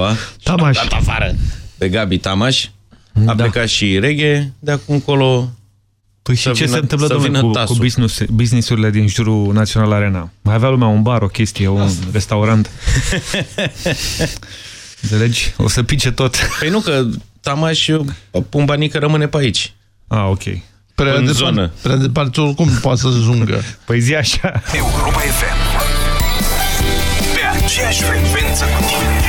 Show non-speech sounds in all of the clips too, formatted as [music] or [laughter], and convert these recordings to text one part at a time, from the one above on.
Steaua. Tamaș. dat afară pe Gabi Tamaș. A da. plecat și reghe, de acum încolo Păi și ce vină, se întâmplă, domnule, cu, cu business, businessurile din jurul Național Arena? Mai avea lumea un bar, o chestie, un Asta. restaurant. [laughs] Înțelegi? O să pice tot. Păi nu, că Tamaș, Pumbanică rămâne pe aici. Ah, ok. Prea în departe, zonă. Prea departe, oricum poate să zungă. [laughs] Păi zi așa. Europa FM. Pe aceeași frecvență cu tine.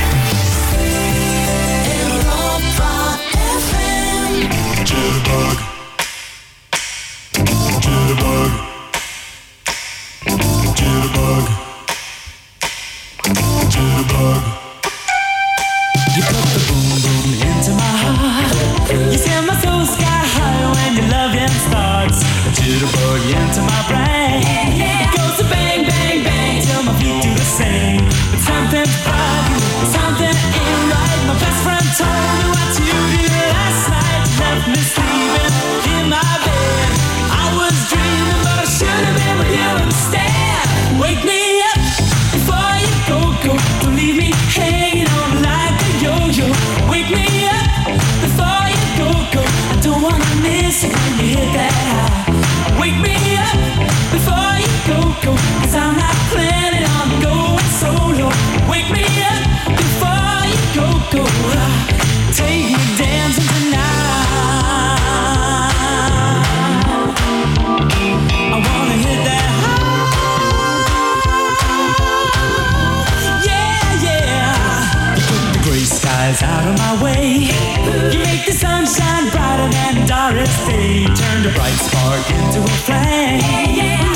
Jitterbug. Jitterbug. Jitterbug. Jitterbug. You put the boom boom into my heart. You send my soul sky high when your loving starts. Jitterbug into my brain. Out of my way. You make the sunshine brighter than Doris Day. Turn the bright spark into a flame. My beats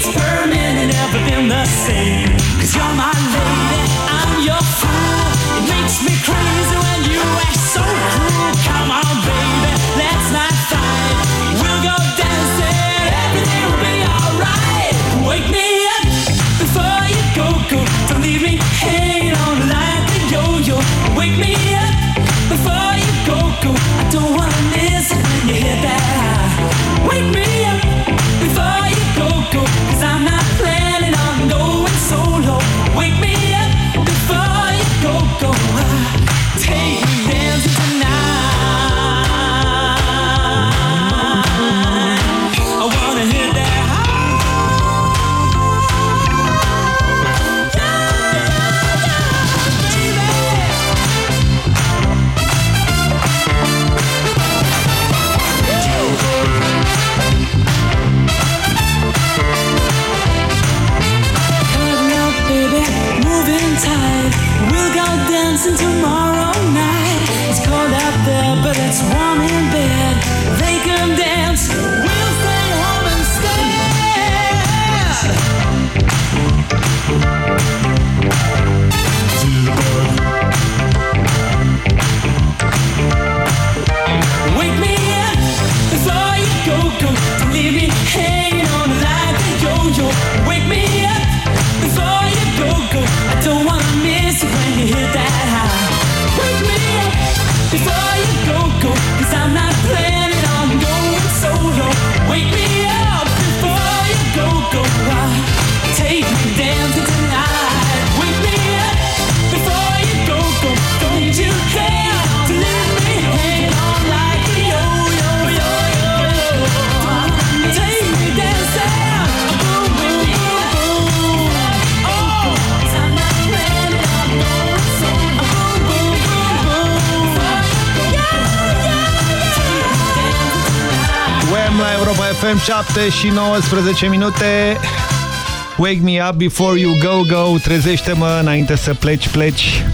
per minute never been the same. Cause you're my lady, I'm your fool. It makes me crazy when you act so cruel. FM 7 și 19 minute. Wake me up before you go, go. Trezește-mă înainte să pleci, pleci.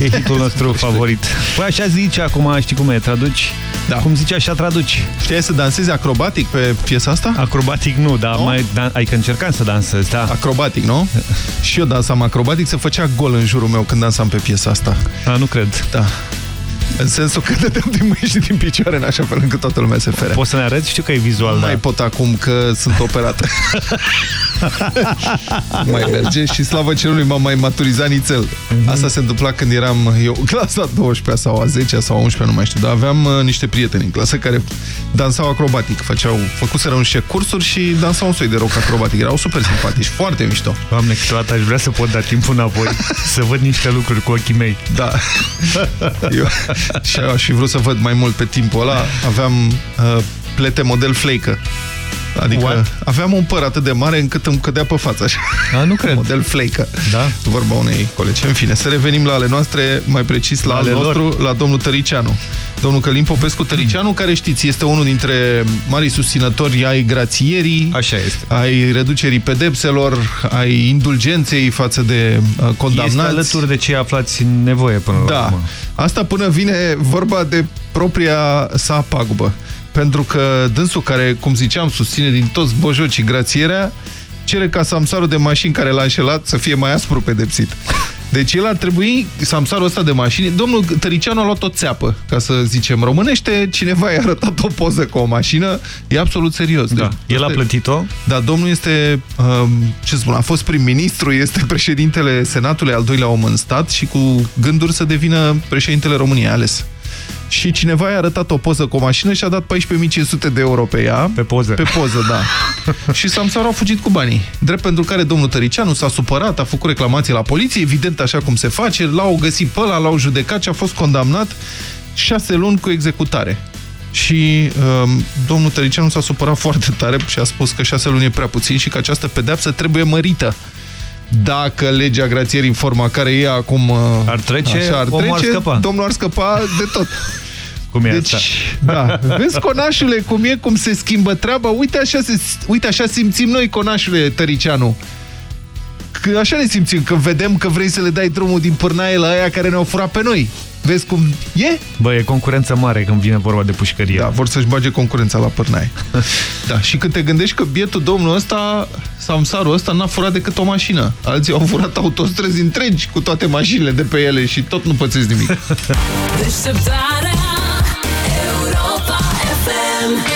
E hitul nostru favorit. Păi așa zice acum, știi cum e, traduci? Da. Cum zice, așa traduci. Știi să dansezi acrobatic pe piesa asta? Acrobatic nu, dar no? mai, da, adică încercam să dansez, da. Acrobatic, nu? [laughs] și eu dansam acrobatic, se făcea gol în jurul meu când dansam pe piesa asta. A, nu cred. Da. În sensul că dădeam din mâini și din picioare în așa fel încât toată lumea se ferea. Poți să ne arăți? Știu că e vizual, Nu da. mai pot acum că sunt operată. [laughs] [laughs] mai merge și slavă cerului m-am mai maturizat nițel. Mhm. Asta se întâmpla când eram eu în clasa 12 sau a 10 sau a 11, nu mai știu, dar aveam uh, niște prieteni în clasă care dansau acrobatic, făceau, făcuseră niște cursuri și dansau un soi de rock acrobatic. Erau super simpatici, foarte mișto. Doamne, câteodată aș vrea să pot da timpul înapoi, [laughs] să văd niște lucruri cu ochii mei. Da. Eu, și eu aș fi vrut să văd mai mult pe timpul ăla. Aveam uh, plete model fleică. Adică What? aveam un păr atât de mare încât îmi cădea pe față așa. A, nu cred. Model fleică. Da? Vorba unei colegi. În fine, să revenim la ale noastre, mai precis la Ale al lor. nostru, la domnul Tăricianu. Domnul Călim Popescu Tăricianu, care știți, este unul dintre marii susținători ai grațierii, Așa este. ai reducerii pedepselor, ai indulgenței față de uh, condamnați. Este alături de cei aflați în nevoie până la Da. urmă. Asta până vine vorba de propria sa pagubă. Pentru că dânsul care, cum ziceam, susține din toți bojocii grațierea, cere ca samsarul de mașini care l-a înșelat să fie mai aspru pedepsit. Deci el ar trebui, samsarul ăsta de mașini, domnul Tăricianu a luat o țeapă, ca să zicem românește, cineva i-a arătat o poză cu o mașină, e absolut serios. Da. Deci, El a plătit-o? da, domnul este, um, ce spun, a fost prim-ministru, este președintele Senatului, al doilea om în stat și cu gânduri să devină președintele României ales. Și cineva i-a arătat o poză cu o mașină și a dat 14.500 de euro pe ea. Pe poză. Pe poză, da. [laughs] și Samsaru a fugit cu banii. Drept pentru care domnul Tăricianu s-a supărat, a făcut reclamație la poliție, evident așa cum se face, l-au găsit pe ăla, l-au judecat și a fost condamnat șase luni cu executare. Și um, domnul Tăricianu s-a supărat foarte tare și a spus că șase luni e prea puțin și că această pedeapsă trebuie mărită. Dacă legea grațierii în forma care e acum uh, Ar trece, așa, ar omul ar trece scăpa. domnul ar scăpa de tot. [laughs] Cum e Deci, asta? da. Vezi, conașule, cum e, cum se schimbă treaba? Uite așa, se, uite așa simțim noi, conașule Tăricianu. Că așa ne simțim, când vedem că vrei să le dai drumul din pârnaie la aia care ne-au furat pe noi. Vezi cum e? Bă, e concurență mare când vine vorba de pușcărie. Da, vor să-și bage concurența la pârnaie. [laughs] da, și când te gândești că bietul domnul ăsta, samsarul ăsta, n-a furat decât o mașină. Alții au furat autostrăzi întregi cu toate mașinile de pe ele și tot nu pățesc nimic. [laughs] Deșteptarea Europa FM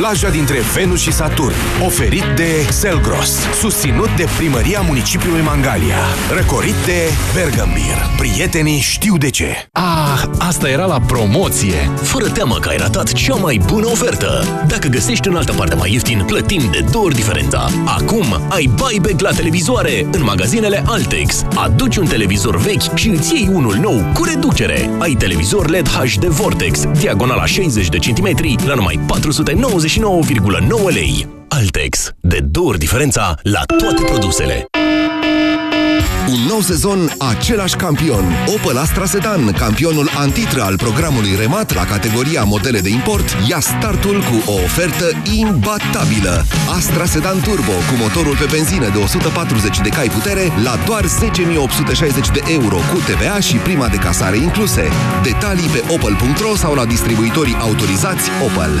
plaja dintre Venus și Saturn. Oferit de Selgros. Susținut de Primăria Municipiului Mangalia. Răcorit de Bergambir. Prietenii știu de ce. Ah, asta era la promoție! Fără teamă că ai ratat cea mai bună ofertă! Dacă găsești în altă parte mai ieftin, plătim de două ori diferența. Acum ai buyback la televizoare în magazinele Altex. Aduci un televizor vechi și îți iei unul nou cu reducere. Ai televizor LED HD Vortex, diagonala 60 de centimetri, la numai 499,9 lei. Altex. De două ori diferența la toate produsele. Un nou sezon, același campion. Opel Astra Sedan, campionul antitră al programului Remat la categoria modele de import, ia startul cu o ofertă imbatabilă. Astra Sedan Turbo cu motorul pe benzină de 140 de cai putere la doar 10.860 de euro cu TVA și prima de casare incluse. Detalii pe opel.ro sau la distribuitorii autorizați Opel.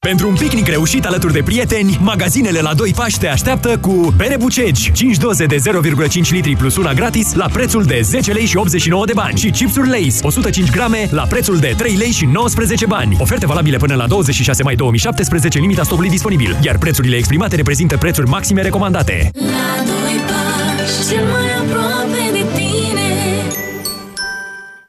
Pentru un picnic reușit alături de prieteni, magazinele la doi pași te așteaptă cu bere Bucegi, 5 doze de 0,5 litri plus una gratis la prețul de 10 lei și 89 de bani și chipsuri Lay's, 105 grame la prețul de 3 lei și 19 bani. Oferte valabile până la 26 mai 2017, limita stocului disponibil, iar prețurile exprimate reprezintă prețuri maxime recomandate. La doi pași Cel mai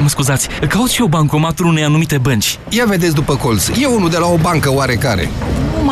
Mă scuzați, caut și eu bancomatul unei anumite bănci. Ia vedeți după colț, e unul de la o bancă oarecare.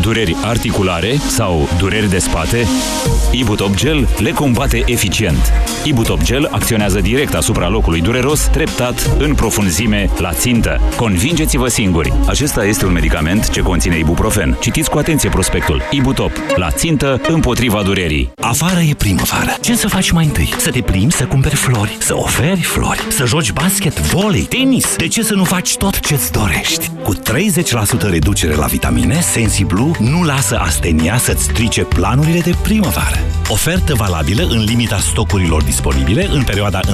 dureri articulare sau dureri de spate? Ibutop Gel le combate eficient. Ibutop Gel acționează direct asupra locului dureros, treptat, în profunzime, la țintă. Convingeți-vă singuri! Acesta este un medicament ce conține ibuprofen. Citiți cu atenție prospectul. Ibutop. La țintă, împotriva durerii. Afară e primăvară. Ce să faci mai întâi? Să te plimbi, să cumperi flori, să oferi flori, să joci basket, volei, tenis. De ce să nu faci tot ce-ți dorești? Cu 30% reducere la vitamine, SensiBlue nu lasă astenia să-ți strice planurile de primăvară. Ofertă valabilă în limita stocurilor disponibile în perioada 1-31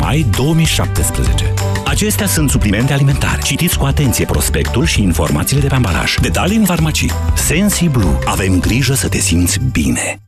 mai 2017. Acestea sunt suplimente alimentare. Citiți cu atenție prospectul și informațiile de pe ambalaj. Detalii în farmacii. SensiBlue. Avem grijă să te simți bine.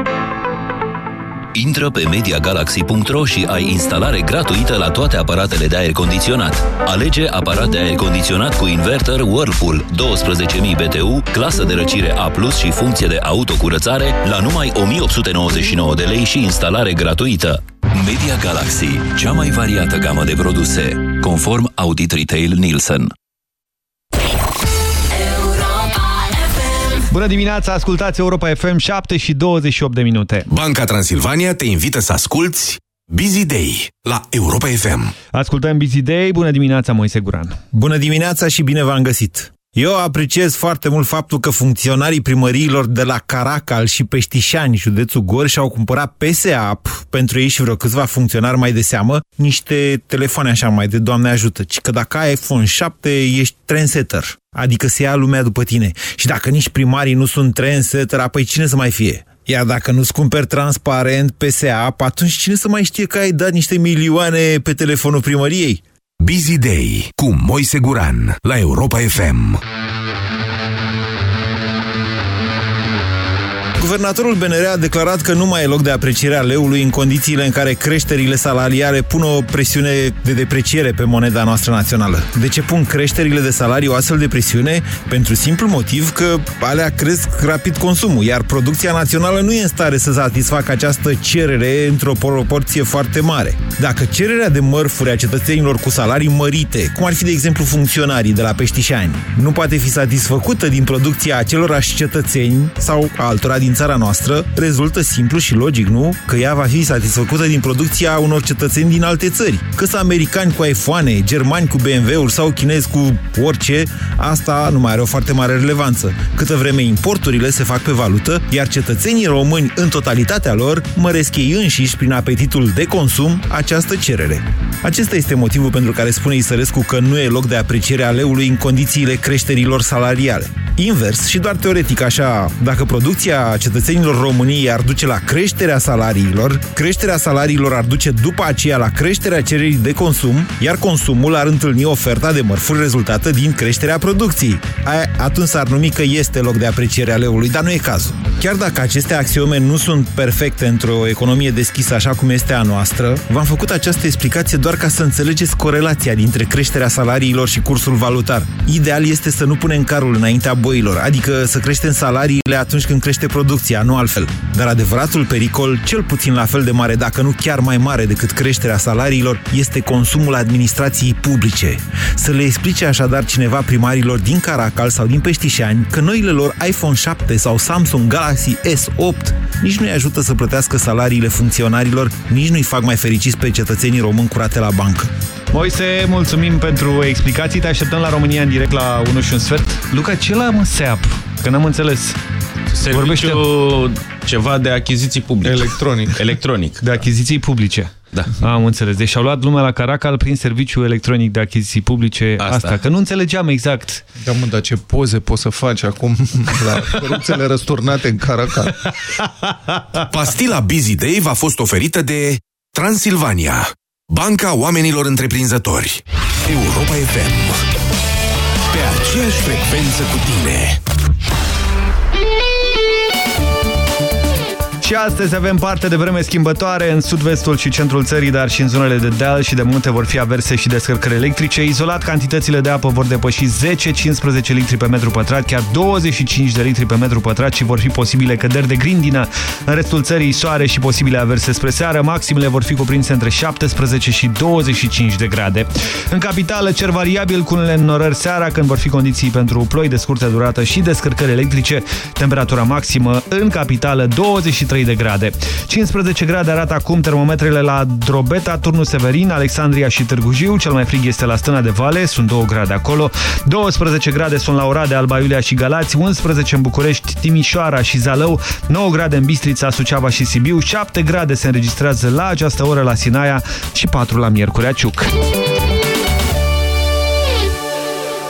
Intră pe MediaGalaxy.ro și ai instalare gratuită la toate aparatele de aer condiționat. Alege aparat de aer condiționat cu inverter Whirlpool 12.000 BTU, clasă de răcire A+, și funcție de autocurățare la numai 1899 de lei și instalare gratuită. Media Galaxy, cea mai variată gamă de produse, conform Audit Retail Nielsen. Bună dimineața, ascultați Europa FM 7 și 28 de minute. Banca Transilvania te invită să asculti Busy Day la Europa FM. Ascultăm Busy Day, bună dimineața Moise Guran. Bună dimineața și bine v-am găsit! Eu apreciez foarte mult faptul că funcționarii primăriilor de la Caracal și Peștișani, județul Gorj, au cumpărat PSA pentru ei și vreo câțiva funcționari mai de seamă, niște telefoane așa mai de Doamne ajută, ci că dacă ai iPhone 7 ești trendsetter, adică se ia lumea după tine. Și dacă nici primarii nu sunt trendsetter, apoi cine să mai fie? Iar dacă nu-ți cumperi transparent PSA, atunci cine să mai știe că ai dat niște milioane pe telefonul primăriei? Busy Day cu Moise Guran la Europa FM. Guvernatorul BNR a declarat că nu mai e loc de apreciere a leului în condițiile în care creșterile salariare pun o presiune de depreciere pe moneda noastră națională. De ce pun creșterile de salarii o astfel de presiune? Pentru simplu motiv că alea cresc rapid consumul, iar producția națională nu e în stare să satisfacă această cerere într-o proporție foarte mare. Dacă cererea de mărfuri a cetățenilor cu salarii mărite, cum ar fi de exemplu funcționarii de la Peștișani, nu poate fi satisfăcută din producția acelorași cetățeni sau altora din țara noastră, rezultă simplu și logic, nu? Că ea va fi satisfăcută din producția unor cetățeni din alte țări. Că sunt americani cu iPhone, germani cu BMW-uri sau chinezi cu orice, asta nu mai are o foarte mare relevanță. Câtă vreme importurile se fac pe valută, iar cetățenii români în totalitatea lor măresc ei înșiși prin apetitul de consum această cerere. Acesta este motivul pentru care spune Isărescu că nu e loc de apreciere a leului în condițiile creșterilor salariale. Invers și doar teoretic așa, dacă producția cetățenilor României ar duce la creșterea salariilor, creșterea salariilor ar duce după aceea la creșterea cererii de consum, iar consumul ar întâlni oferta de mărfuri rezultată din creșterea producției. Aia, atunci s-ar numi că este loc de apreciere a leului, dar nu e cazul. Chiar dacă aceste axiome nu sunt perfecte într-o economie deschisă așa cum este a noastră, v-am făcut această explicație doar ca să înțelegeți corelația dintre creșterea salariilor și cursul valutar. Ideal este să nu punem carul înaintea boilor, adică să creștem salariile atunci când crește producția, nu altfel. Dar adevăratul pericol, cel puțin la fel de mare, dacă nu chiar mai mare decât creșterea salariilor, este consumul administrației publice. Să le explice așadar cineva primarilor din Caracal sau din Peștișani că noile lor iPhone 7 sau Samsung Galaxy S8 nici nu-i ajută să plătească salariile funcționarilor, nici nu-i fac mai fericiți pe cetățenii români curate la bancă. Moise, mulțumim pentru explicații. Te așteptăm la România în direct la 1 și un sfert. Luca, ce la mă SEAP? Că n-am înțeles. Serviciu Vorbește... ceva de achiziții publice. Electronic. Electronic. De achiziții publice. Da. Am înțeles. Deci au luat lumea la Caracal prin serviciu electronic de achiziții publice. Asta. Asta. Că nu înțelegeam exact. Da, mă, dar ce poze poți să faci acum [laughs] la corupțele răsturnate în Caracal? Pastila Busy Day a fost oferită de Transilvania, banca oamenilor întreprinzători. Europa FM. Pe aceeași frecvență cu tine. Și astăzi avem parte de vreme schimbătoare în sud-vestul și centrul țării, dar și în zonele de deal și de munte vor fi averse și descărcări electrice. Izolat, cantitățile de apă vor depăși 10-15 litri pe metru pătrat, chiar 25 de litri pe metru pătrat și vor fi posibile căderi de grindină. În restul țării, soare și posibile averse spre seară. Maximele vor fi cuprinse între 17 și 25 de grade. În capitală, cer variabil cu unele înnorări seara, când vor fi condiții pentru ploi de scurtă durată și descărcări electrice. Temperatura maximă în capitală 23 de grade. 15 grade arată acum termometrele la Drobeta, Turnul Severin, Alexandria și Târgu Jiu. Cel mai frig este la Stâna de Vale, sunt 2 grade acolo. 12 grade sunt la Oradea, Alba Iulia și Galați, 11 în București, Timișoara și Zalău, 9 grade în Bistrița, Suceava și Sibiu, 7 grade se înregistrează la această oră la Sinaia și 4 la Miercurea Ciuc.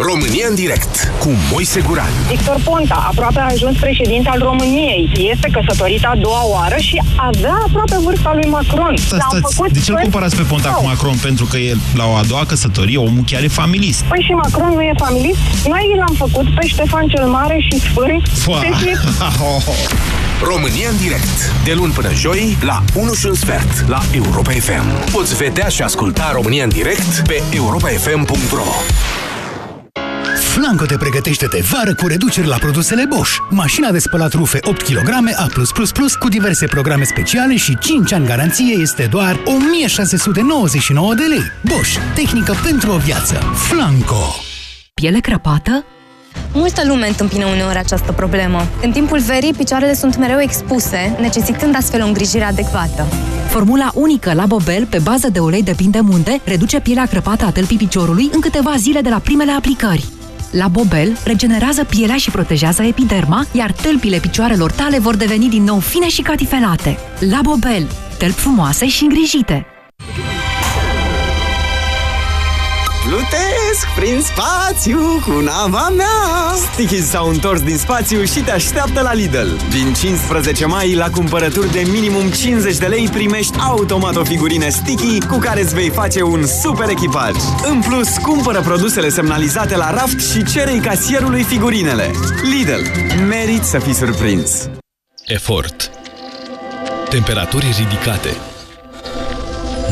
România în direct cu Moise Guran. Victor Ponta, aproape a ajuns președinte al României. Este căsătorit a doua oară și avea aproape vârsta lui Macron. Stați, L-am stați. făcut De ce îl pe- comparați pe Ponta cu Nu. Macron? Pentru că e la o a doua căsătorie, omul chiar e familist. Păi și Macron nu e familist? Noi l-am făcut pe Ștefan cel Mare și Sfânt. Fua. Deci, [laughs] România în direct, de luni până joi, la 1 și un sfert, la Europa FM. Poți vedea și asculta România în direct pe europafm.ro Flanco te pregătește de vară cu reduceri la produsele Bosch. Mașina de spălat rufe 8 kg A+++ cu diverse programe speciale și 5 ani garanție este doar 1699 de lei. Bosch. Tehnică pentru o viață. Flanco. Piele crăpată? Multă lume întâmpină uneori această problemă. În timpul verii, picioarele sunt mereu expuse, necesitând astfel o îngrijire adecvată. Formula unică la Bobel, pe bază de ulei de pin de munte, reduce pielea crăpată a tălpii piciorului în câteva zile de la primele aplicări. La Bobel regenerează pielea și protejează epiderma, iar tălpile picioarelor tale vor deveni din nou fine și catifelate. La Bobel, tălpi frumoase și îngrijite. Plutesc prin spațiu cu nava mea Stickies s-au întors din spațiu și te așteaptă la Lidl Din 15 mai, la cumpărături de minimum 50 de lei Primești automat o figurină Sticky Cu care îți vei face un super echipaj În plus, cumpără produsele semnalizate la raft Și cere casierului figurinele Lidl, merit să fii surprins Efort. Temperaturi ridicate.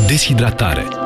Deshidratare.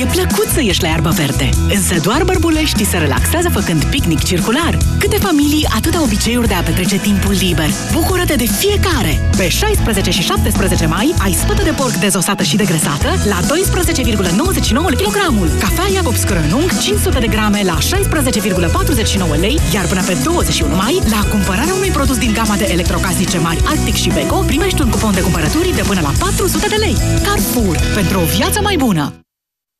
E plăcut să ieși la iarbă verde, însă doar bărbuleștii se relaxează făcând picnic circular. Câte familii, atâta obiceiuri de a petrece timpul liber. Bucură-te de fiecare! Pe 16 și 17 mai ai spătă de porc dezosată și degresată la 12,99 kg. Cafea Iacob Scrănung 500 de grame la 16,49 lei, iar până pe 21 mai, la cumpărarea unui produs din gama de electrocasnice mari Arctic și Beko, primești un cupon de cumpărături de până la 400 de lei. Carrefour, pentru o viață mai bună!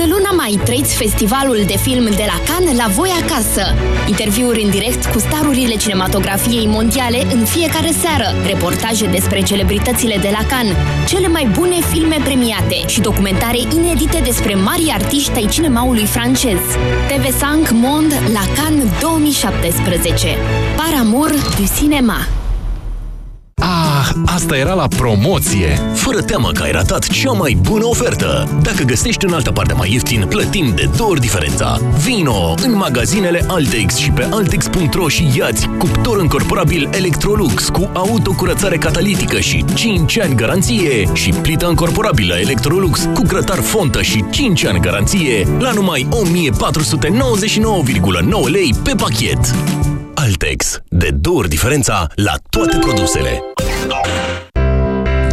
În luna mai trăiți festivalul de film de la Cannes la voi acasă. Interviuri în direct cu starurile cinematografiei mondiale în fiecare seară, reportaje despre celebritățile de la Cannes, cele mai bune filme premiate și documentare inedite despre mari artiști ai cinemaului francez. TV5 Monde la Cannes 2017. Par amour du cinéma. Ah, asta era la promoție! Fără teamă că ai ratat cea mai bună ofertă. Dacă găsești în altă parte mai ieftin, plătim de două ori diferența. Vino în magazinele Altex și pe altex.ro și iați cuptor încorporabil Electrolux cu autocurățare catalitică și 5 ani garanție și plită încorporabilă Electrolux cu grătar fontă și 5 ani garanție la numai 1499,9 lei pe pachet. Altex. De două ori diferența la toate produsele.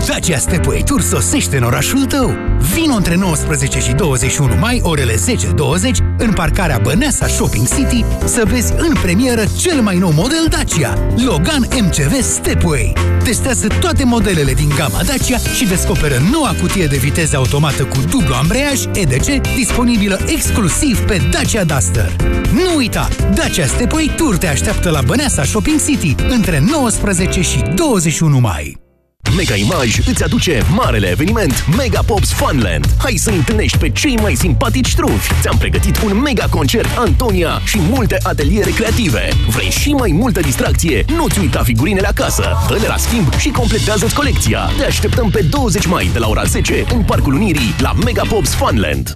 Dacia Stepway Tour sosește în orașul tău. Vino între 19 și 21 mai, orele 10-20, în parcarea Băneasa Shopping City, să vezi în premieră cel mai nou model Dacia, Logan MCV Stepway. Testează toate modelele din gama Dacia și descoperă noua cutie de viteză automată cu dublu ambreiaj EDC, disponibilă exclusiv pe Dacia Duster. Nu uita, Dacia Stepway Tour te așteaptă la Băneasa Shopping City între 19 și 21 mai. Mega Image îți aduce marele eveniment Mega Pops Funland. Hai să întâlnești pe cei mai simpatici trufi. Ți-am pregătit un mega concert Antonia și multe ateliere creative. Vrei și mai multă distracție? Nu-ți uita figurinele acasă. Dă-le la schimb și completează-ți colecția. Te așteptăm pe 20 mai de la ora 10 în Parcul Unirii la Mega Pops Funland.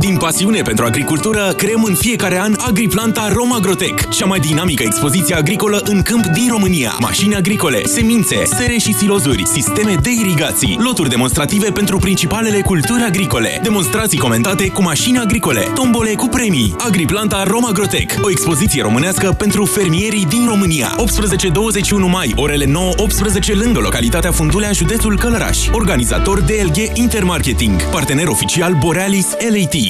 Din pasiune pentru agricultură, creăm în fiecare an Agriplanta Romagrotec, cea mai dinamică expoziție agricolă în câmp din România. Mașini agricole, semințe, sere și silozuri, sisteme de irigații, loturi demonstrative pentru principalele culturi agricole, demonstrații comentate cu mașini agricole, tombole cu premii. Agriplanta Romagrotec, o expoziție românească pentru fermierii din România. 18-21 mai, orele 9-18 lângă localitatea Fundulea, județul Călăraș. Organizator DLG Intermarketing, partener oficial Borealis LAT.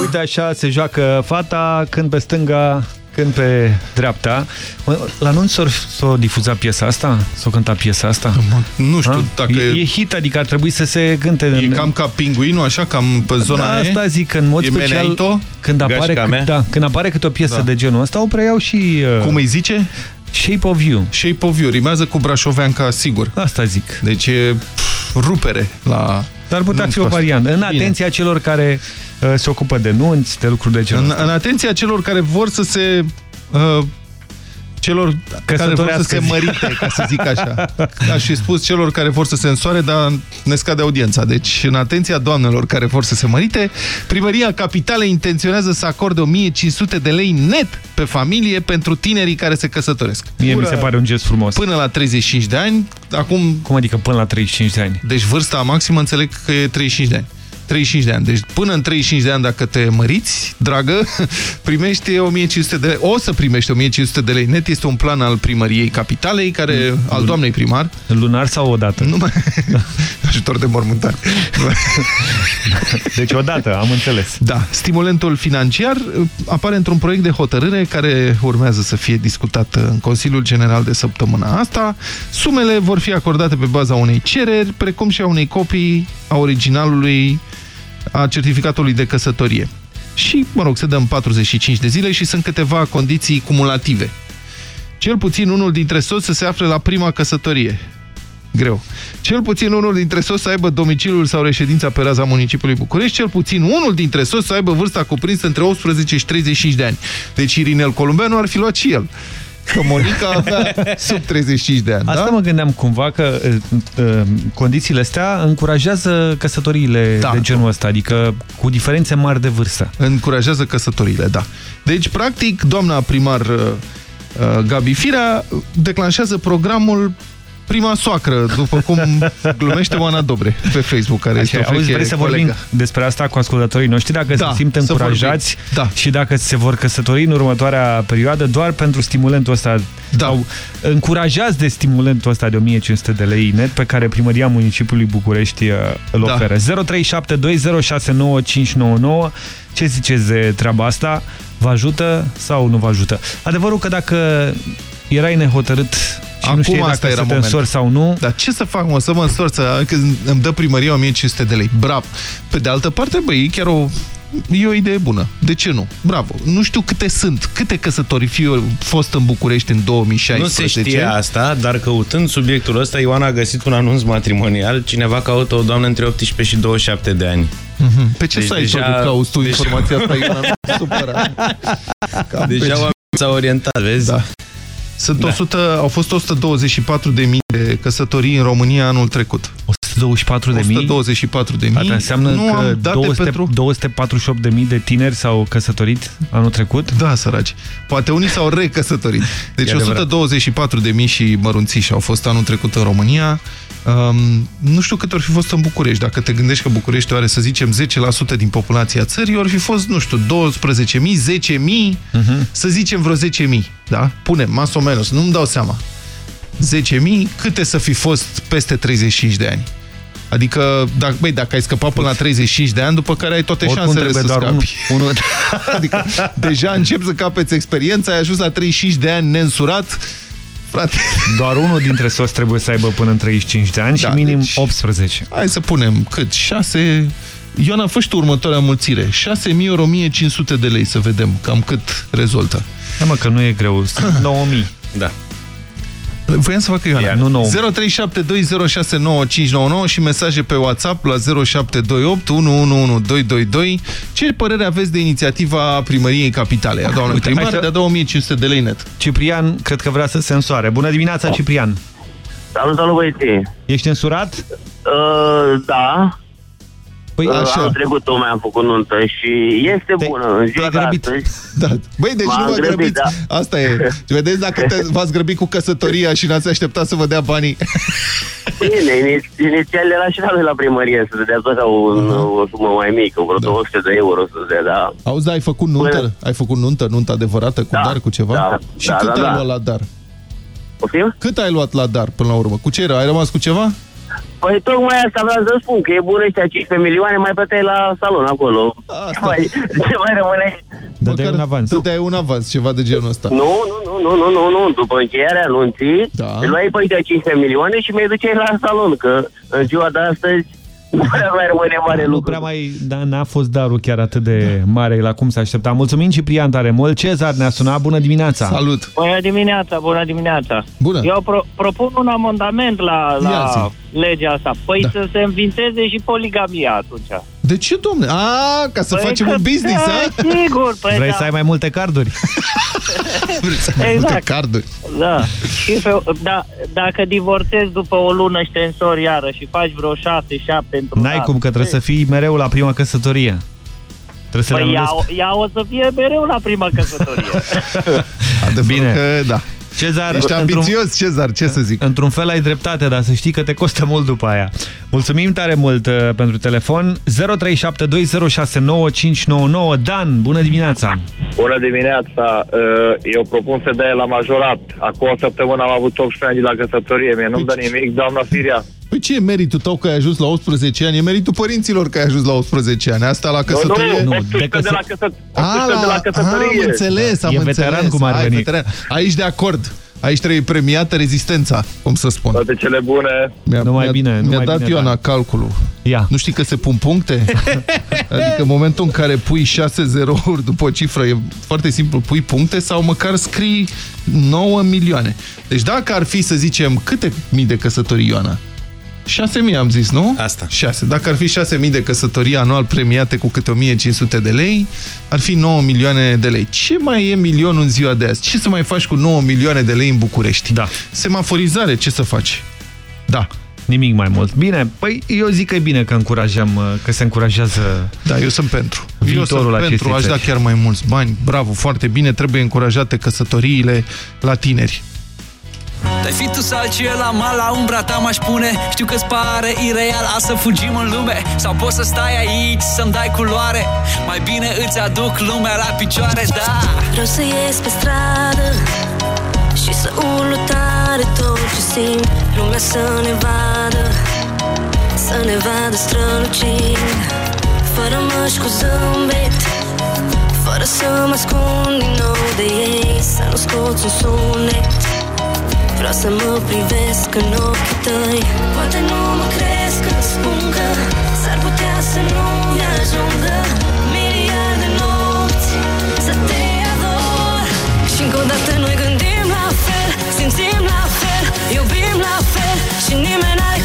Uite așa se joacă fata, când pe stânga, când pe dreapta. Mă, La anunț s-o difuza piesa asta? S-o cânta piesa asta? Nu știu Ha? dacă E, e hit, adică ar trebui să se cânte... E cam ca pinguinul, așa, cam pe zona da, aia? asta zic, în mod E special, Meneito? când apare, Gașca mea? da, când apare câte o piesă Da. de genul ăsta, o preiau și... Uh, Cum îi zice? Shape of You. Shape of You, rimează cu brașoveanca, sigur. Asta zic. Deci e pf, rupere la... Dar ar putea nunți fi o cu asta. variantă. În Bine. atenția celor care uh, se ocupă de nunți, de lucruri de genul În, ăsta. în atenția celor care vor să se... Uh, celor care vor să Căsătorească, se zic. mărite, ca să zic așa. [laughs] Aș fi spus celor care vor să se însoare, dar ne scade audiența. Deci, în atenția doamnelor care vor să se mărite, Primăria Capitalei intenționează să acorde 1500 de lei net pe familie pentru tinerii care se căsătoresc. Mie mi se pare un gest frumos. Până la 35 de ani, acum... Cum adică până la 35 de ani? Deci vârsta maximă înțeleg că e 35 de ani. 35 de ani. Deci până în 35 de ani, dacă te măriți, dragă, [laughs] primești 1500 de lei. O să primești 1500 de lei net. Este un plan al primăriei capitalei, care, al doamnei primar. Lunar sau odată? Nu mai... [laughs] Ajutor de mormântare. [laughs] Deci odată, am înțeles. Da. Stimulentul financiar uh, apare într-un proiect de hotărâre care urmează să fie discutat în Consiliul General de săptămâna asta. Sumele vor fi acordate pe baza unei cereri, precum și a unei copii a originalului a certificatului de căsătorie. Și, mă rog, se dăm 45 de zile și sunt câteva condiții cumulative. Cel puțin unul dintre soți să se afle la prima căsătorie. Greu. Cel puțin unul dintre soți să aibă domiciliul sau reședința pe raza municipiului București, cel puțin unul dintre soți să aibă vârsta cuprinsă între 18 și 35 de ani. Deci Irinel Columbeanu ar fi luat și el. Că Monica avea sub 35 de ani, Asta da? mă gândeam cumva că uh, uh, condițiile astea încurajează căsătoriile Da. de genul ăsta, adică cu diferențe mari de vârstă. Încurajează căsătorile, da. Deci, practic, doamna primar uh, uh, Gabi Firea declanșează programul Prima soacră, după cum glumește Oana Dobre pe Facebook, care este Așa, o auzi, veche vrei să colegă. vorbim despre asta cu ascultătorii noștri, dacă Da, se simt să încurajați vorbim. Da. și dacă se vor căsători în următoarea perioadă doar pentru stimulentul ăsta Da. sau încurajați de stimulentul ăsta de 1500 de lei net pe care Primăria Municipiului București uh, îl Da. oferă. 0372069599 Ce ziceți de treaba asta? Vă ajută sau nu vă ajută? Adevărul că dacă erai nehotărât și nu știai dacă să te însori sau nu... Dar ce să fac, mă, să mă însor, să, că îmi dă primăria 1500 de lei. Bravo. Pe de altă parte, băi, e chiar o, e o idee bună. De ce nu? Bravo. Nu știu câte sunt, câte căsătorii fi fost în București în 2016. Nu se știa asta, dar căutând subiectul ăsta, Ioana a găsit un anunț matrimonial. Cineva caută o doamnă între 18 și 27 de ani. Mhm. Pe ce Deci site deja- deja, cauți tu deja- informația asta, Ioana? Nu te supăra. [laughs] Cam Deja pe ce- oamenii s-au orientat, vezi? Da. Sunt Da. 100, au fost 124.000 de căsătorii în România anul trecut. 124 de mii? 124 de mii. Asta înseamnă nu că am date 200, pentru... 248 de mii de tineri s-au căsătorit anul trecut? Da, săraci. Poate unii s-au recăsătorit. [laughs] Deci E adevărat. 124 de mii și mărunțiși au fost anul trecut în România. Um, nu știu cât ori fi fost în București. Dacă te gândești că București are, să zicem, 10% din populația țării, ori fi fost, nu știu, 12 mii, 10 mii, Mhm. să zicem vreo 10 mii. Da? Punem, mas o menos, nu-mi dau seama. 10 mii, câte să fi fost peste 35 de ani? Adică, dacă, băi, dacă ai scăpat până la 35 de ani, după care ai toate Oricum șansele să trebuie doar scapi. unul. unul... [laughs] Adică deja încep să capeți experiența, ai ajuns la 35 de ani neînsurat, frate. Doar unul dintre soți trebuie să aibă până în 35 de ani Da, și minim deci- 18. Hai să punem cât? 6... Ioana, fă și tu următoarea mulțire. 6.000 ori 1.500 de lei să vedem cam cât rezultă. Da, mă, că nu e greu. Sunt [clears throat] 9000. Da. Voiam să facă Ioana. Ia, nu 9. 0372069599 și mesaje pe WhatsApp la 0728 111222. Ce părere aveți de inițiativa primăriei capitalei? A doamnei Uite, primar hai să- de a da 1500 de lei net. Ciprian, cred că vrea să se însoare. Bună dimineața, Ciprian! Salut, salut băieții! Ești însurat? Uh, da. Păi, uh, așa. Anul trecut tocmai am făcut nuntă și este bună în ziua de astăzi. Da. Băi, deci M-am nu vă grăbit, grăbiți. da. Asta e. Vedeți dacă te- v-ați grăbit cu căsătoria și n-ați așteptat să vă dea banii. Bine, ini- inițial era și la noi la primărie să se dea tot un, o sumă mai mică, vreo 200 de euro să se dea, da. Auzi, da, ai făcut nuntă? Ai făcut nuntă, nuntă adevărată, cu Da, dar, cu ceva? da, și da, cât da, ai da. luat la dar? Poftim? Cât ai luat la dar până la urmă? Cu ce era? Ai rămas cu ceva? Păi tocmai asta vreau să spun, că e bună ăștia 15 milioane, mai plăteai la salon acolo. Ce mai, [laughs] ce mai rămâne? Dădeai un avans. Dădeai un avans, ceva de genul ăsta. Nu, nu, nu, nu, nu, nu, nu. După încheierea anunții, Da. îl luai pe ăștia 15 milioane și mi-ai duceai la salon, că în ziua de astăzi nu prea mai rămâne mare Nu lucru. prea mai, da, n-a fost darul chiar atât de mare la cum s-a aștepta. Mulțumim, Ciprian, tare mult. Cezar ne-a sunat. Bună dimineața! Salut! Bună dimineața, bună dimineața. Bună. Eu pro propun un amendament la, Ia la zi. legea asta. Păi Da. să se înființeze și poligamia atunci. De ce, domne? A, ca să Păi facem că- un business, da, a? Sigur, păi Vrei da. să ai mai multe carduri? [laughs] Vrei să ai Exact. multe carduri. Da. Și pe, da, dacă divorțezi după o lună și te însori iară și faci vreo șase, șapte într-un N-ai an. cum, că trebuie să fii mereu la prima căsătorie. Trebuie să Păi le ea, anulezi. ea o să fie mereu la prima căsătorie. [laughs] Adevărul Bine. că, da. Cezar, Ești într-un- ambițios, Cezar, ce să zic? Într-un fel ai dreptate, dar să știi că te costă mult după aia. Mulțumim tare mult uh, pentru telefon. 0372069599. Dan, bună dimineața! Bună dimineața! Uh, Eu propun să dea la majorat. Acum o săptămână am avut 18 ani la căsătorie. Mie nu-mi dă nimic, doamna Firia. Păi ce e meritul tău că ai ajuns la 18 ani? E meritul părinților că ai ajuns la 18 ani. Asta la căsătorie? Nu, nu, 18 de la, căsă... 18 A, de la căsătorie. Am înțeles, am E înțeles. veteran cum ar Hai, veni. veteran. Aici de acord. Aici trebuie premiată rezistența, cum să spun. Toate cele bune. Mi-a, Numai mi-a, bine, mi-a numai dat bine, Ioana Dan. calculul. Ia. Nu știi că se pun puncte? [laughs] adică în momentul în care pui 6 zerouri după o cifră, e foarte simplu, pui puncte sau măcar scrii 9 milioane. Deci dacă ar fi, să zicem, câte mii de căsătorii, Ioana? 6.000 am zis, nu? Asta. 6. Dacă ar fi 6.000 de căsătorii anual premiate cu câte 1.500 de lei, ar fi 9 milioane de lei. Ce mai e milionul în ziua de azi? Ce să mai faci cu 9 milioane de lei în București? Da. Semaforizare, ce să faci? Da. Nimic mai mult. Bine, păi eu zic că e bine că încurajăm, uh, că se încurajează Da, eu sunt pentru. Eu viitorul sunt pentru, aș acestei da țări. chiar mai mulți bani. Bravo, foarte bine, trebuie încurajate căsătoriile la tineri. Dai fi tu sau la mal la umbra ta m-aș pune. Știu că-ți pare ireal a să fugim în lume. Sau poți să stai aici să-mi dai culoare. Mai bine îți aduc lumea la picioare, da. Vreau să ies pe stradă Și să urlu tare tot ce simt. Lumea să ne vadă Să ne vadă strălucind. Fără măști cu zâmbet Fără să mă ascund din nou de ei Să nu scoți un sunet Vreau să mă privesc în ochii tăi. Poate nu mă crezi când spun că S-ar putea să nu-mi ajungă Miliarde nopți Să te ador. Și încă o dată noi gândim la fel Simțim la fel, iubim la fel Și nimeni n-are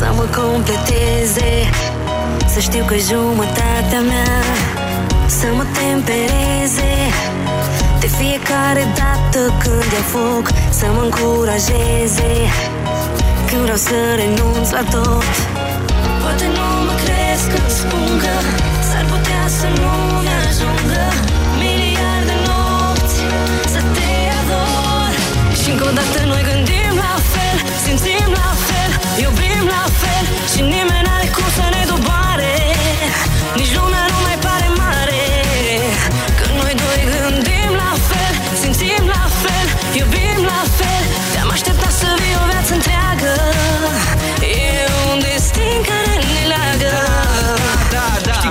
Să mă completeze. Să știu că jumătatea mea. Să mă tempereze. De fiecare dată când ia foc Să mă încurajeze. Când vreau să renunț la tot. Poate nu mă crezi când spun că S-ar putea să nu-mi ajungă Miliarde nopți Să te ador. Și încă o dată noi gândim la fel Simțim la fel, iubim la fel Și nimeni n-are cum să ne doboare. Nici lumea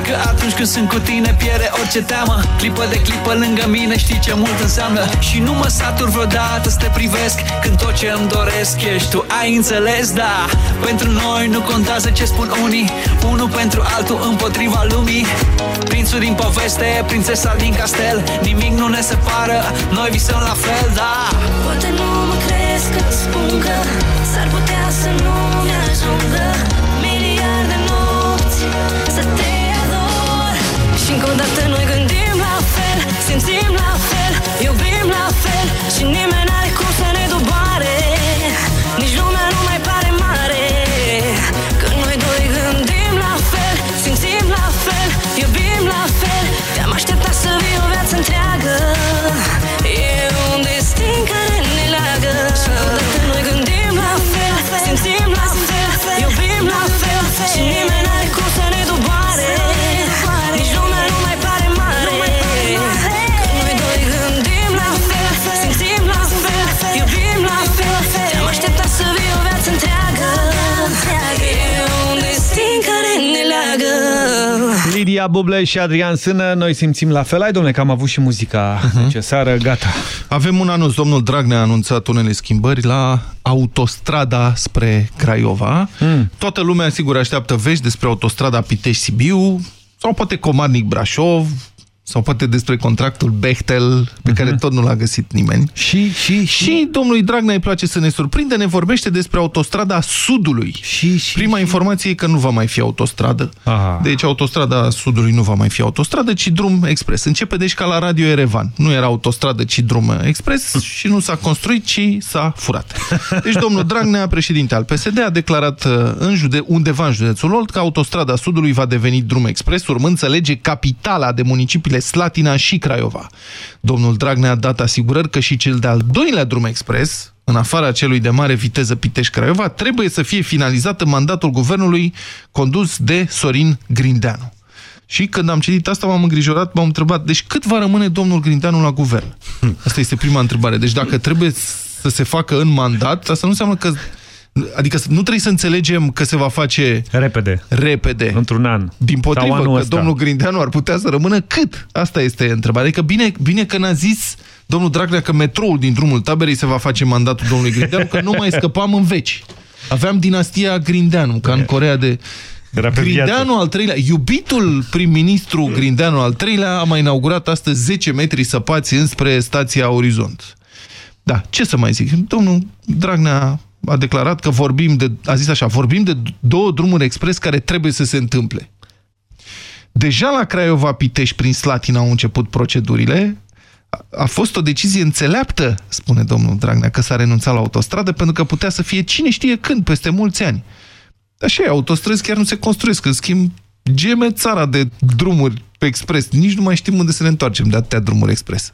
că atunci când sunt cu tine pierde orice teamă. Clipă de clipă lângă mine știi ce mult înseamnă. Și nu mă satur vreodată să te privesc Când tot ce îmi doresc ești tu, ai înțeles, da? Pentru noi nu contează ce spun unii. Unul pentru altul împotriva lumii. Prințul din poveste, prințesa din castel. Nimic nu ne separă, noi visăm la fel, da? Poate nu mă crezi când spun că S-ar putea să nu-mi ajungă. Miliarde nopți Să te ador Și încă o dată noi gândim la fel Simțim la fel, iubim la fel Și nimeni n-are cum să ne doboare. Nici lumea Lidia Buble și Adrian Sână, noi simțim la fel. Hai, domnule, că am avut și muzica Mhm. necesară, gata. Avem un anunț. Domnul Dragnea a anunțat unele schimbări la autostrada spre Craiova. Mm. Toată lumea, sigur, așteaptă vești despre autostrada Pitești-Sibiu sau poate Comarnic-Brașov sau poate despre contractul Bechtel, pe care tot nu l-a găsit nimeni. Și, și, și... și domnului Dragnea îi place să ne surprinde, ne vorbește despre autostrada Sudului. Și, și, Prima și... informație e că nu va mai fi autostradă. Aha. Deci autostrada Sudului nu va mai fi autostradă, ci drum expres. Începe deci ca la Radio Erevan. Nu era autostradă, ci drum expres și nu s-a construit, ci s-a furat. [laughs] Deci domnul Dragnea, președinte al PSD, a declarat uh, în jude undeva în județul Olt că autostrada Sudului va deveni drum expres, urmând să lege capitala de municipiile Slatina și Craiova. Domnul Dragnea a dat asigurări că și cel de-al doilea drum expres, în afara celui de mare viteză Pitești-Craiova, trebuie să fie finalizat în mandatul guvernului condus de Sorin Grindeanu. Și când am citit asta, m-am îngrijorat, m-am întrebat, deci cât va rămâne domnul Grindeanu la guvern? Asta este prima întrebare. Deci dacă trebuie să se facă în mandat, asta nu înseamnă că Adică nu trebuie să înțelegem că se va face repede. Repede. Într-un an. Din Sau potrivă, anul că ăsta. domnul Grindeanu ar putea să rămână cât? Asta este întrebarea. Adică bine, bine că n-a zis domnul Dragnea că metroul din drumul taberei se va face mandatul domnului Grindeanu, că nu mai scăpam în veci. Aveam dinastia Grindeanu, ca în Corea de... Era pe Grindeanu viață. al treilea, iubitul prim-ministru Grindeanu al treilea a mai inaugurat astăzi 10 metri săpați înspre stația Orizont. Da, ce să mai zic? Domnul Dragnea a declarat că vorbim de, a zis așa, vorbim de două drumuri expres care trebuie să se întâmple. Deja la Craiova-Pitești, prin Slatina, au început procedurile. A- A fost o decizie înțeleaptă, spune domnul Dragnea, că s-a renunțat la autostradă, pentru că putea să fie cine știe când, peste mulți ani. Așa e, autostrăzi chiar nu se construiesc. În schimb, geme țara de drumuri pe expres. Nici nu mai știm unde să ne întoarcem de atâtea drumuri expres.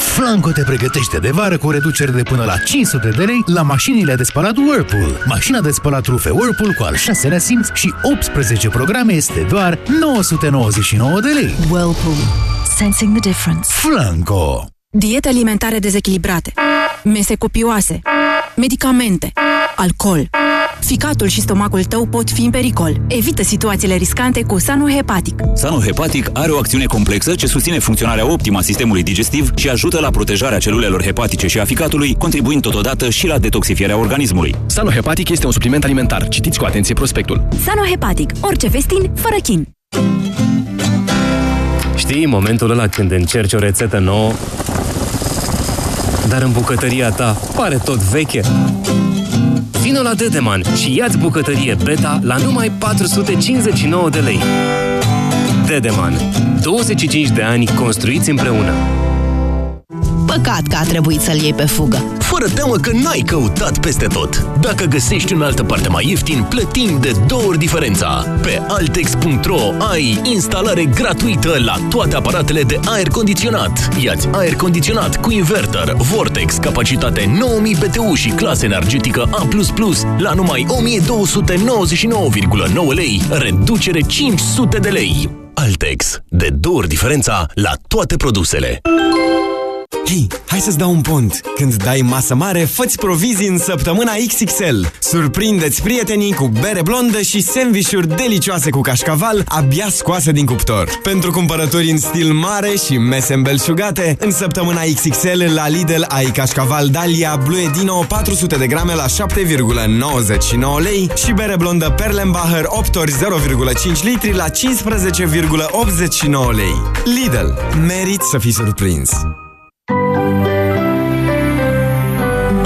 Flanco te pregătește de vară cu reduceri de până la 500 de lei la mașinile de spălat Whirlpool. Mașina de spălat rufe Whirlpool cu al șaselea simț și 18 programe este doar 999 de lei. Whirlpool. Sensing the difference. Flanco. Diete alimentare dezechilibrate, mese copioase, medicamente, alcool. Ficatul și stomacul tău pot fi în pericol. Evită situațiile riscante cu Sanu Hepatic. Sanul hepatic are o acțiune complexă ce susține funcționarea optimă a sistemului digestiv și ajută la protejarea celulelor hepatice și a ficatului, contribuind totodată și la detoxifierea organismului. Sanohepatic este un supliment alimentar. Citiți cu atenție prospectul. Sanu Hepatic. Orice vestin, fără chin. Știi momentul ăla când încerci o rețetă nouă, dar în bucătăria ta pare tot veche? Vino la Dedeman și ia-ți bucătărie Beta la numai 459 de lei. Dedeman. 25 de ani construiți împreună. Păcat că a trebuit să-l iei pe fugă. Fără teamă că n-ai căutat peste tot. Dacă găsești în altă parte mai ieftin, plătim de două ori diferența. Pe altex.ro ai instalare gratuită la toate aparatele de aer condiționat. Iați aer condiționat cu inverter, Vortex, capacitate 9000 BTU și clasă energetică A++ la numai 1299,9 lei, reducere 500 de lei. Altex. De două ori diferența la toate produsele. Hei, hai să-ți dau un pont. Când dai masă mare, fă provizii în săptămâna XXL. Surprindeți prietenii cu bere blondă și sandvișuri delicioase cu cașcaval abia scoase din cuptor. Pentru cumpărături în stil mare și mese îmbelșugate, în săptămâna XXL la Lidl ai cașcaval Dalia Blue Dino 400 de grame la 7,99 lei și bere blondă Perlenbacher 8 ori 0,5 litri la 15,89 lei. Lidl. Merit să fii surprins.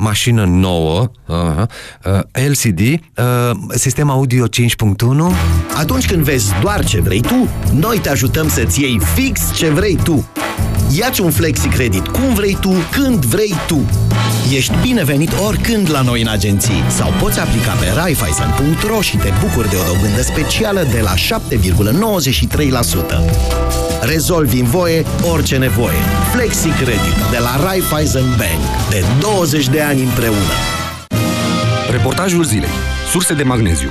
Mașină nouă, uh, uh, LCD, uh, sistem audio 5.1. Atunci când vezi doar ce vrei tu, noi te ajutăm să-ți iei fix ce vrei tu. Iați un flexi credit cum vrei tu, când vrei tu. Ești binevenit oricând la noi în agenții sau poți aplica pe raiffeisen.ro și te bucuri de o dobândă specială de la 7,93%. Rezolvi în voie orice nevoie. Flexi Credit de la Raiffeisen Bank. De 20 de ani împreună. Reportajul zilei. Surse de magneziu.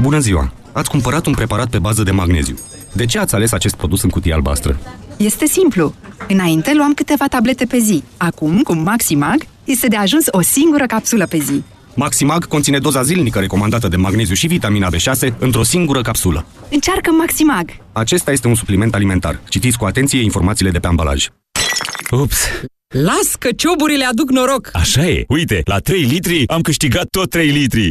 Bună ziua! Ați cumpărat un preparat pe bază de magneziu. De ce ați ales acest produs în cutie albastră? Este simplu. Înainte luam câteva tablete pe zi. Acum, cu Maximag, este de ajuns o singură capsulă pe zi. Maximag conține doza zilnică recomandată de magneziu și vitamina B6 într-o singură capsulă. Încearcă Maximag. Acesta este un supliment alimentar. Citiți cu atenție informațiile de pe ambalaj. Ups! Las că cioburile aduc noroc! Așa e! Uite, la 3 litri am câștigat tot 3 litri!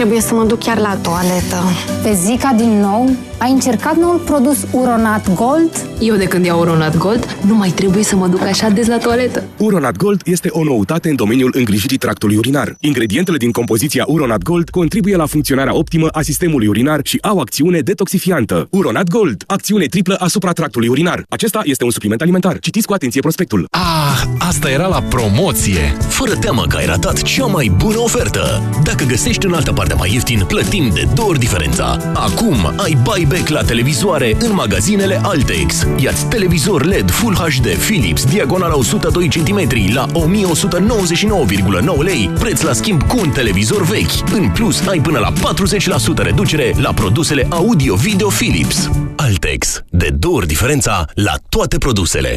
trebuie să mă duc chiar la toaletă. Pe Zica din nou? Ai încercat noul produs Uronat Gold? Eu de când iau Uronat Gold, nu mai trebuie să mă duc așa des la toaletă. Uronat Gold este o noutate în domeniul îngrijirii tractului urinar. Ingredientele din compoziția Uronat Gold contribuie la funcționarea optimă a sistemului urinar și au acțiune detoxifiantă. Uronat Gold, acțiune triplă asupra tractului urinar. Acesta este un supliment alimentar. Citiți cu atenție prospectul. Ah, asta era la promoție! Fără teamă că ai ratat cea mai bună ofertă! Dacă găsești în altă parte mai ieftin, plătim de două ori diferența. Acum ai buyback la televizoare în magazinele Altex. Iați televizor LED Full HD Philips, diagonala 102 cm la 1199,9 lei, preț la schimb cu un televizor vechi. În plus, ai până la 40% reducere la produsele audio-video Philips. Altex. De două ori diferența la toate produsele.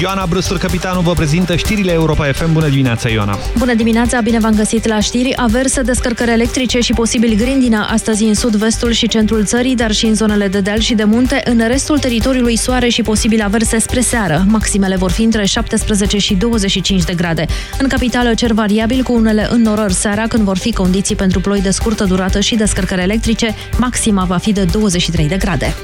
Ioana Brustur, capitanul, vă prezintă știrile Europa FM. Bună dimineața, Ioana! Bună dimineața, bine v-am găsit la știri. Averse, descărcări electrice și posibil grindină astăzi în sud-vestul și centrul țării, dar și în zonele de deal și de munte. În restul teritoriului soare și posibil averse spre seară. Maximele vor fi între 17 și 25 de grade. În capitală cer variabil cu unele înnorări seara când vor fi condiții pentru ploi de scurtă durată și descărcări electrice. Maxima va fi de 23 de grade.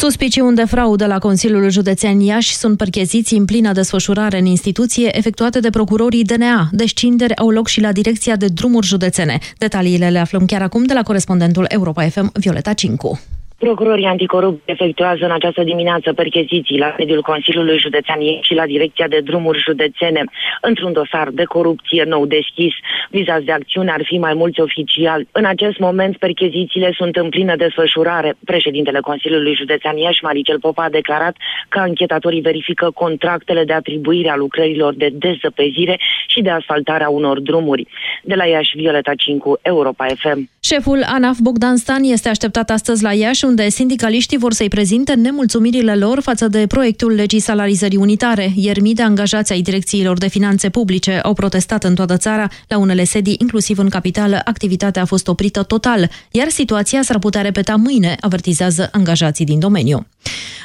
Suspiciuni de fraudă la Consiliul Județean Iași sunt percheziții în plină desfășurare în instituție efectuate de procurorii DNA. Descinderi au loc și la Direcția de Drumuri Județene. Detaliile le aflăm chiar acum de la corespondentul Europa FM, Violeta Cincu. Procurorii anticorupt efectuează în această dimineață percheziții la sediul Consiliului Județean Iași și la Direcția de Drumuri Județene. Într-un dosar de corupție nou deschis, vizați de acțiune ar fi mai mulți oficiali. În acest moment, perchezițiile sunt în plină desfășurare. Președintele Consiliului Județean Iași, Maricel Popa, a declarat că anchetatorii verifică contractele de atribuire a lucrărilor de dezăpezire și de asfaltare a unor drumuri. De la Iași, Violeta Cincu, Europa FM. Șeful ANAF Bogdan Stan este așteptat astăzi la Iași, unde sindicaliștii vor să-i prezinte nemulțumirile lor față de proiectul legii salarizării unitare. Ieri mii de angajați ai direcțiilor de finanțe publice au protestat în toată țara. La unele sedii, inclusiv în capitală, activitatea a fost oprită total, iar situația s-ar putea repeta mâine, avertizează angajații din domeniu.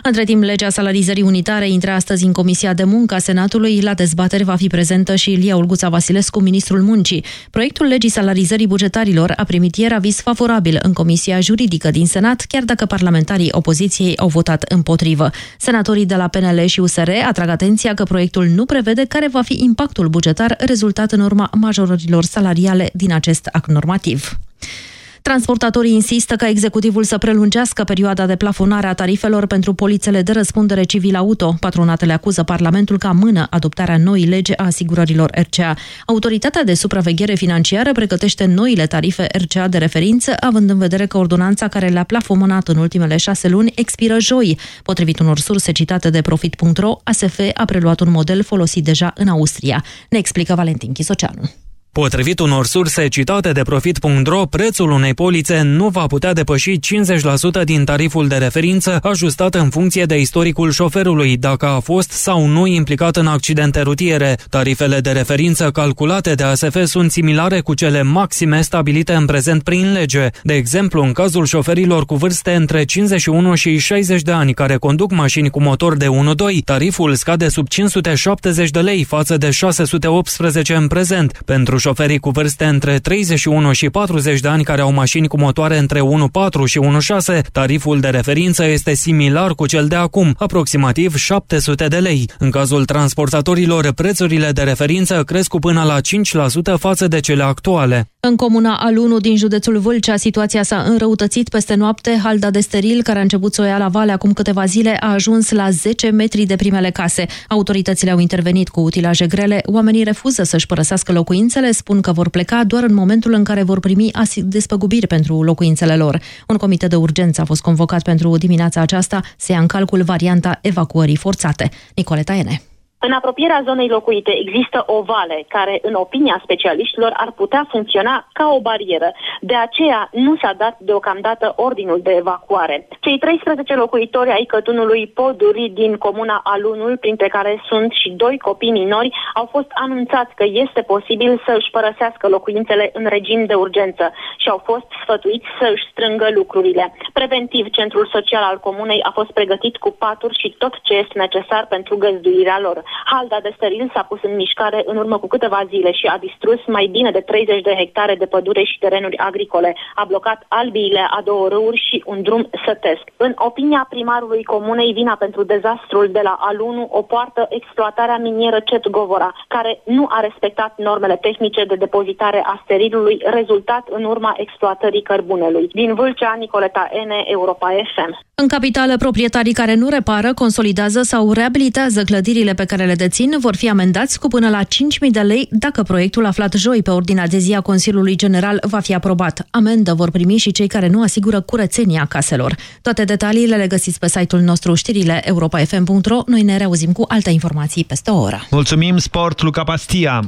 Între timp, legea salarizării unitare intră astăzi în Comisia de Muncă a Senatului. La dezbatere va fi prezentă și Ilia Olguța Vasilescu, ministrul muncii. Proiectul legii salarizării bugetarilor a primit ieri aviz favorabil în Comisia Juridică din Senat, chiar dacă parlamentarii opoziției au votat împotrivă. Senatorii de la PNL și USR atrag atenția că proiectul nu prevede care va fi impactul bugetar rezultat în urma majorărilor salariale din acest act normativ. Transportatorii insistă ca executivul să prelungească perioada de plafonare a tarifelor pentru polițele de răspundere civil auto. Patronatele acuză Parlamentul ca mână adoptarea noii lege a asigurărilor RCA. Autoritatea de supraveghere financiară pregătește noile tarife RCA de referință, având în vedere că ordonanța care le-a plafonat în ultimele șase luni expiră joi. Potrivit unor surse citate de Profit.ro, ASF a preluat un model folosit deja în Austria. Ne explică Valentin Chisoceanu. Potrivit unor surse citate de Profit.ro, prețul unei polițe nu va putea depăși 50% din tariful de referință ajustat în funcție de istoricul șoferului, dacă a fost sau nu implicat în accidente rutiere. Tarifele de referință calculate de ASF sunt similare cu cele maxime stabilite în prezent prin lege. De exemplu, în cazul șoferilor cu vârste între 51 și 60 de ani care conduc mașini cu motor de 1-2, tariful scade sub 570 de lei față de 618 în prezent. Pentru șoferii cu vârste între 31 și 40 de ani care au mașini cu motoare între 1.4 și 1.6, tariful de referință este similar cu cel de acum, aproximativ 700 de lei. În cazul transportatorilor, prețurile de referință cresc cu până la 5% față de cele actuale. În comuna Alunu din județul Vâlcea, situația s-a înrăutățit peste noapte. Halda de steril, care a început să o ia la vale acum câteva zile, a ajuns la 10 metri de primele case. Autoritățile au intervenit cu utilaje grele. Oamenii refuză să-și părăsească locuințele, spun că vor pleca doar în momentul în care vor primi despăgubiri pentru locuințele lor. Un comitet de urgență a fost convocat pentru dimineața aceasta. Se ia în calcul varianta evacuării forțate. Nicoleta Ene. În apropierea zonei locuite există o vale care, în opinia specialiștilor, ar putea funcționa ca o barieră. De aceea nu s-a dat deocamdată ordinul de evacuare. Cei 13 locuitori ai cătunului Poduri din comuna Alunul, printre care sunt și doi copii minori, au fost anunțați că este posibil să își părăsească locuințele în regim de urgență și au fost sfătuiți să își strângă lucrurile. Preventiv, centrul social al comunei a fost pregătit cu paturi și tot ce este necesar pentru găzduirea lor. Halda de steril s-a pus în mișcare în urmă cu câteva zile și a distrus mai bine de 30 de hectare de pădure și terenuri agricole. A blocat albiile a două râuri și un drum sătesc. În opinia primarului comunei, vina pentru dezastrul de la Alunu o poartă exploatarea minieră Cet Govora, care nu a respectat normele tehnice de depozitare a sterilului, rezultat în urma exploatării cărbunelui. Din Vâlcea, Nicoleta N, Europa FM. În capitală, proprietarii care nu repară, consolidează sau reabilitează clădirile pe care le dețin vor fi amendați cu până la 5.000 de lei dacă proiectul aflat joi pe ordinea de zi a Consiliului General va fi aprobat. Amendă vor primi și cei care nu asigură curățenia caselor. Toate detaliile le găsiți pe site-ul nostru știrile europa.fm.ro. Noi ne reauzim cu alte informații peste o oră. Mulțumim, Sport, Luca Pastia!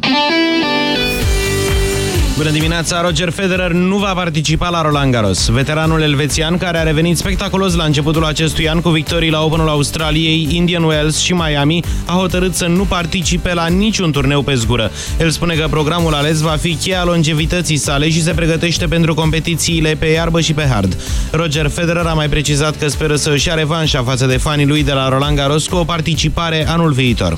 Bună dimineața! Roger Federer nu va participa la Roland Garros. Veteranul elvețian, care a revenit spectaculos la începutul acestui an cu victorii la Openul Australiei, Indian Wells și Miami, a hotărât să nu participe la niciun turneu pe zgură. El spune că programul ales va fi cheia longevității sale și se pregătește pentru competițiile pe iarbă și pe hard. Roger Federer a mai precizat că speră să își ia revanșa față de fanii lui de la Roland Garros cu o participare anul viitor.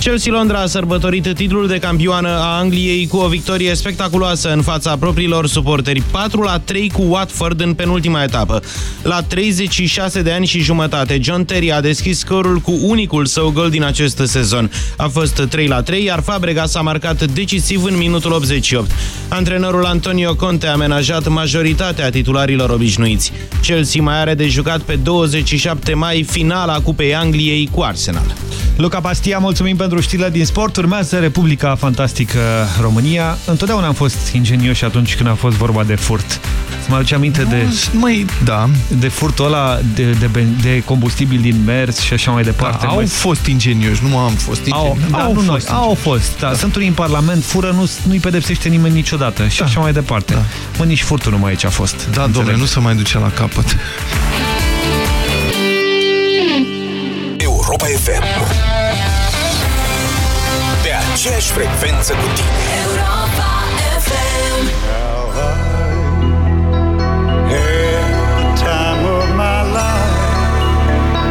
Chelsea Londra a sărbătorit titlul de campioană a Angliei cu o victorie spectaculoasă în fața propriilor suporteri, 4 la 3 cu Watford în penultima etapă. La 36 de ani și jumătate, John Terry a deschis scorul cu unicul său gol din acest sezon. A fost 3 la 3, iar Fabregas a marcat decisiv în minutul 88. Antrenorul Antonio Conte a amenajat majoritatea titularilor obișnuiți. Chelsea mai are de jucat pe 27 mai finala Cupei Angliei cu Arsenal. Luca Pastia, mulțumim pentru știrile din sport. Urmează Republica Fantastică România. Întotdeauna am fost ingenioși atunci când a fost vorba de furt. Să mă aduce aminte de... Mai, da. De furtul ăla de, de, de combustibil din mers și așa mai departe. Da, au mai... fost ingenioși, nu am fost ingenioși. Au, da, au, nu fost, au fost. Da. da. Sunt unii în Parlament, fură, nu, nu-i pedepsește nimeni niciodată și da. așa mai departe. Da. Mă, nici furtul nu mai aici a fost. Da, domnule, nu se mai duce la capăt. Europa FM aceeași frecvență cu tine. Europa I had a time of my life?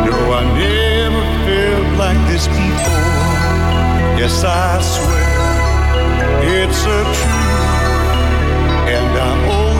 No, I never felt like this before. Yes, I swear it's a truth, and I'm I've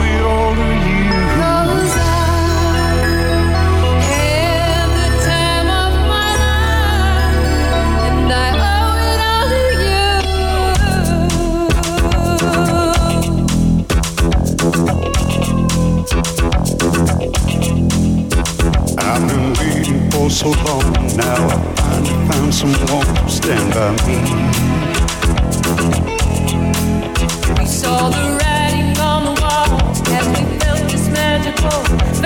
for so long now. I finally found someone to stand by me. We saw the writing on the wall as we felt this magical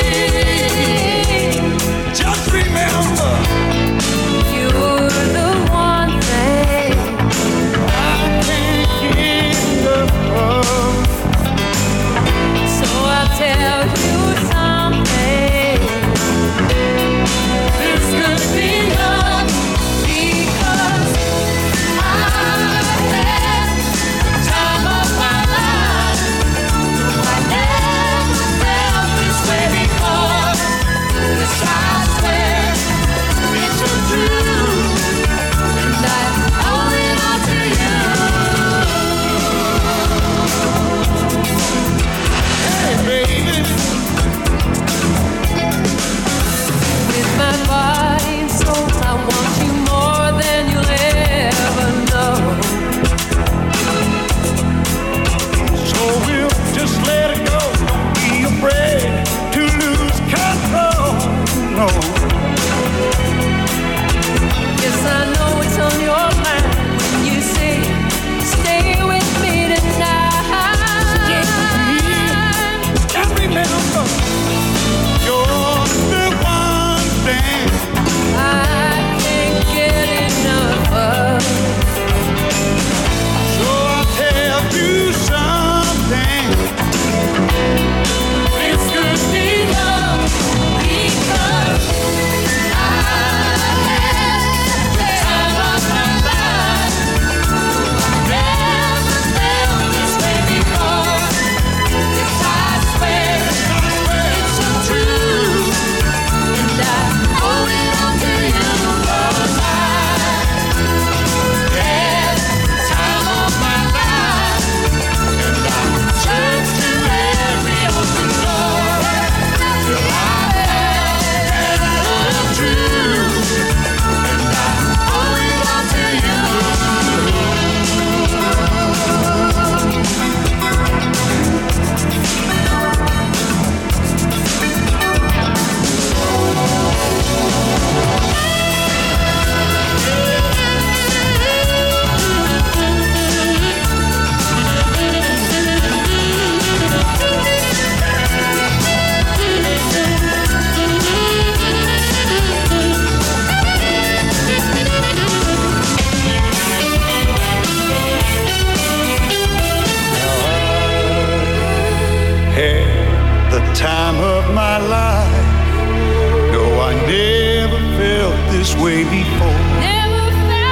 Way before.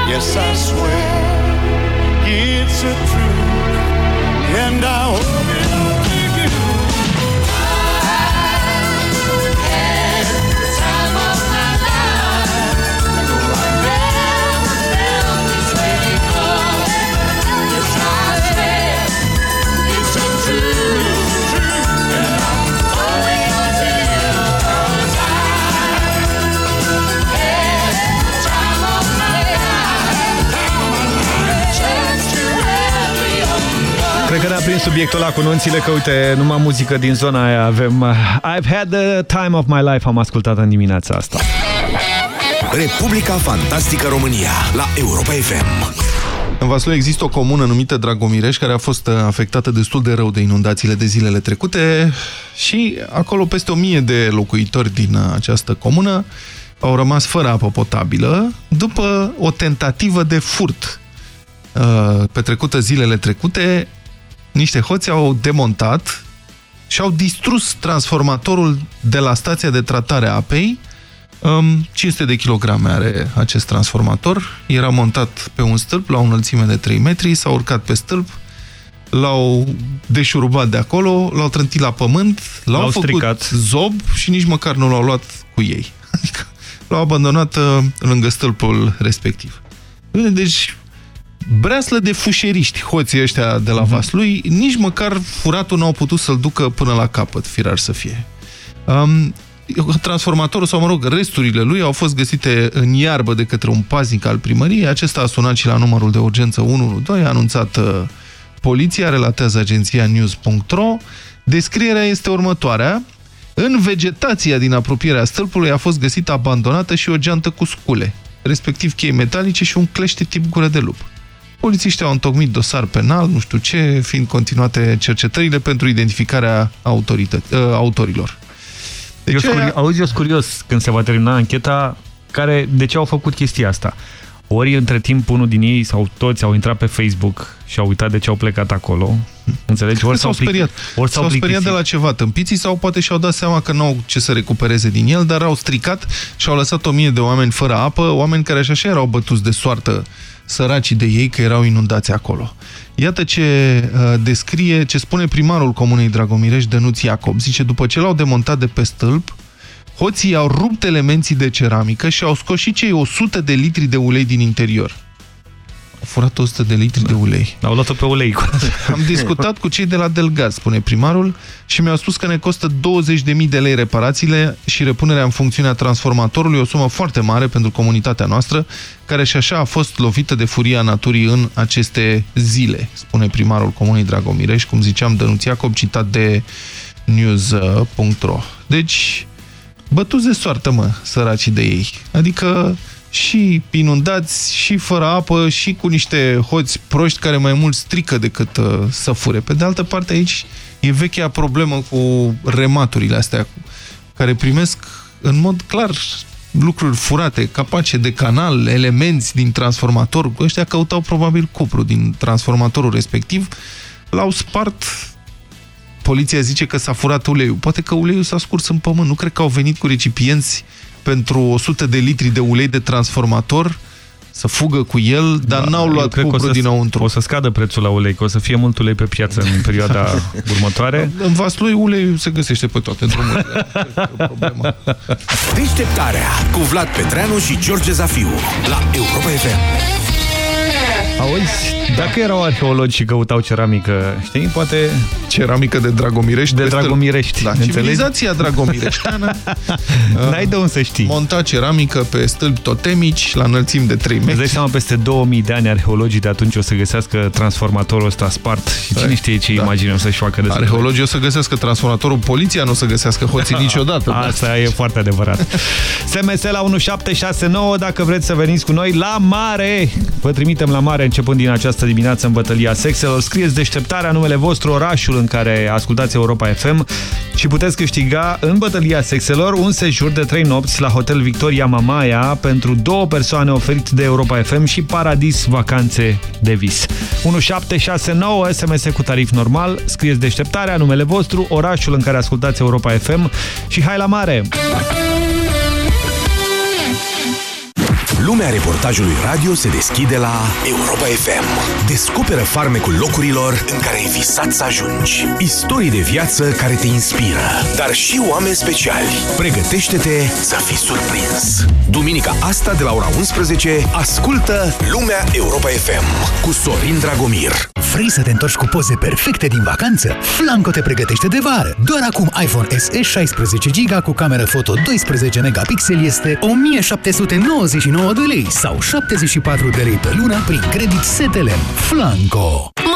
yes, I swear it's a truth, and I că ne-a prins subiectul ăla cu nunțile, că uite, numai muzică din zona aia avem. uh, I've had the time of my life, am ascultat în dimineața asta. Republica Fantastică România la Europa FM. În Vaslui există o comună numită Dragomireș care a fost uh, afectată destul de rău de inundațiile de zilele trecute și acolo peste o mie de locuitori din uh, această comună au rămas fără apă potabilă după o tentativă de furt uh, petrecută zilele trecute. Niște hoți au demontat și au distrus transformatorul de la stația de tratare a apei Um, 500 de kilograme are acest transformator, era montat pe un stâlp la o înălțime de 3 metri, s-a urcat pe stâlp, l-au deșurubat de acolo, l-au trântit la pământ, l-au făcut stricat. zob și nici măcar nu l-au luat cu ei. [laughs] Adică l-au abandonat uh, lângă stâlpul respectiv. Deci, breaslă de fușeriști, hoții ăștia de la Vaslui, nici măcar furatul n-au putut să-l ducă până la capăt, firar să fie. Um, transformatorul sau, mă rog, resturile lui au fost găsite în iarbă de către un paznic al primăriei. Acesta a sunat și la numărul de urgență 112, a anunțat uh, poliția, relatează agenția news.ro. Descrierea este următoarea. În vegetația din apropierea stâlpului a fost găsită abandonată și o geantă cu scule, respectiv chei metalice și un clește tip gură de lup. Polițiștii au întocmit dosar penal, nu știu ce, fiind continuate cercetările pentru identificarea autorități, uh, autorilor. Eu Deci sunt aia- curios, auzi, eu sunt curios când se va termina ancheta, care, de ce au făcut chestia asta? Ori între timp unul din ei sau toți au intrat pe Facebook și au uitat de ce au plecat acolo. Înțelegi? Ori s-au s-au plicti- speriat. Ori S-au speriat de la ceva tâmpiții sau poate și-au dat seama că nu au ce să recupereze din el, dar au stricat și au lăsat o mie de oameni fără apă, oameni care și așa erau bătuți de soartă săracii de ei că erau inundați acolo. Iată ce uh, descrie, ce spune primarul comunei Dragomireș, Dănuț Iacob. Zice, după ce l-au demontat de pe stâlp, hoții au rupt elemenții de ceramică și au scos și cei 100 de litri de ulei din interior. Au furat 100 de litri de ulei. Au luat-o pe ulei. [laughs] Am discutat cu cei de la Delgaz, spune primarul, și mi-au spus că ne costă 20.000 de lei reparațiile și repunerea în funcțiune a transformatorului, o sumă foarte mare pentru comunitatea noastră, care și așa a fost lovită de furia naturii în aceste zile, spune primarul Comunei Dragomireș, cum ziceam, Dănuț Iacob, citat de news.ro. Deci, bătuți de soartă, mă, săracii de ei. Adică și inundați, și fără apă, și cu niște hoți proști care mai mult strică decât uh, să fure. Pe de altă parte, aici e vechea problemă cu rematurile astea, care primesc în mod clar lucruri furate, capace de canal, elemenți din transformator. Ăștia căutau probabil cupru din transformatorul respectiv, l-au spart poliția zice că s-a furat uleiul. Poate că uleiul s-a scurs în pământ. Nu cred că au venit cu recipienți pentru 100 de litri de ulei de transformator să fugă cu el, dar Da, n-au eu luat cred că o cupru să- dinăuntru. O să scadă prețul la ulei, că o să fie mult ulei pe piață în perioada [laughs] următoare. În Vaslui uleiul se găsește pe toate drumurile. [laughs] Deșteptarea cu Vlad Petreanu și George Zafiu la Europa FM. Auzi, dacă erau arheologi și căutau ceramică, știi, poate... Ceramică de Dragomirești? De pe stâlp. Dragomirești, Da, înțelegi? civilizația Dragomireșteană. [laughs] N-ai de unde să știi. Monta ceramică pe stâlpi totemici la înălțimi de 3 Îți dai metri. seama, peste 2000 de ani arheologii de atunci o să găsească transformatorul ăsta spart și cine știe ce Da. imagine o să-și facă despre Arheologii o să găsească transformatorul, poliția nu o să găsească hoții [laughs] niciodată. Asta e foarte adevărat. [laughs] SMS la 1769 dacă vreți să veniți cu noi la mare. Vă trimitem la mare în începând din această dimineață în bătălia sexelor. Scrieți deșteptarea, numele vostru, orașul în care ascultați Europa FM și puteți câștiga în bătălia sexelor un sejur de 3 nopți la Hotel Victoria Mamaia pentru două persoane oferit de Europa FM și Paradis Vacanțe de Vis. 1769 SMS cu tarif normal, scrieți deșteptarea, numele vostru, orașul în care ascultați Europa FM și hai la mare! Lumea reportajului radio se deschide la Europa FM. Descoperă farmecul locurilor în care ai visat să ajungi. Istorii de viață care te inspiră, dar și oameni speciali. Pregătește-te să fii surprins. Duminica asta de la ora 11, ascultă Lumea Europa FM cu Sorin Dragomir. Vrei să te întorci cu poze perfecte din vacanță? Flanco te pregătește de vară. Doar acum iPhone SE 16 GB cu cameră foto 12 megapixeli este 1799 de lei sau 74 de lei pe lună prin credit Setelem. Flanco!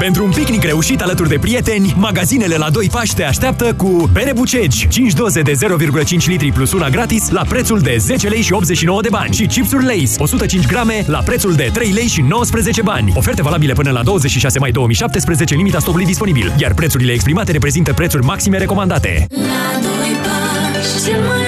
pentru un picnic reușit alături de prieteni, magazinele la 2 pași te așteaptă cu bere bucegi, 5 doze de 0,5 litri plus una gratis la prețul de 10 lei și 89 de bani și chipsuri Lay's 105 grame la prețul de 3 lei și 19 bani. Oferte valabile până la 26 mai 2017, limita stocului disponibil, iar prețurile exprimate reprezintă prețuri maxime recomandate. La 2 pași, cel mai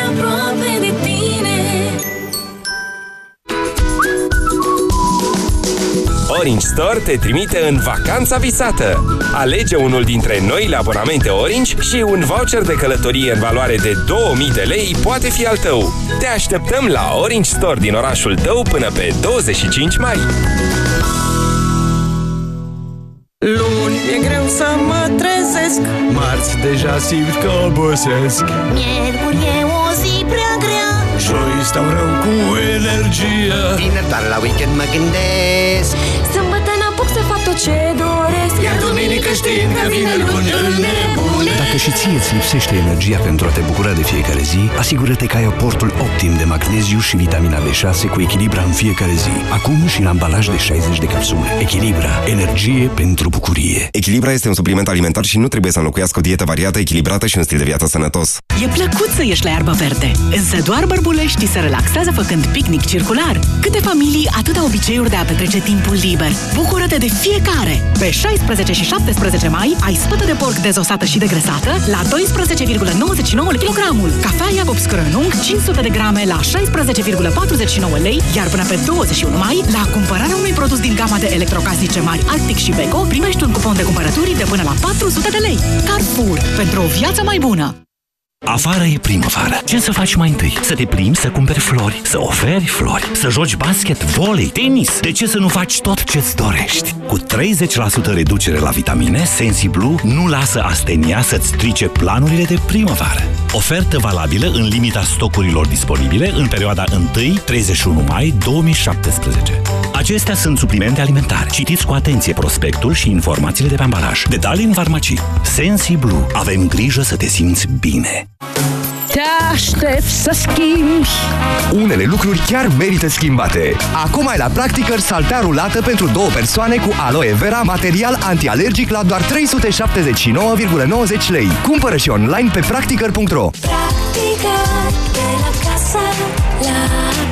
Orange Store te trimite în vacanța visată. Alege unul dintre noile abonamente Orange și un voucher de călătorie în valoare de 2000 de lei poate fi al tău. Te așteptăm la Orange Store din orașul tău până pe 25 mai. Luni e greu să mă trezesc Marți deja simt că obosesc Miercuri e o zi prea grea Joi stau rău cu energie Vineri doar la weekend mă gândesc Sâmbătă n-apuc să fac tot ce doresc Iar duminică știind că vine luni îl nebune Dacă și ție îți lipsește energia pentru a te bucura de fiecare zi, asigură-te că ai aportul optim de magneziu și vitamina B6 cu Echilibra în fiecare zi. Acum și în ambalaj de 60 de capsule. Echilibra. Energie pentru bucurie. Echilibra este un supliment alimentar și nu trebuie să înlocuiască o dietă variată, echilibrată și un stil de viață sănătos. E plăcut să ieși la iarbă verde, însă doar bărbuleștii se relaxează făcând picnic circular. Câte familii, atâta obiceiuri de a petrece timpul liber. Bucură-te de fiecare! Pe 16 și 17 mai ai spătă de porc dezosată și degresată la 12,99 kg. Cafea Iacob Scrănung 500 de grame la 16,49 lei, iar până pe 21 mai, la cumpărarea unui produs din gama de electrocasnice mari Arctic și Beko, primești un cupon de cumpărături de până la 400 de lei. Carrefour. Pentru o viață mai bună! Afară e primăvară. Ce să faci mai întâi? Să te plimbi, să cumperi flori, să oferi flori, să joci basket, volei, tenis. De ce să nu faci tot ce-ți dorești? Cu 30% reducere la vitamine, SensiBlue nu lasă astenia să-ți strice planurile de primăvară. Ofertă valabilă în limita stocurilor disponibile în perioada 1-31 mai 2017. Acestea sunt suplimente alimentare. Citiți cu atenție prospectul și informațiile de pe ambalaj. Detalii în farmacii. SensiBlue. Avem grijă să te simți bine. Te aștept să schimbi Unele lucruri chiar merită schimbate. Acum ai la Practicăr saltea rulată pentru două persoane cu aloe vera, material antialergic la doar 379,90 lei. Cumpără și online pe practicăr.ro Practică de la casă, la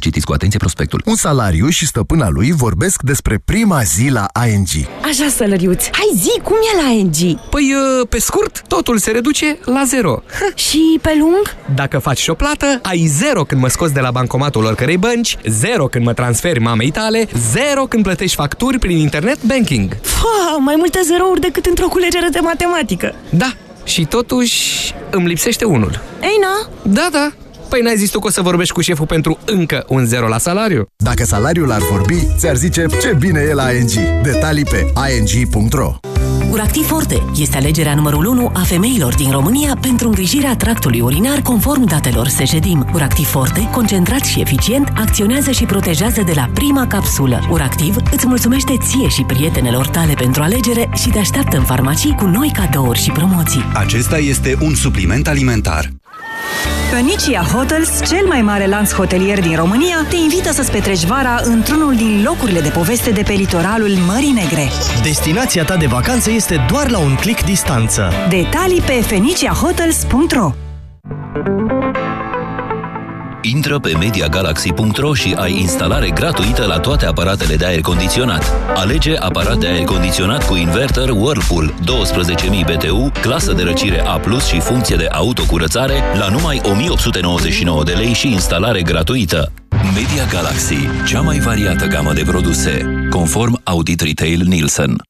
Citiți cu atenție prospectul. cuvântul. Un salariu și stăpâna lui vorbesc despre prima zi la ING. Așa, sălăriuț, hai zi, cum e la ING? Păi, pe scurt, totul se reduce la zero. Și pe lung? Dacă faci și o plată, ai zero când mă scoți de la bancomatul oricărei bănci, zero când mă transferi mamei tale, zero când plătești facturi prin internet banking. Fa, mai multe zerouri decât într-o culegere de matematică. Da, și totuși îmi lipsește unul. Ei, na? Da, da. Păi n-ai zis tu că o să vorbești cu șeful pentru încă un zero la salariu? Dacă salariul ar vorbi, ți-ar zice ce bine e la ING. Detalii pe ing.ro Uractiv Forte este alegerea numărul 1 a femeilor din România pentru îngrijirea tractului urinar conform datelor Sejedim. Uractiv Forte, concentrat și eficient, acționează și protejează de la prima capsulă. Uractiv îți mulțumește ție și prietenelor tale pentru alegere și te așteaptă în farmacii cu noi cadouri și promoții. Acesta este un supliment alimentar. Phoenicia Hotels, cel mai mare lanț hotelier din România, te invită să-ți petreci vara într-unul din locurile de poveste de pe litoralul Mării Negre. Destinația ta de vacanță este doar la un clic distanță. Detalii pe feniciahotels.ro Intră pe MediaGalaxy.ro și ai instalare gratuită la toate aparatele de aer condiționat. Alege aparat de aer condiționat cu inverter Whirlpool 12.000 BTU, clasă de răcire A+, și funcție de autocurățare la numai 1899 de lei și instalare gratuită. Media Galaxy, cea mai variată gamă de produse, conform Audit Retail Nielsen.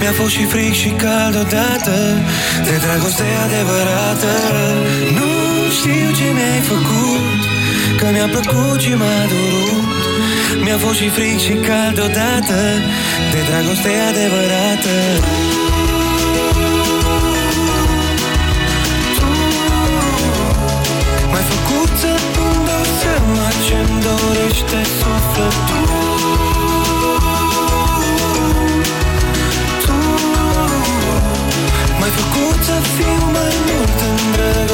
Mi-a fost și fric și cald odată De dragoste adevărată. Nu știu ce mi-ai făcut Că mi-a plăcut și m-a dorut Mi-a fost și fric și cald odată De dragoste adevărată. M-ai făcut să-mi dau seama ce-mi dorește sufletul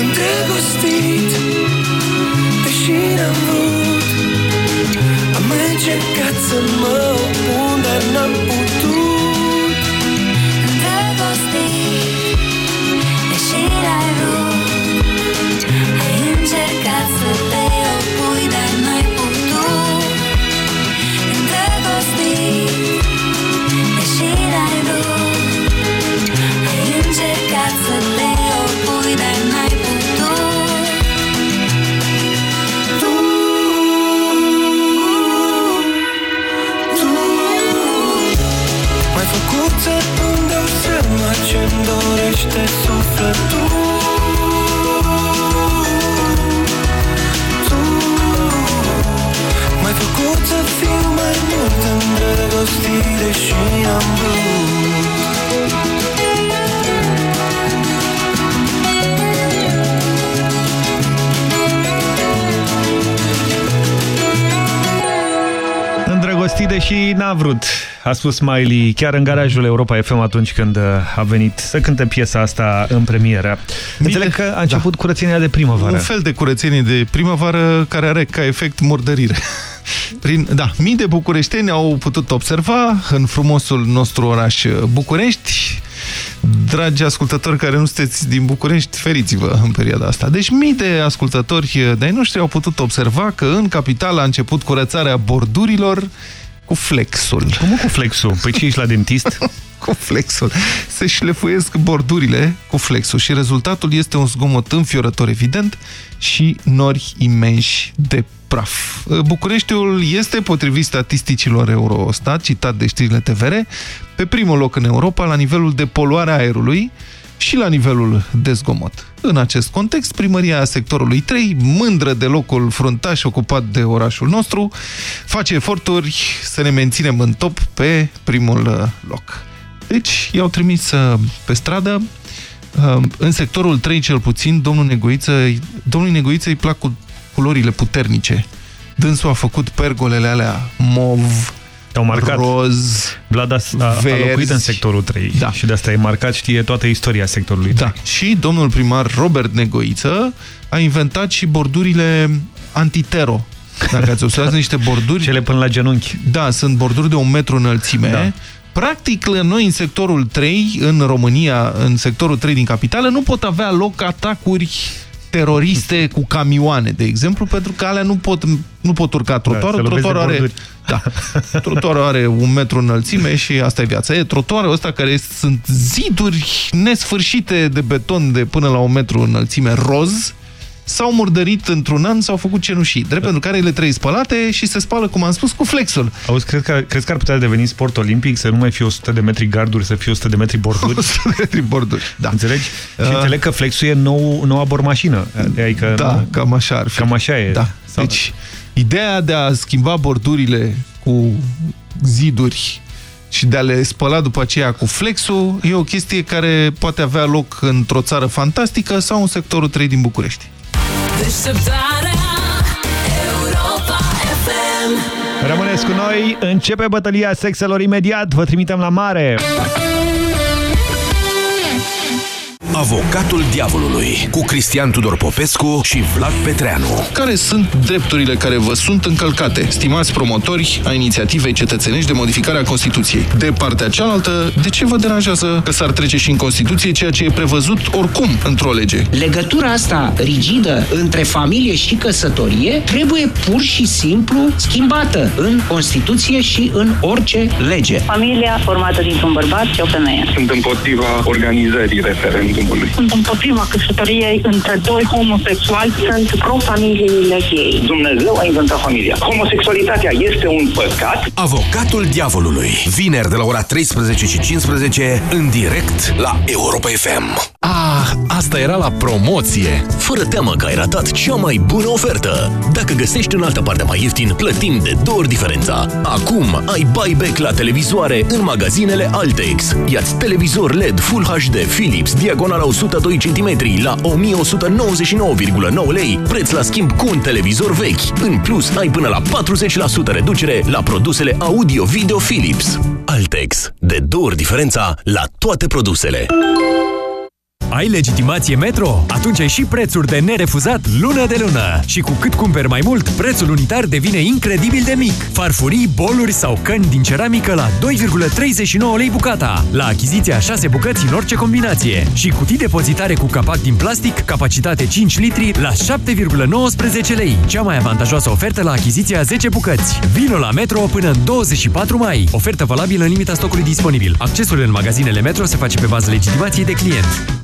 Îndrăgostit Deși n-am vrut. Am încercat să mă opun sufletul Tu M-ai făcut să fiu mai mult îndrăgostit Deși am vrut. Îndrăgostit deși n-a vrut, a spus Miley chiar în garajul Europa FM atunci când uh, a venit să cânte piesa asta în premieră. Înțeleg că a început da. curățenia de primăvară. Un fel de curățenie de primăvară care are ca efect murdărire. [laughs] Prin, da, mii de bucureșteni au putut observa în frumosul nostru oraș București Dragi ascultători care nu sunteți din București, feriți-vă în perioada asta. Deci mii de ascultători de-ai noștri au putut observa că în capital a început curățarea bordurilor cu flexul. Cum cu flexul? Păi ce ești la dentist? [laughs] cu flexul. Se șlefuiesc bordurile cu flexul și rezultatul este un zgomot înfiorător evident și nori imensi de praf. Bucureștiul este, potrivit statisticilor Eurostat, citat de știrile TVR, pe primul loc în Europa la nivelul de poluare a aerului și la nivelul de zgomot. În acest context, primăria sectorului 3, mândră de locul fruntaș ocupat de orașul nostru, face eforturi să ne menținem în top pe primul loc. Deci, i-au trimis uh, pe stradă, uh, în sectorul 3 cel puțin, domnul Negoiță, domnului Negoiță îi plac cu culorile puternice. Dânsul a făcut pergolele alea mov, au marcat. roz, Vlad a, a, a locuit în sectorul 3 da. și de asta e marcat, știe toată istoria sectorului 3. Da. Și domnul primar Robert Negoiță a inventat și bordurile antitero. Dacă ați observat, niște borduri... [laughs] Cele până la genunchi. Da, sunt borduri de un metru înălțime. Da. Practic, la noi în sectorul 3, în România, în sectorul 3 din capitală, nu pot avea loc atacuri teroriste cu camioane, de exemplu, pentru că alea nu pot, nu pot urca trotuarul. Da, trotuarul are, [laughs] da, [laughs] trotuarul are un metru înălțime și asta e viața. E trotuarul ăsta care sunt ziduri nesfârșite de beton de până la un metru înălțime roz, s-au murdărit într-un an, s-au făcut cenușii, drept pentru care ele trei spălate și se spală, cum am spus, cu flexul. Auzi, crezi că, crezi că ar putea deveni sport olimpic să nu mai fie 100 de metri garduri, să fie 100 de metri borduri? [laughs] 100 de metri borduri, da. Înțelegi? Uh. Și înțeleg că flexul e nou, noua bormașină. Adică, Da, nu? cam așa ar fi. Cam așa e. Da. Deci, ideea de a schimba bordurile cu ziduri și de a le spăla după aceea cu flexul e o chestie care poate avea loc într-o țară fantastică sau în sectorul 3 din București. Deșteptarea Europa FM Rămâneți cu noi, începe bătălia sexelor imediat, vă trimitem la mare. Avocatul diavolului cu Cristian Tudor Popescu și Vlad Petreanu. Care sunt drepturile care vă sunt încălcate, stimați promotori a inițiativei cetățenești de modificare a Constituției? De partea cealaltă, de ce vă deranjează că s-ar trece și în Constituție ceea ce e prevăzut oricum într-o lege? Legătura asta rigidă între familie și căsătorie trebuie pur și simplu schimbată în Constituție și în orice lege. Familia formată dintr-un bărbat și o femeie. Sunt împotriva organizării referendumului. Sunt împotriva căsătoriei între doi homosexuali. Sunt pro-familiile gay. Dumnezeu a inventat familia. Homosexualitatea este un păcat. Avocatul diavolului. Vineri de la ora 13 și 15 în direct la Europa FM. Ah, asta era la promoție! Fără teamă că ai ratat cea mai bună ofertă! Dacă găsești în altă parte mai ieftin, plătim de două ori diferența. Acum ai buyback la televizoare în magazinele Altex. Iați televizor LED Full HD Philips, diagonala 102 cm la 1199,9 lei, preț la schimb cu un televizor vechi. În plus, ai până la 40% reducere la produsele audio-video Philips. Altex. De două ori diferența la toate produsele. Ai legitimație Metro? Atunci ai și prețuri de nerefuzat lună de lună. Și cu cât cumperi mai mult, prețul unitar devine incredibil de mic. Farfurii, boluri sau căni din ceramică la 2,39 lei bucata. La achiziția 6 bucăți în orice combinație. Și cutii depozitare cu capac din plastic, capacitate 5 litri la 7,19 lei. Cea mai avantajoasă ofertă la achiziția 10 bucăți. Vino la Metro până în 24 mai. Ofertă valabilă în limita stocului disponibil. Accesul în magazinele Metro se face pe bază legitimației de client.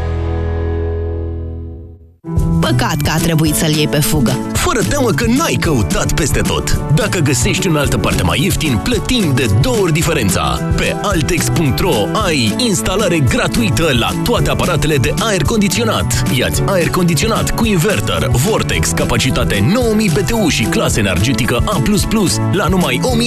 Păcat că a trebuit să-l iei pe fugă. Fără teamă că n-ai căutat peste tot. Dacă găsești în altă parte mai ieftin, plătim de două ori diferența. Pe altex.ro ai instalare gratuită la toate aparatele de aer condiționat. Iați aer condiționat cu inverter, Vortex, capacitate 9000 BTU și clasă energetică A++ la numai 1299,9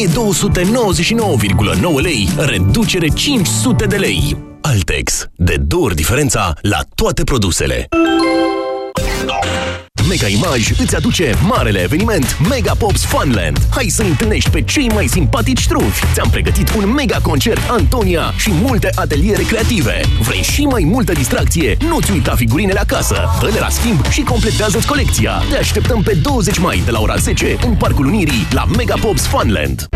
lei, reducere 500 de lei. Altex. De două ori diferența la toate produsele. Mega Image îți aduce marele eveniment Mega Pops Funland. Hai să întâlnești pe cei mai simpatici trufi. Ți-am pregătit un mega concert Antonia și multe ateliere creative. Vrei și mai multă distracție? Nu-ți uita figurinele acasă. Dă-le la schimb și completează-ți colecția. Te așteptăm pe 20 mai de la ora 10 în Parcul Unirii la Mega Pops Funland.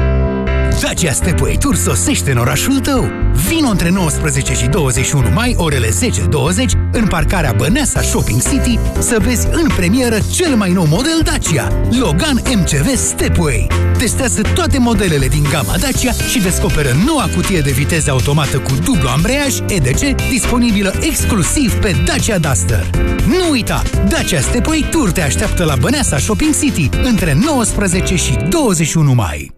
Dacia Stepway Tour sosește în orașul tău. Vino între 19 și 21 mai, orele 10-20, în parcarea Băneasa Shopping City, să vezi în premieră cel mai nou model Dacia, Logan MCV Stepway. Testează toate modelele din gama Dacia și descoperă noua cutie de viteză automată cu dublu ambreiaj EDC, disponibilă exclusiv pe Dacia Duster. Nu uita, Dacia Stepway Tour te așteaptă la Băneasa Shopping City între 19 și 21 mai.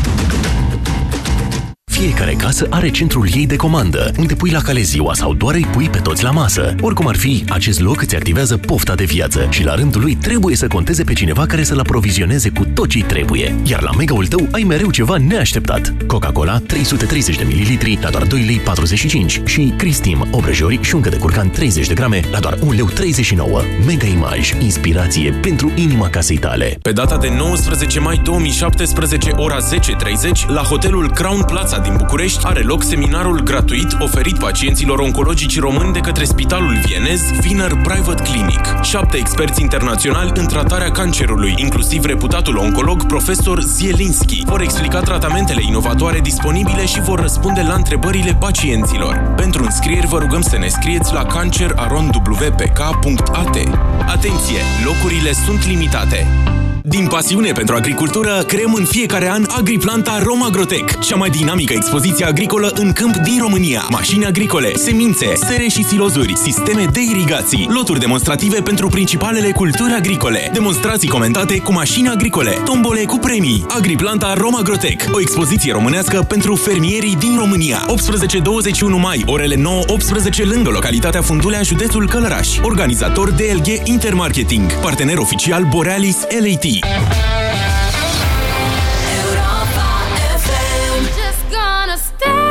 Fiecare casă are centrul ei de comandă, unde pui la cale ziua sau doar îi pui pe toți la masă. Oricum ar fi, acest loc îți activează pofta de viață și la rândul lui trebuie să conteze pe cineva care să-l aprovizioneze cu tot ce trebuie. Iar la mega-ul tău ai mereu ceva neașteptat. Coca-Cola 330 de ml la doar 2,45 lei și Cristim, obrăjori și uncă de curcan 30 de grame la doar 1,39 lei. Mega Image, inspirație pentru inima casei tale. Pe data de 19 mai 2017, ora 10.30, la hotelul Crown Plaza din București are loc seminarul gratuit oferit pacienților oncologici români de către Spitalul Vienez Wiener Private Clinic. Șapte experți internaționali în tratarea cancerului, inclusiv reputatul oncolog profesor Zielinski, vor explica tratamentele inovatoare disponibile și vor răspunde la întrebările pacienților. Pentru înscrieri vă rugăm să ne scrieți la cancerarondwpk.at. Atenție! Locurile sunt limitate! Din pasiune pentru agricultură, creăm în fiecare an Agriplanta Romagrotec, cea mai dinamică expoziție agricolă în câmp din România. Mașini agricole, semințe, sere și silozuri, sisteme de irigații, loturi demonstrative pentru principalele culturi agricole, demonstrații comentate cu mașini agricole, tombole cu premii. Agriplanta Romagrotec, o expoziție românească pentru fermierii din România. 18-21 mai, orele 9-18 lângă localitatea Fundulea, județul Călăraș. Organizator DLG Intermarketing, partener oficial Borealis LAT. Europa FM.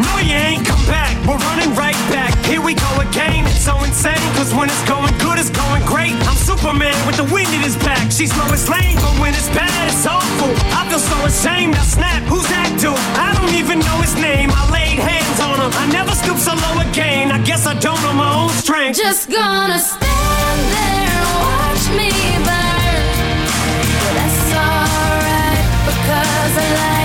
No, you ain't come back. We're running right back. Here we go again. It's so insane, cause when it's going good, it's going great. I'm Superman with the wind in his back. She she's Lois Lane, but when it's bad, it's awful. I feel so ashamed. I snap. Who's that dude? I don't even know his name. I laid hands on him. I never stoop so low again. I guess I don't know my own strength. Just gonna stand there and watch me burn. But that's alright because I like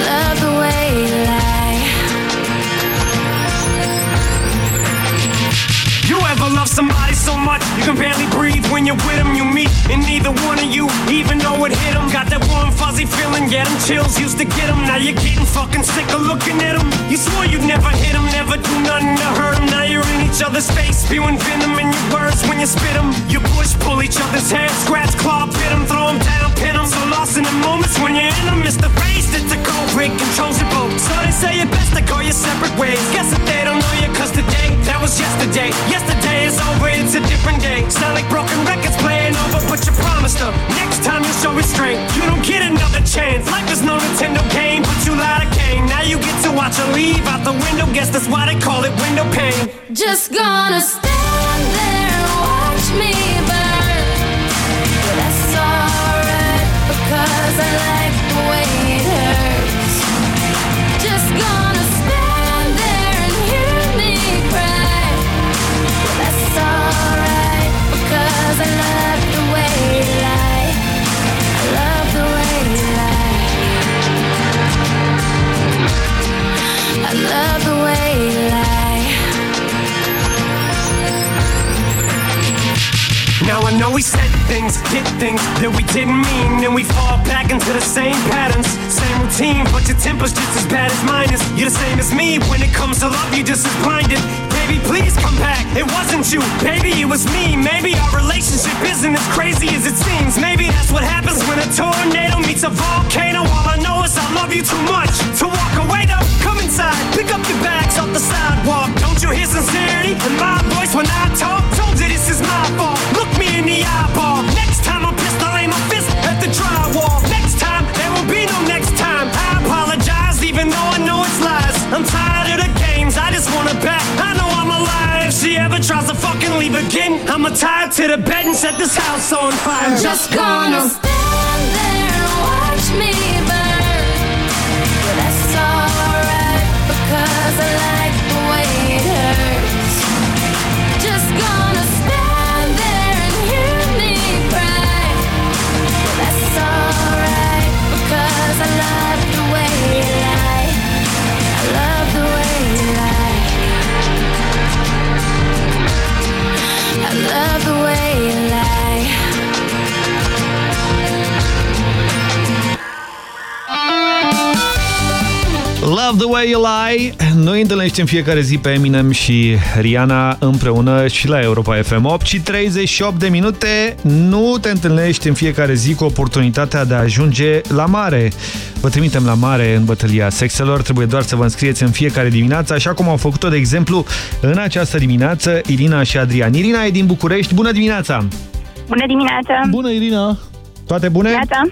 love love somebody so much you can barely breathe when you're with them? You meet, and neither one of you even know it hit them. Got that warm, fuzzy feeling, yeah, them chills used to get them. Now you're getting fucking sick of looking at them. You swore you'd never hit them, never do nothing to hurt them. Now you're in each other's face, spewing venom in your words when you spit them. You push, pull each other's hair, scratch, claw, pit them, throw them down, pin them. So lost in the moments when you're in them, it's the face that's a cold break, controls your boat. So they say it best to go your separate ways. Guess that they don't know you, cause today, that was yesterday. Yesterday is over, it's a different day. Sound like broken records playing over, but you promised her. Next time you show restraint, you don't get another chance. Life is no Nintendo game, but you lied again. Now you get to watch her leave out the window. Guess that's why they call it window pane. Just gonna stand there and watch me burn. But that's alright because I like I know we said things, did things that we didn't mean, and we fall back into the same patterns, same routine. But your temper's just as bad as mine is. You're the same as me when it comes to love. You're just as blinded. Baby, please come back. It wasn't you, baby, it was me. Maybe our relationship isn't as crazy as it seems. Maybe that's what happens when a tornado meets a volcano. All I know is I love you too much to walk away. Though, come inside, pick up your bags off the sidewalk. Don't you hear sincerity in my voice when I talk? Told you this is my fault. In the eyeball. Next time I'm pissed, I'll aim a fist at the drywall. Next time, there will be no next time. I apologize, even though I know it's lies. I'm tired of the games, I just wanna bet. I know I'm alive. If she ever tries to fucking leave again, I'ma tie to the bed and set this house on fire. I'm Just gonna stand there and watch me Love the way you lie. Noi întâlnești în fiecare zi pe Eminem și Rihanna împreună și la Europa FM 8 și 38 de minute. Nu te întâlnești în fiecare zi cu oportunitatea de a ajunge la mare. Vă trimitem la mare în bătălia sexelor. Trebuie doar să vă înscrieți în fiecare dimineață, așa cum au făcut-o, de exemplu, în această dimineață Irina și Adrian. Irina e din București. Bună dimineața! Bună dimineața! Bună, Irina! Toate bune? Gata?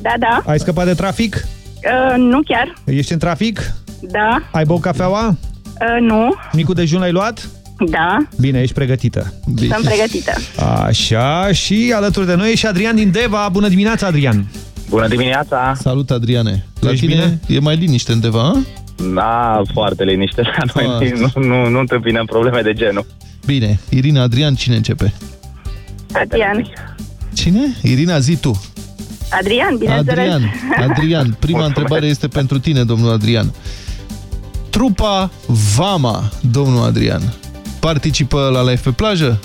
Da, da. Ai scăpat de trafic? Uh, nu chiar. Ești în trafic? Da. Ai băut cafeaua? Uh, nu. Micul dejun l-ai luat? Da. Bine, ești pregătită. Bine. Sunt pregătită. Așa, și alături de noi e și Adrian din Deva. Bună dimineața, Adrian! Bună dimineața! Salut, Adriane! La Ești tine bine? e mai liniște undeva, a? Da, foarte liniște la noi. [laughs] Nu, nu, nu întâmpinăm probleme de genul. Bine, Irina, Adrian, cine începe? Adrian. Cine? Irina, zi tu. Adrian, bineînțeles. Adrian, Adrian, prima întrebare este pentru tine, domnul Adrian. Trupa Vama, domnul Adrian, participă la Life pe plajă?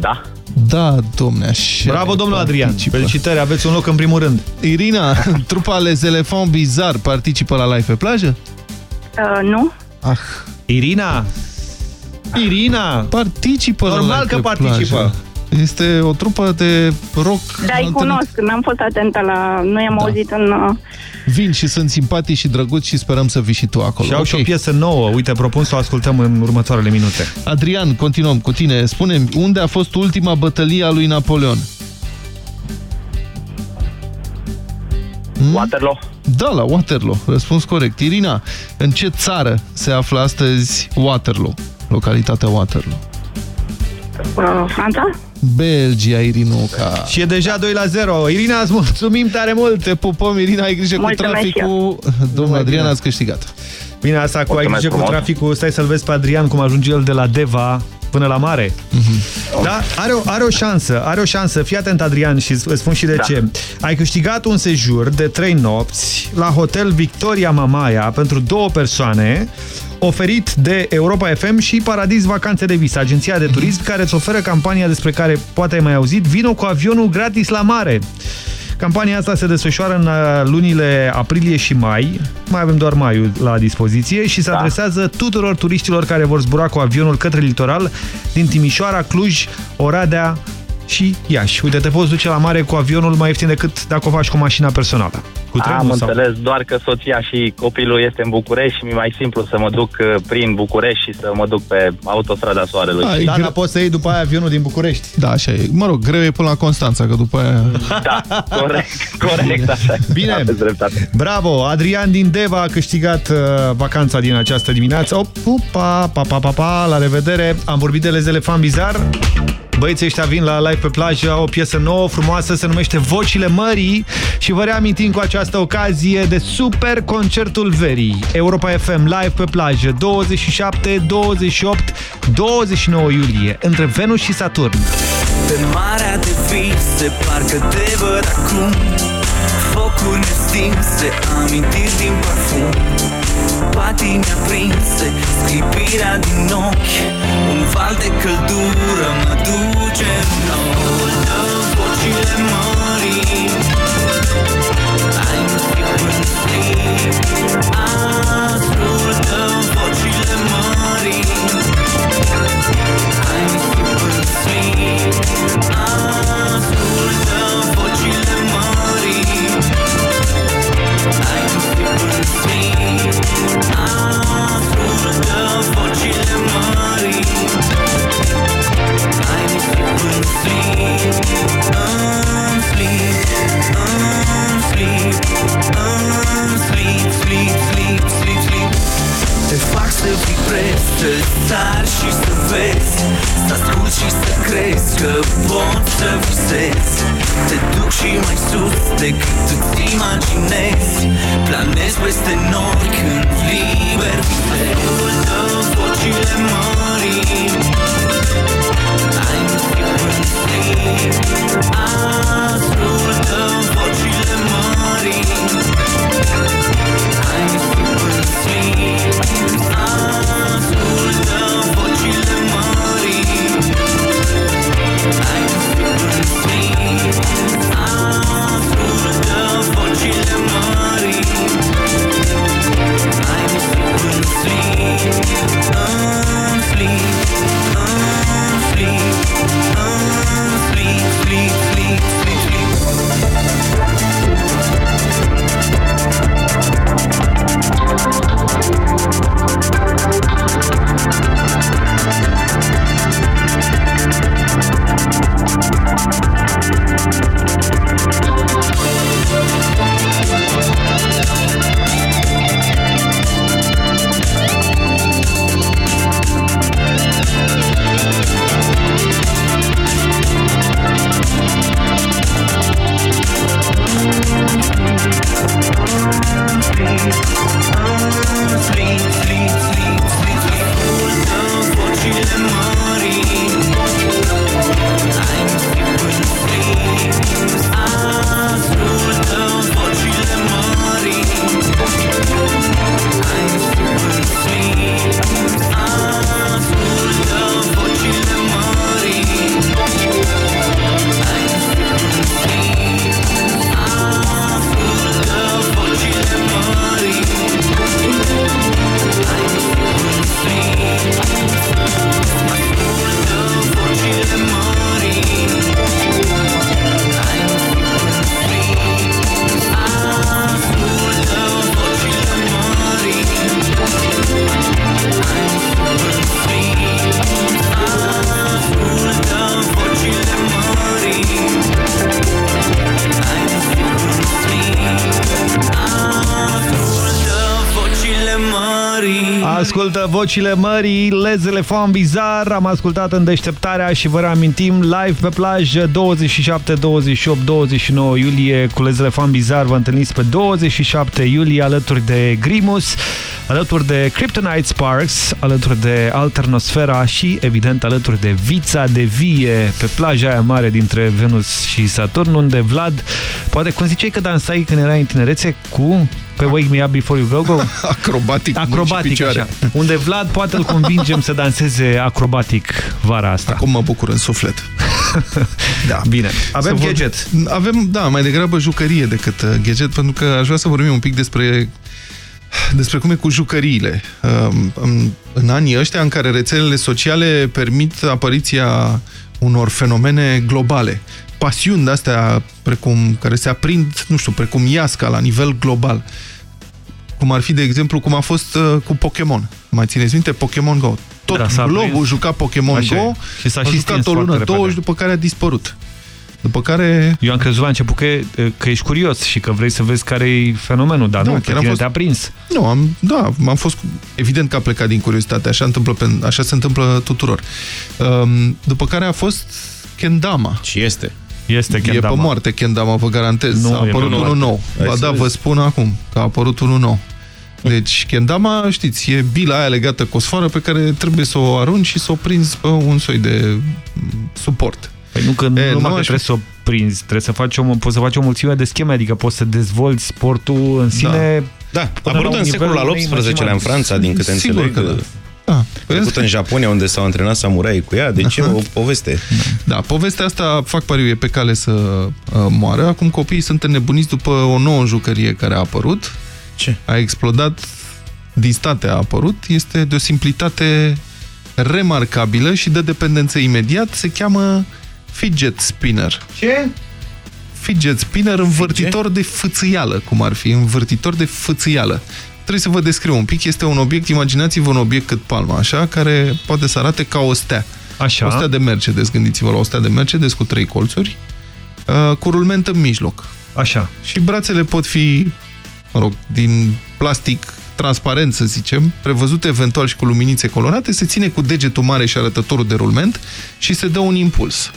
Da. Da, domne, așa. Bravo, domnul Adrian! participă. Felicitări, aveți un loc în primul rând. Irina, [laughs] trupa Les Elephants Bizar participă la Life pe plajă? Uh, nu. Ah. Irina! Irina! Participă Normal la că Life pe participă. plajă. Este o trupă de rock. Da, îi cunosc. N-am fost atentă la... Nu i-am Da. auzit în... uh, Vin și sunt simpatici și drăguți și sperăm să vii și tu acolo. Și au Ok. și o piesă nouă. Uite, propun să o ascultăm în următoarele minute. Adrian, continuăm cu tine. spune unde a fost ultima bătălie a lui Napoleon? Waterloo. Da, la Waterloo. Răspuns corect. Irina, în ce țară se află astăzi Waterloo? Localitatea Waterloo. uh, Franța? Belgia, Irinuca. Și e deja 2 la 0. Irina, îți mulțumim tare mult! Te pupăm, Irina, ai grijă Mulțumesc cu traficul. Domnul Adrian, ați câștigat. Bine, asta cu ai Mulțumesc grijă cu frumos. traficul, stai să-l vezi pe Adrian cum ajunge el de la Deva până la mare. Da? Are o, are o șansă, are o șansă. Fii atent, Adrian, și îți spun și de Da. ce. Ai câștigat un sejur de 3 nopți la Hotel Victoria Mamaia pentru două persoane oferit de Europa FM și Paradis Vacanțe de Vis, agenția de turism care îți oferă campania despre care poate ai mai auzit, vino cu avionul gratis la mare. Campania asta se desfășoară în uh, lunile aprilie și mai, mai avem doar maiul la dispoziție și se Da. adresează tuturor turiștilor care vor zbura cu avionul către litoral din Timișoara, Cluj, Oradea și Iași. Uite, te poți duce la mare cu avionul mai ieftin decât dacă o faci cu mașina personală. Cu Am trenul sau... înțeles, doar că soția și copilul este în București și mi-e mai simplu să mă duc uh, prin București și să mă duc pe autostrada Soarelui. Ai, Da, gre- dar poți să iei după aia avionul din București. Da, așa e. Mă rog, greu e până la Constanța, că după aia... Da, corect, corect, așa. Bine. Aveți dreptate. Bravo! Adrian din Deva a câștigat uh, vacanța din această dimineață. Opa, pa, pa, pa, pa, la revedere! Am vorbit de Les Elefant Bizar. Băieții ăștia vin la live pe plajă, au o piesă nouă, frumoasă, se numește Vocile Mării și vă reamintim cu această ocazie de super concertul verii. Europa FM live pe plajă, 27, 28, 29 iulie, între Venus și Saturn. Pe marea de vise, parcă te văd acum Focuri nestinse, amintiri din parfum Patini aprinse, sclipirea din ochi Un val de căldură mă duce în nord Dă vocile mării I'm sleep te fac să vibrezi, să sari și să vezi Să asculti și să crezi că poți să visezi Te duc și mai sus decât îți imaginezi. Planezi peste nori când liber visezi Ascultă vocile mării ascultă vocile mării, Les Elefant Bizar. Am ascultat în deșteptarea și vă reamintim live pe plajă 27, 28, 29 iulie cu Les Elefant Bizar. Vă întâlniți pe 27 iulie alături de Grimus, alături de Kryptonite Sparks, alături de Alternosfera și evident alături de Vița de Vie pe plaja aia mare dintre Venus și Saturn, unde Vlad, poate cum ziceai că dansai când erai în tinerețe cu pe Wake Me Up Before You Go Go? [laughs] acrobatic. Acrobatic, așa. Unde Vlad poate îl convingem să danseze acrobatic vara asta. Acum mă bucur în suflet. [laughs] da. Bine. Avem Să gadget. Vor... Avem, da, mai degrabă jucărie decât uh, gadget, pentru că aș vrea să vorbim un pic despre despre cum e cu jucăriile. Um, În, în anii ăștia în care rețelele sociale permit apariția unor fenomene globale. Pasiuni de-astea precum, care se aprind, nu știu, precum iasca la nivel global. Cum ar fi, de exemplu, cum a fost uh, cu Pokémon. Mai țineți minte? Pokémon Go. Tot Da, s-a globul prins. juca Pokémon Așa Go e. Și s-a a și jucat stins o lună, foarte două repede. și după care a dispărut. După care... Eu am crezut la început că, că ești curios și că vrei să vezi care e fenomenul, dar Da, nu, chiar pe am tine fost- te-a prins. Nu, am, da, am fost, evident că a plecat din curiozitate, așa, întâmplă pe, așa se întâmplă tuturor. Um, după care a fost Kendama. Și este. Este E Kendama. pe moarte Kendama, vă garantez. Nu, a e pe apărut moarte. unul nou. Hai Ba să da, vezi. vă spun acum că a apărut unul nou. Deci, Kendama, știți, e bila aia legată cu o sfoară pe care trebuie să o arunci și să o prinzi pe un soi de mm, suport. Păi nu că E, numai nu că aș- trebuie să o prinzi, trebuie să faci o, poți să faci o mulțime de scheme, adică poți să dezvolți sportul în sine. Da, a Până apărut la un în nivel secolul al unei XVIII-lea în Franța, din câte Sigur înțeleg. că da. Da. A trecut în Japonia, unde s-au antrenat samurai cu ea, deci e o poveste. Da, povestea asta, fac pariu, e pe cale să uh, moară. Acum copiii sunt înnebuniți după o nouă jucărie care a apărut. Ce? A explodat, din state a apărut. Este de o simplitate remarcabilă și de dependență imediat. Se cheamă fidget spinner. Ce? Fidget spinner, învârtitor de fâțâială, cum ar fi, învârtitor de fâțâială. Trebuie să vă descriu un pic. Este un obiect, imaginați-vă un obiect cât palma, așa, care poate să arate ca o stea. Așa. O stea de Mercedes, gândiți-vă la o stea de Mercedes cu trei colțuri, uh, cu rulment în mijloc. Așa. Și brațele pot fi, mă rog, din plastic transparent, să zicem, prevăzute eventual și cu luminițe colorate, se ține cu degetul mare și arătătorul de rulment și se dă un impuls.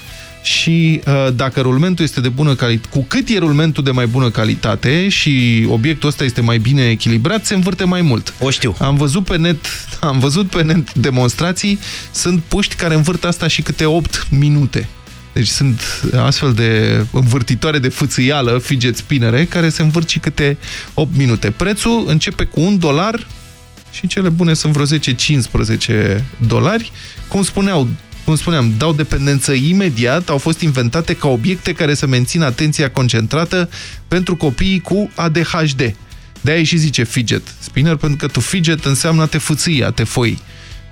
Și uh, dacă rulmentul este de bună calitate, cu cât e rulmentul de mai bună calitate și obiectul ăsta este mai bine echilibrat, se învârte mai mult. O știu. Am văzut pe net, [laughs] am văzut pe net demonstrații, sunt puști care învârt asta și câte 8 minute. Deci sunt astfel de învârtitoare de fâțâială, fidget spinnere, care se învârt și câte 8 minute. Prețul începe cu un dolar și cele bune sunt vreo 10-15 dolari. Cum spuneau, cum spuneam, dau dependență imediat, au fost inventate ca obiecte care să mențină atenția concentrată pentru copiii cu ADHD. De-aia și zice fidget spinner, pentru că tu fidget înseamnă a te fâțâi, a te foi.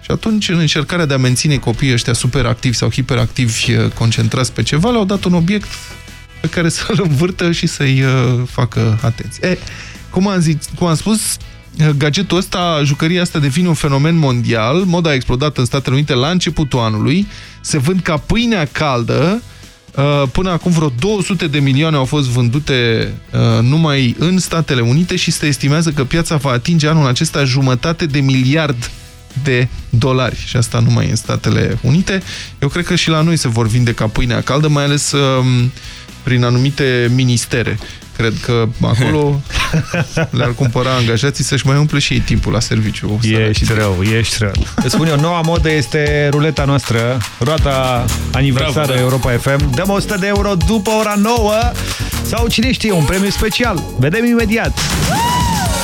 Și atunci, în încercarea de a menține copiii ăștia super activi sau hiperactivi eh, concentrați pe ceva, le-au dat un obiect pe care să-l învârtă și să-i uh, facă atenție. E, cum am, zis, cum am spus, eh, gadgetul ăsta, jucăria asta devine un fenomen mondial, moda a explodat în Statele Unite la începutul anului, se vând ca pâinea caldă, Uh, Până acum vreo 200 de milioane au fost vândute uh, numai în Statele Unite și se estimează că piața va atinge anul acesta jumătate de miliard de dolari. Și asta numai în Statele Unite. Eu cred că și la noi se vor vinde ca pâinea caldă, mai ales um, prin anumite ministere. Cred că acolo [laughs] le-ar cumpăra angajații să-și mai umple și ei timpul la serviciu. Ești rău, ești rău. Îți spun eu, noua modă este ruleta noastră, roata aniversară Bravo, da. Europa FM. Dăm 100 de euro după ora 9 sau cine știe, un premiu special. Vedem imediat. Clock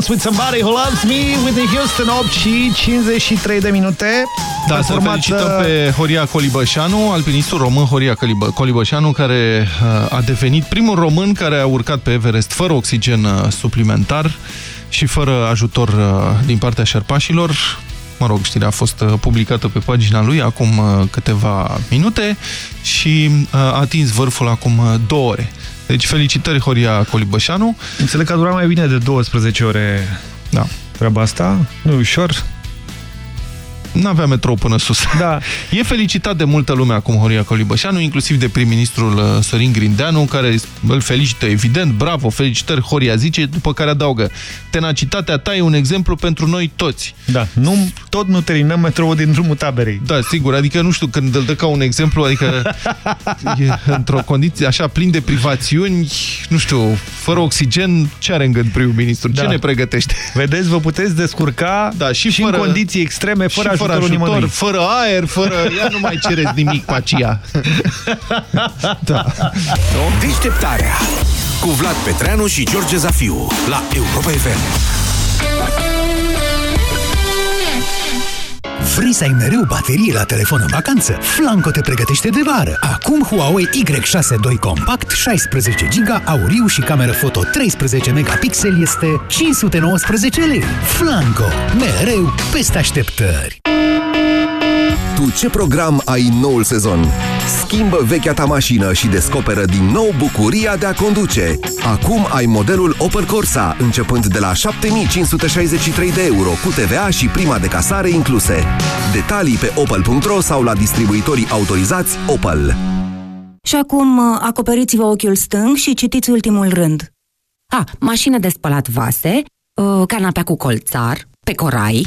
dance with somebody who loves me Whitney Houston 8 și 53 de minute Da, Ați să urmat, felicităm uh, pe Horia Colibășanu, alpinistul român Horia Colibă- Colibășanu, care uh, a devenit primul român care a urcat pe Everest fără oxigen uh, suplimentar și fără ajutor uh, din partea șerpașilor. Mă rog, știrea a fost uh, publicată pe pagina lui acum uh, câteva minute și uh, a atins vârful acum uh, două ore. Deci felicitări Horia Colibășanu. Înțeleg că a durat mai bine de 12 ore da. treaba asta. Nu e ușor. N-avea metrou până sus. Da. [laughs] E felicitat de multă lume acum Horia Colibășanu, inclusiv de prim-ministrul uh, Sorin Grindeanu, care îl felicită evident, bravo, felicitări, Horia zice, după care adaugă, tenacitatea ta e un exemplu pentru noi toți. Da, nu, tot nu terminăm metroul din drumul taberei. Da, sigur, adică nu știu, când îl dă ca un exemplu, adică [laughs] e într-o condiție așa plin de privațiuni, nu știu, fără oxigen, ce are în gând primul ministru? Ce Da. ne pregătește? Vedeți, vă puteți descurca da, și, și fără, în condiții extreme, fără și fără ajutorul nimănui. fără aer, fără... Ia nu mai cereți nimic pe aceea. [laughs] da. Deșteptarea cu Vlad Petreanu și George Zafiu la Europa FM. Vrei să ai mereu baterie la telefon în vacanță? Flanco te pregătește de vară. Acum Huawei Y6 2 Compact 16 GB auriu și cameră foto 13 megapixeli este 519 lei. Flanco. Mereu peste așteptări. Tu ce program ai în noul sezon? Schimbă vechea ta mașină și descoperă din nou bucuria de a conduce. Acum ai modelul Opel Corsa, începând de la 7563 de euro, cu TVA și prima de casare incluse. Detalii pe opel.ro sau la distribuitorii autorizați Opel. Și acum uh, acoperiți-vă ochiul stâng și citiți ultimul rând. A, mașină de spălat vase, uh, canapea cu colțar, pe corai.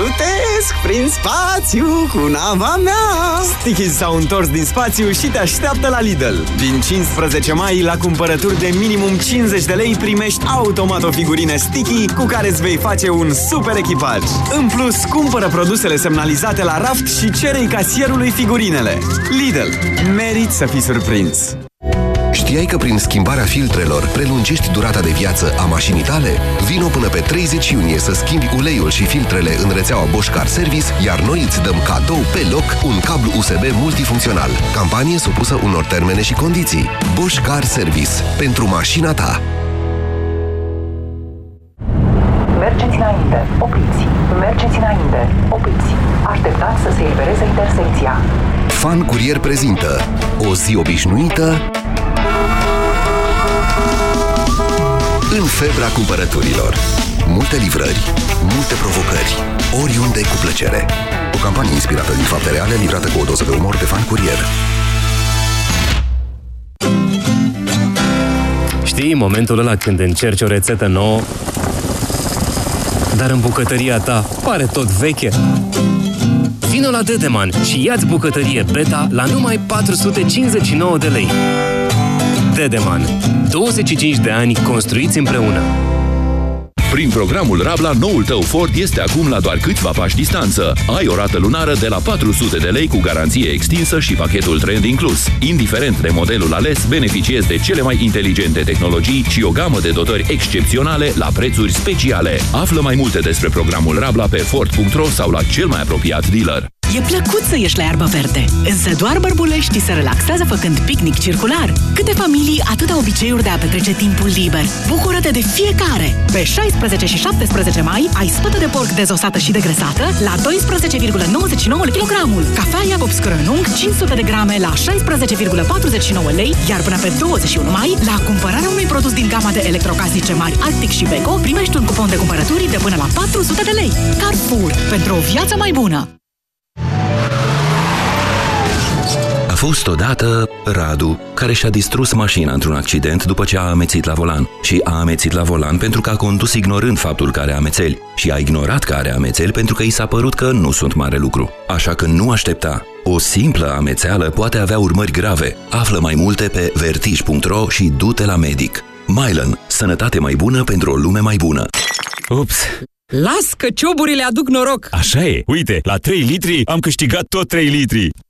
Plutesc prin spațiu cu nava mea. Stickies s-au întors din spațiu și te așteaptă la Lidl. Din 15 mai, la cumpărături de minimum 50 de lei Primești automat o figurină Sticky Cu care îți vei face un super echipaj. În plus, cumpără produsele semnalizate la raft Și cere casierului figurinele. Lidl. Merit să fii surprins Știai că prin schimbarea filtrelor prelungești durata de viață a mașinii tale? Vino până pe 30 iunie să schimbi uleiul și filtrele în rețeaua Bosch Car Service, iar noi îți dăm cadou pe loc un cablu USB multifuncțional. Campanie supusă unor termene și condiții. Bosch Car Service. Pentru mașina ta. Mergeți înainte, opriți. Mergeți înainte, opriți. Așteptați să se elibereze intersecția. Fan Curier prezintă O zi obișnuită în febra cumpărăturilor. Multe livrări, multe provocări, oriunde cu plăcere. O campanie inspirată din fapte reale, livrată cu o doză de umor de fan curier. Știi momentul ăla când încerci o rețetă nouă, dar în bucătăria ta pare tot veche? Vino la Dedeman și ia-ți bucătărie Beta la numai 459 de lei. Dedeman. 25 de ani construiți împreună. Prin programul Rabla, noul tău Ford este acum la doar câțiva pași distanță. Ai o rată lunară de la 400 de lei cu garanție extinsă și pachetul trend inclus. Indiferent de modelul ales, beneficiezi de cele mai inteligente tehnologii și o gamă de dotări excepționale la prețuri speciale. Află mai multe despre programul Rabla pe Ford.ro sau la cel mai apropiat dealer. E plăcut să ieși la iarbă verde, însă doar bărbuleștii se relaxează făcând picnic circular. Câte familii, atâta obiceiuri de a petrece timpul liber. Bucură-te de fiecare! Pe 16 și 17 mai ai spătă de porc dezosată și degresată la 12,99 kg. Cafea Iacob Scrănung 500 de grame la 16,49 lei, iar până pe 21 mai, la cumpărarea unui produs din gama de electrocasnice mari Arctic și Beko, primești un cupon de cumpărături de până la 400 de lei. Carrefour. Pentru o viață mai bună! Fost odată Radu, care și-a distrus mașina într-un accident după ce a amețit la volan. Și a amețit la volan pentru că a condus ignorând faptul că are amețeli. Și a ignorat că are amețeli pentru că i s-a părut că nu sunt mare lucru. Așa că nu aștepta. O simplă amețeală poate avea urmări grave. Află mai multe pe vertij.ro și du-te la medic. Mylan. Sănătate mai bună pentru o lume mai bună. Ups! Las că cioburile aduc noroc! Așa e! Uite, la 3 litri am câștigat tot 3 litri!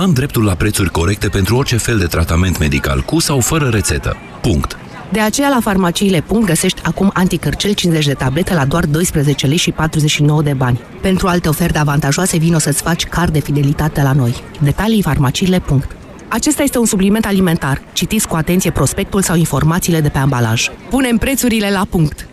Am dreptul la prețuri corecte pentru orice fel de tratament medical, cu sau fără rețetă. Punct. De aceea la farmaciile Punct găsești acum anticărcel 50 de tablete la doar 12 lei și 49 de bani. Pentru alte oferte avantajoase vino să-ți faci card de fidelitate la noi. Detalii farmaciile Punct. Acesta este un supliment alimentar. Citiți cu atenție prospectul sau informațiile de pe ambalaj. Punem prețurile la punct!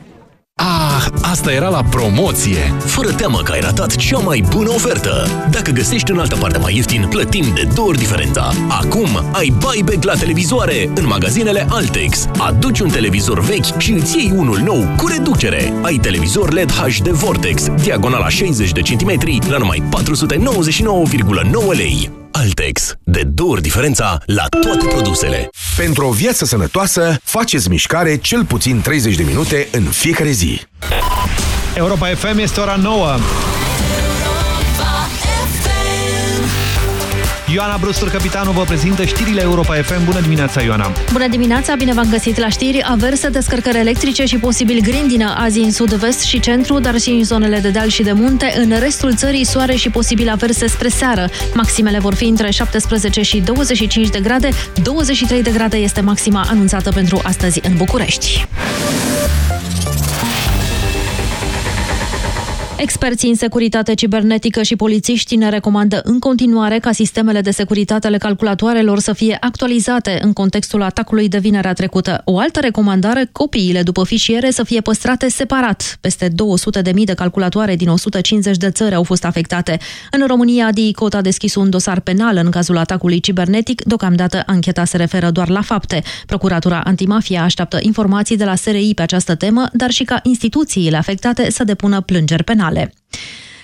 Ah, asta era la promoție! Fără teamă că ai ratat cea mai bună ofertă! Dacă găsești în altă parte mai ieftin, plătim de două ori diferența. Acum ai buyback la televizoare în magazinele Altex. Aduci un televizor vechi și îți iei unul nou cu reducere. Ai televizor LED HD Vortex, diagonala 60 de centimetri, la numai 499,9 lei. Altex. De două ori diferența la toate produsele. Pentru o viață sănătoasă, faceți mișcare cel puțin 30 de minute în fiecare zi. Europa FM este ora 9. Ioana Brustur, capitanul, vă prezintă știrile Europa FM. Bună dimineața, Ioana! Bună dimineața, bine v-am găsit la știri. Averse, descărcări electrice și posibil grindină azi în sud-vest și centru, dar și în zonele de deal și de munte. În restul țării, soare și posibil averse spre seară. Maximele vor fi între 17 și 25 de grade. 23 de grade este maxima anunțată pentru astăzi în București. Experții în securitate cibernetică și polițiștii ne recomandă în continuare ca sistemele de securitate ale calculatoarelor să fie actualizate în contextul atacului de vinerea trecută. O altă recomandare, copiile după fișiere să fie păstrate separat. Peste 200.000 de calculatoare din 150 de țări au fost afectate. În România, DICOT a deschis un dosar penal în cazul atacului cibernetic. Deocamdată, ancheta se referă doar la fapte. Procuratura Antimafia așteaptă informații de la SRI pe această temă, dar și ca instituțiile afectate să depună plângeri penale penale.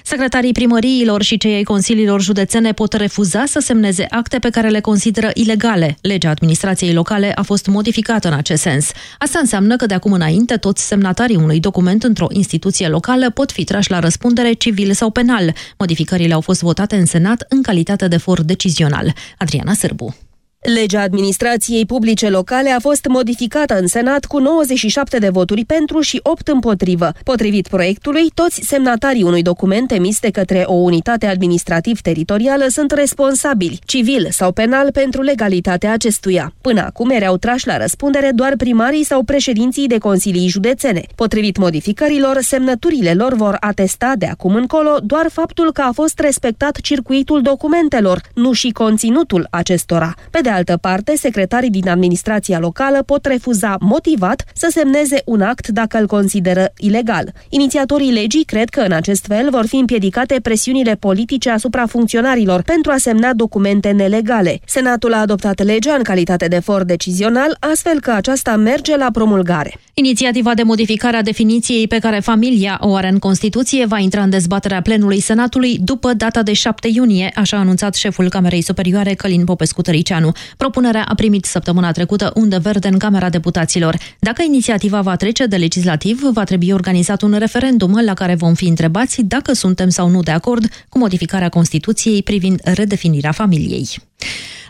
Secretarii primăriilor și cei ai consiliilor județene pot refuza să semneze acte pe care le consideră ilegale. Legea administrației locale a fost modificată în acest sens. Asta înseamnă că de acum înainte toți semnatarii unui document într-o instituție locală pot fi trași la răspundere civil sau penal. Modificările au fost votate în Senat în calitate de for decizional. Adriana Sârbu. Legea administrației publice locale a fost modificată în Senat cu 97 de voturi pentru și 8 împotrivă. Potrivit proiectului, toți semnatarii unui document emis de către o unitate administrativ-teritorială sunt responsabili, civil sau penal, pentru legalitatea acestuia. Până acum erau trași la răspundere doar primarii sau președinții de consilii județene. Potrivit modificărilor, semnăturile lor vor atesta de acum încolo doar faptul că a fost respectat circuitul documentelor, nu și conținutul acestora. Pe de altă parte, secretarii din administrația locală pot refuza motivat să semneze un act dacă îl consideră ilegal. Inițiatorii legii cred că în acest fel vor fi împiedicate presiunile politice asupra funcționarilor pentru a semna documente nelegale. Senatul a adoptat legea în calitate de for decizional, astfel că aceasta merge la promulgare. Inițiativa de modificare a definiției pe care familia o are în Constituție va intra în dezbaterea plenului Senatului după data de 7 iunie, așa a anunțat șeful Camerei Superioare Călin Popescu Tăricianu. Propunerea a primit săptămâna trecută undă verde în Camera Deputaților. Dacă inițiativa va trece de legislativ, va trebui organizat un referendum la care vom fi întrebați dacă suntem sau nu de acord cu modificarea Constituției privind redefinirea familiei.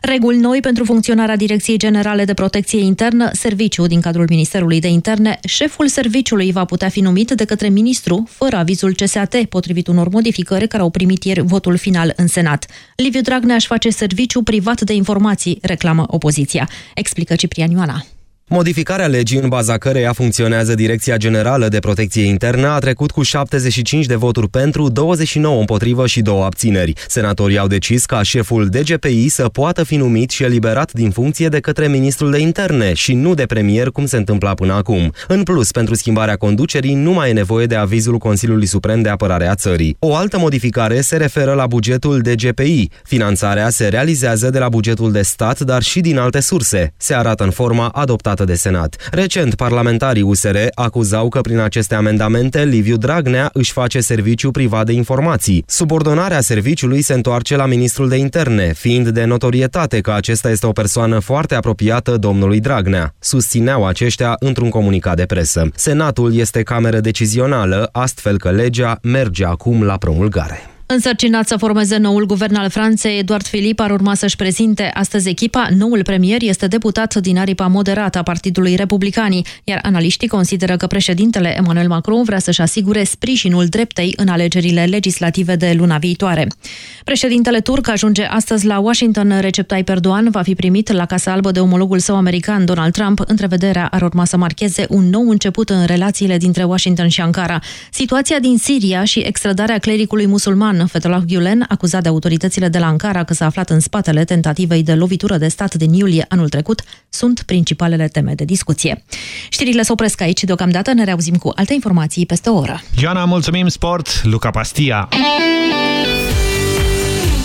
Reguli noi pentru funcționarea Direcției Generale de Protecție Internă, serviciu din cadrul Ministerului de Interne, șeful serviciului va putea fi numit de către ministru, fără avizul CSAT, potrivit unor modificări care au primit ieri votul final în Senat. Liviu Dragnea își face serviciu privat de informații, reclamă opoziția. Explică Ciprian Ioana. Modificarea legii în baza căreia funcționează Direcția Generală de Protecție Internă a trecut cu 75 de voturi pentru, 29 împotrivă și 2 abțineri. Senatorii au decis ca șeful DGPI să poată fi numit și eliberat din funcție de către ministrul de interne și nu de premier cum se întâmpla până acum. În plus, pentru schimbarea conducerii nu mai e nevoie de avizul Consiliului Suprem de Apărare a țării. O altă modificare se referă la bugetul DGPI. Finanțarea se realizează de la bugetul de stat, dar și din alte surse. Se arată în forma adoptată de Senat. Recent, parlamentarii USR acuzau că prin aceste amendamente Liviu Dragnea își face serviciu privat de informații. Subordonarea serviciului se întoarce la ministrul de interne, fiind de notorietate că acesta este o persoană foarte apropiată domnului Dragnea. Susțineau aceștia într-un comunicat de presă. Senatul este cameră decizională, astfel că legea merge acum la promulgare. Însărcinat să formeze noul guvern al Franței, Eduard Philippe ar urma să-și prezinte astăzi echipa. Noul premier este deputat din aripa moderată a Partidului Republicanii, iar analiștii consideră că președintele Emmanuel Macron vrea să-și asigure sprijinul dreptei în alegerile legislative de luna viitoare. Președintele turc ajunge astăzi la Washington. Recep Tayyip Erdogan va fi primit la Casa Albă de omologul său american, Donald Trump. Întrevederea ar urma să marcheze un nou început în relațiile dintre Washington și Ankara. Situația din Siria și extradarea clericului musulman Fethullah Gulen, acuzat de autoritățile de la Ankara că s-a aflat în spatele tentativei de lovitură de stat din iulie anul trecut, sunt principalele teme de discuție. Știrile se opresc aici, deocamdată ne reauzim cu alte informații peste o oră. Ioana, mulțumim sport, Luca Pastia.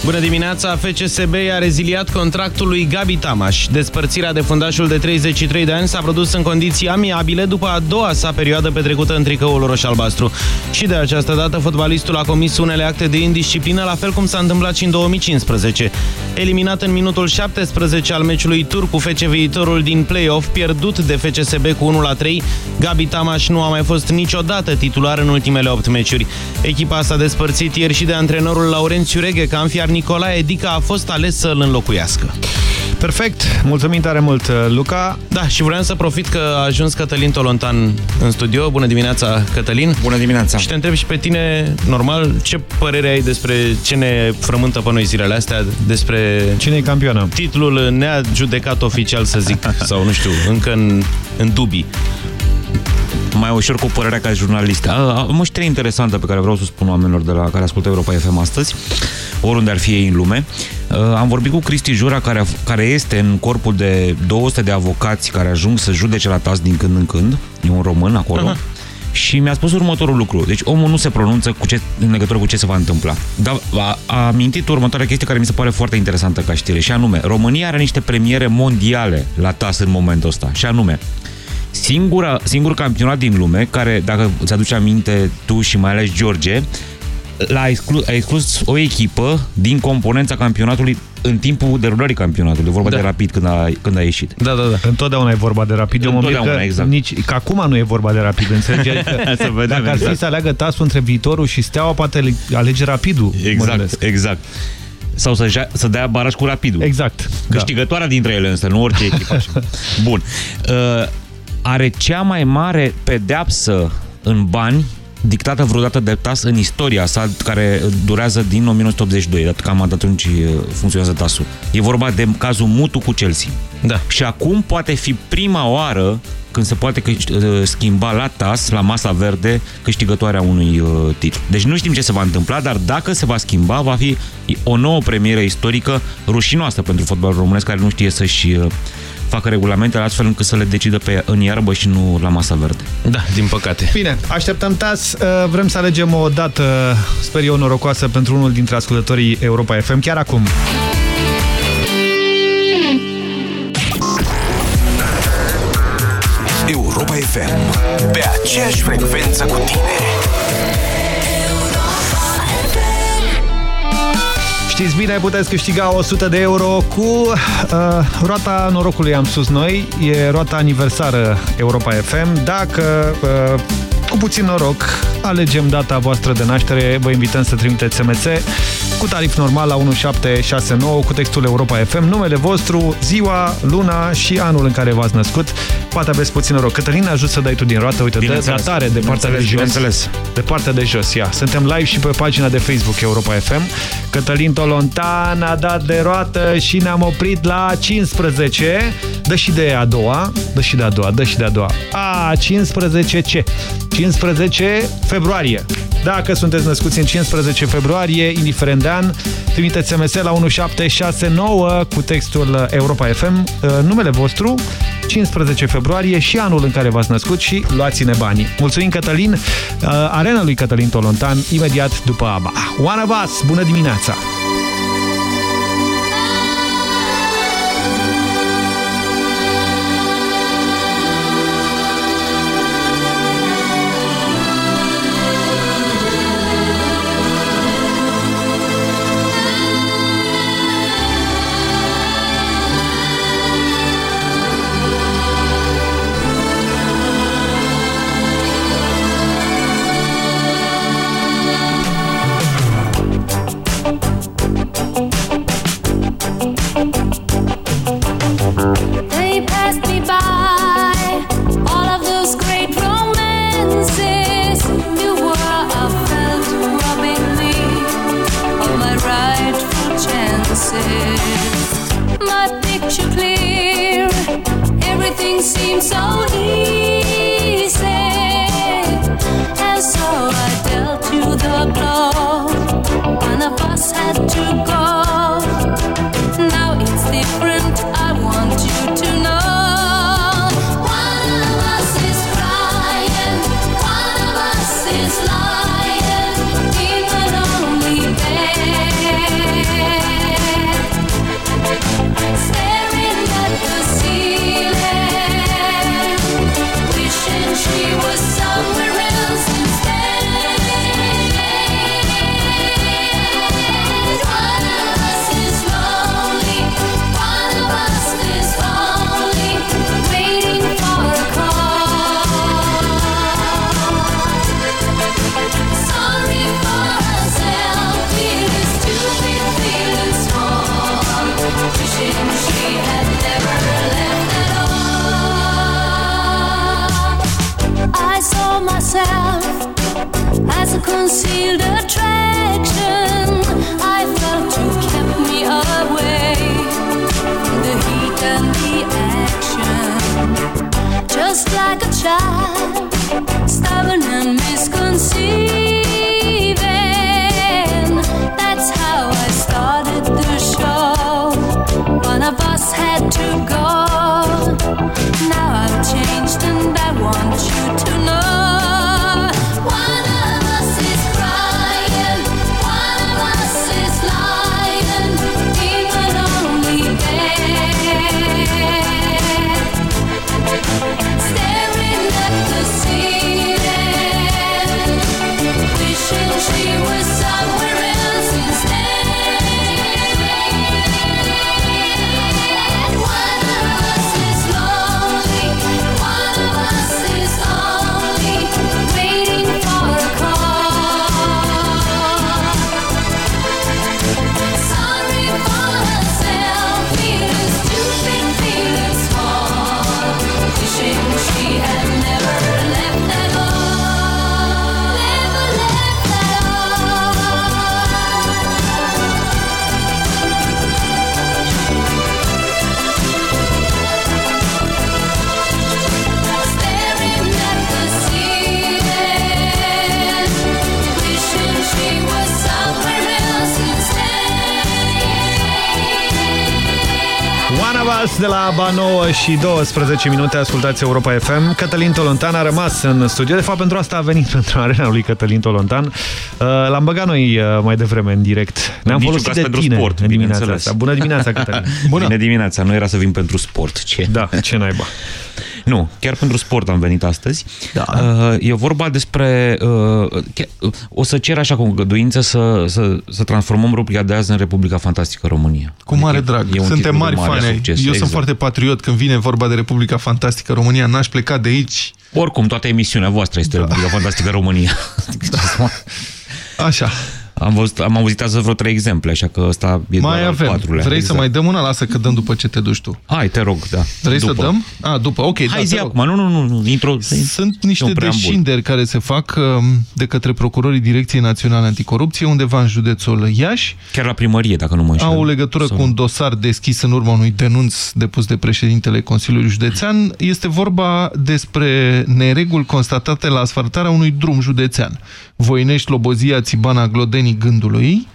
Bună dimineața! FCSB a reziliat contractul lui Gabi Tamaș. Despărțirea de fundașul de 33 de ani s-a produs în condiții amiabile după a doua sa perioadă petrecută în tricoul roș-albastru. Și de această dată fotbalistul a comis unele acte de indisciplină, la fel cum s-a întâmplat și în 2015. Eliminat în minutul 17 al meciului tur cu FC Viitorul din play-off, pierdut de FCSB cu 1-3, Gabi Tamaș nu a mai fost niciodată titular în ultimele 8 meciuri. Echipa s-a despărțit ieri și de antrenorul Laurențiu Reghe, Canfiar Nicolae Dica a fost ales să-l înlocuiască. Perfect, mulțumim tare mult, Luca. Da, și vreau să profit că a ajuns Cătălin Tolontan în studio. Bună dimineața, Cătălin. Bună dimineața. Și te întreb și pe tine, normal, ce părere ai despre ce ne frământă pe noi zilele astea, despre... Cine e campioană? Titlul neadjudecat oficial, să zic, [laughs] sau nu știu, încă în, în dubii. Mai ușor cu părerea ca jurnalist. Am o știre interesantă pe care vreau să spun oamenilor de la care ascultă Europa FM astăzi, oriunde ar fi ei în lume. Am vorbit cu Cristi Jura, care, care este în corpul de 200 de avocați care ajung să judece la TAS din când în când. E un român acolo. Uh -huh și mi-a spus următorul lucru. Deci omul nu se pronunță cu ce, în legătură cu ce se va întâmpla. Dar a, a amintit următoarea chestie care mi se pare foarte interesantă ca știre, și anume, România are niște premiere mondiale la TAS în momentul ăsta, și anume, singura, singur campionat din lume care, dacă îți aduce aminte tu și mai ales George, a exclus, a exclus o echipă din componența campionatului în timpul derulării campionatului. vorba da. de rapid când a, când a ieșit. Da, da, da. Întotdeauna e vorba de rapid. Eu Întotdeauna, că exact. Nici, că acum nu e vorba de rapid. Înțelegi? [laughs] Adică, să vedem, dacă ar fi exact. să aleagă tasul între viitorul și steaua, poate alege rapidul. Exact, exact. Sau să, să dea baraj cu rapidul. Exact. Câștigătoarea da. dintre ele însă, nu orice echipă. [laughs] Bun. Uh, are cea mai mare pedeapsă în bani dictată vreodată de TAS în istoria sa, care durează din 1982, cam atunci uh, funcționează TAS-ul. E vorba de cazul Mutu cu Chelsea. Da. Și acum poate fi prima oară când se poate uh, schimba la TAS, la masa verde, câștigătoarea unui uh, titlu. Deci nu știm ce se va întâmpla, dar dacă se va schimba, va fi o nouă premieră istorică rușinoasă pentru fotbalul românesc, care nu știe să-și facă regulamentele astfel încât să le decidă pe, în iarbă și nu la masa verde. Da, din păcate. Bine, așteptăm TAS. Uh, vrem să alegem o dată, sper eu, norocoasă pentru unul dintre ascultătorii Europa FM, chiar acum. Europa FM, pe aceeași frecvență cu tine. Știți bine, puteți câștiga 100 de euro cu uh, roata norocului, am sus noi. E roata aniversară Europa FM. Dacă uh, cu puțin noroc alegem data voastră de naștere, vă invităm să trimiteți SMS cu tarif normal la 1769 cu textul Europa FM, numele vostru, ziua, luna și anul în care v-ați născut. Poate aveți puțin noroc. Cătălina, ajut să dai tu din roată, uite, de tare de partea de jos. De partea de jos, ia. Suntem live și pe pagina de Facebook Europa FM. Cătălin Tolontan a dat de roată și ne-am oprit la 15. Dă și de a doua, dă și de a doua, dă și de a doua. A, 15 ce? 15 februarie. Dacă sunteți născuți în 15 februarie, indiferent de an, trimiteți SMS la 1769 cu textul Europa FM, uh, numele vostru, 15 februarie și anul în care v-ați născut și luați-ne banii. Mulțumim, Cătălin, uh, arena lui Cătălin Tolontan, imediat după ABBA. One of Us, bună dimineața! Și 12 minute, ascultați Europa FM. Cătălin Tolontan a rămas în studio, de fapt pentru asta a venit [laughs] pentru arena lui Cătălin Tolontan. Uh, l-am băgat noi uh, mai devreme în direct. Ne-am folosit de pentru tine sport, în dimineața bineînțeles. asta. Bună dimineața, Cătălin. [laughs] Bună. Bine dimineața, nu era să vin pentru sport. Ce? Da, ce naiba. Nu, chiar pentru sport am venit astăzi. Da. Uh, e vorba despre... Uh, chiar- uh, o să cer așa cu îngăduință să, să, să transformăm rubrica de azi în Republica Fantastică România. Cu mare drag. e un Suntem titlu de mari mare fani. ai. succes, Eu sunt exact. foarte patriot când vine vorba de Republica Fantastică România. N-aș pleca de aici. Oricum, toată emisiunea voastră este Republica Fantastică România. [laughs] [laughs] Așa. Am, văzut, am auzit azi vreo trei exemple, așa că ăsta e Mai doar al avem. patrulea. Vrei Exact. să mai dăm una? Lasă că dăm după ce te duci tu. Hai, te rog, da. Vrei După. să dăm? A, după, ok. Hai da, zi te rog. acum, nu, nu, nu, nu, intro... Sunt niște un preambul. deșinderi care se fac um, de către procurorii Direcției Naționale Anticorupție undeva în județul Iași. Chiar la primărie, dacă nu mă înșel. Au o legătură Sau- cu un dosar deschis în urma unui denunț depus de președintele Consiliului Județean. Este vorba despre nereguli constatate la asfaltarea unui drum județean. Voinești, Lobozia, Țibana, Glodenii, Gândului.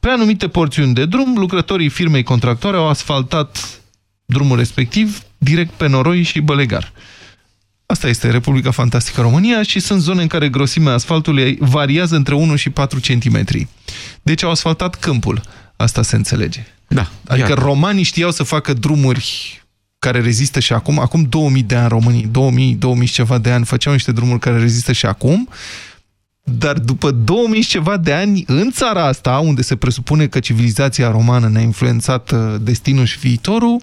Pe anumite porțiuni de drum, lucrătorii firmei contractoare au asfaltat drumul respectiv direct pe noroi și bălegar. Asta este Republica Fantastică România și sunt zone în care grosimea asfaltului variază între 1 și 4 cm. Deci au asfaltat câmpul. Asta se înțelege. Da. Adică iată. romanii știau să facă drumuri care rezistă și acum. Acum 2000 de ani românii, 2000, 2000 și ceva de ani făceau niște drumuri care rezistă și acum. Dar după 2000 și ceva de ani, în țara asta, unde se presupune că civilizația romană ne-a influențat uh, destinul și viitorul,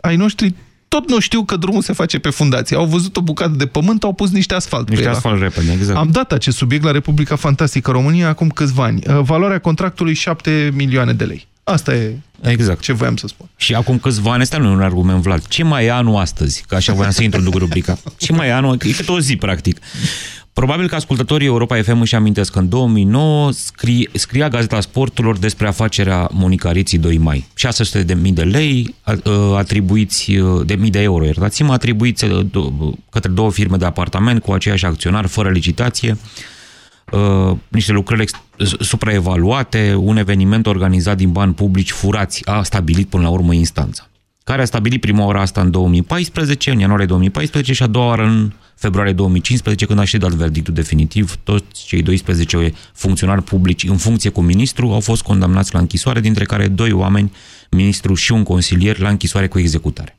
ai noștri tot nu știu că drumul se face pe fundație. Au văzut o bucată de pământ, au pus niște asfalt Niște pe el. asfalt repede, exact. Am dat acest subiect la Republica Fantastică România acum câțiva ani. Uh, Valoarea contractului 7 milioane de lei. Asta e Exact. ce voiam să spun. Și acum câțiva ani, ăsta nu e un argument, Vlad. Ce mai e anul astăzi? Că așa voiam să introduc rubrica. Ce mai e anul? E cât o zi, practic. Probabil că ascultătorii Europa FM își amintesc că în 2009 scrie, scria Gazeta Sporturilor despre afacerea Monica Riții 2 mai. 600 de mii de lei a- a- atribuiți, uh, de mii de euro, iertați-mă, atribuiți uh, do- către două firme de apartament cu aceiași acționar, fără licitație, uh, niște lucrări ex- supraevaluate, un eveniment organizat din bani publici furați, a stabilit până la urmă instanța care a stabilit prima oară asta în 2014, în ianuarie 2014 și a doua oară în februarie 2015, când a și dat verdictul definitiv. Toți cei 12 funcționari publici în funcție cu ministru au fost condamnați la închisoare, dintre care doi oameni, ministru și un consilier, la închisoare cu executare.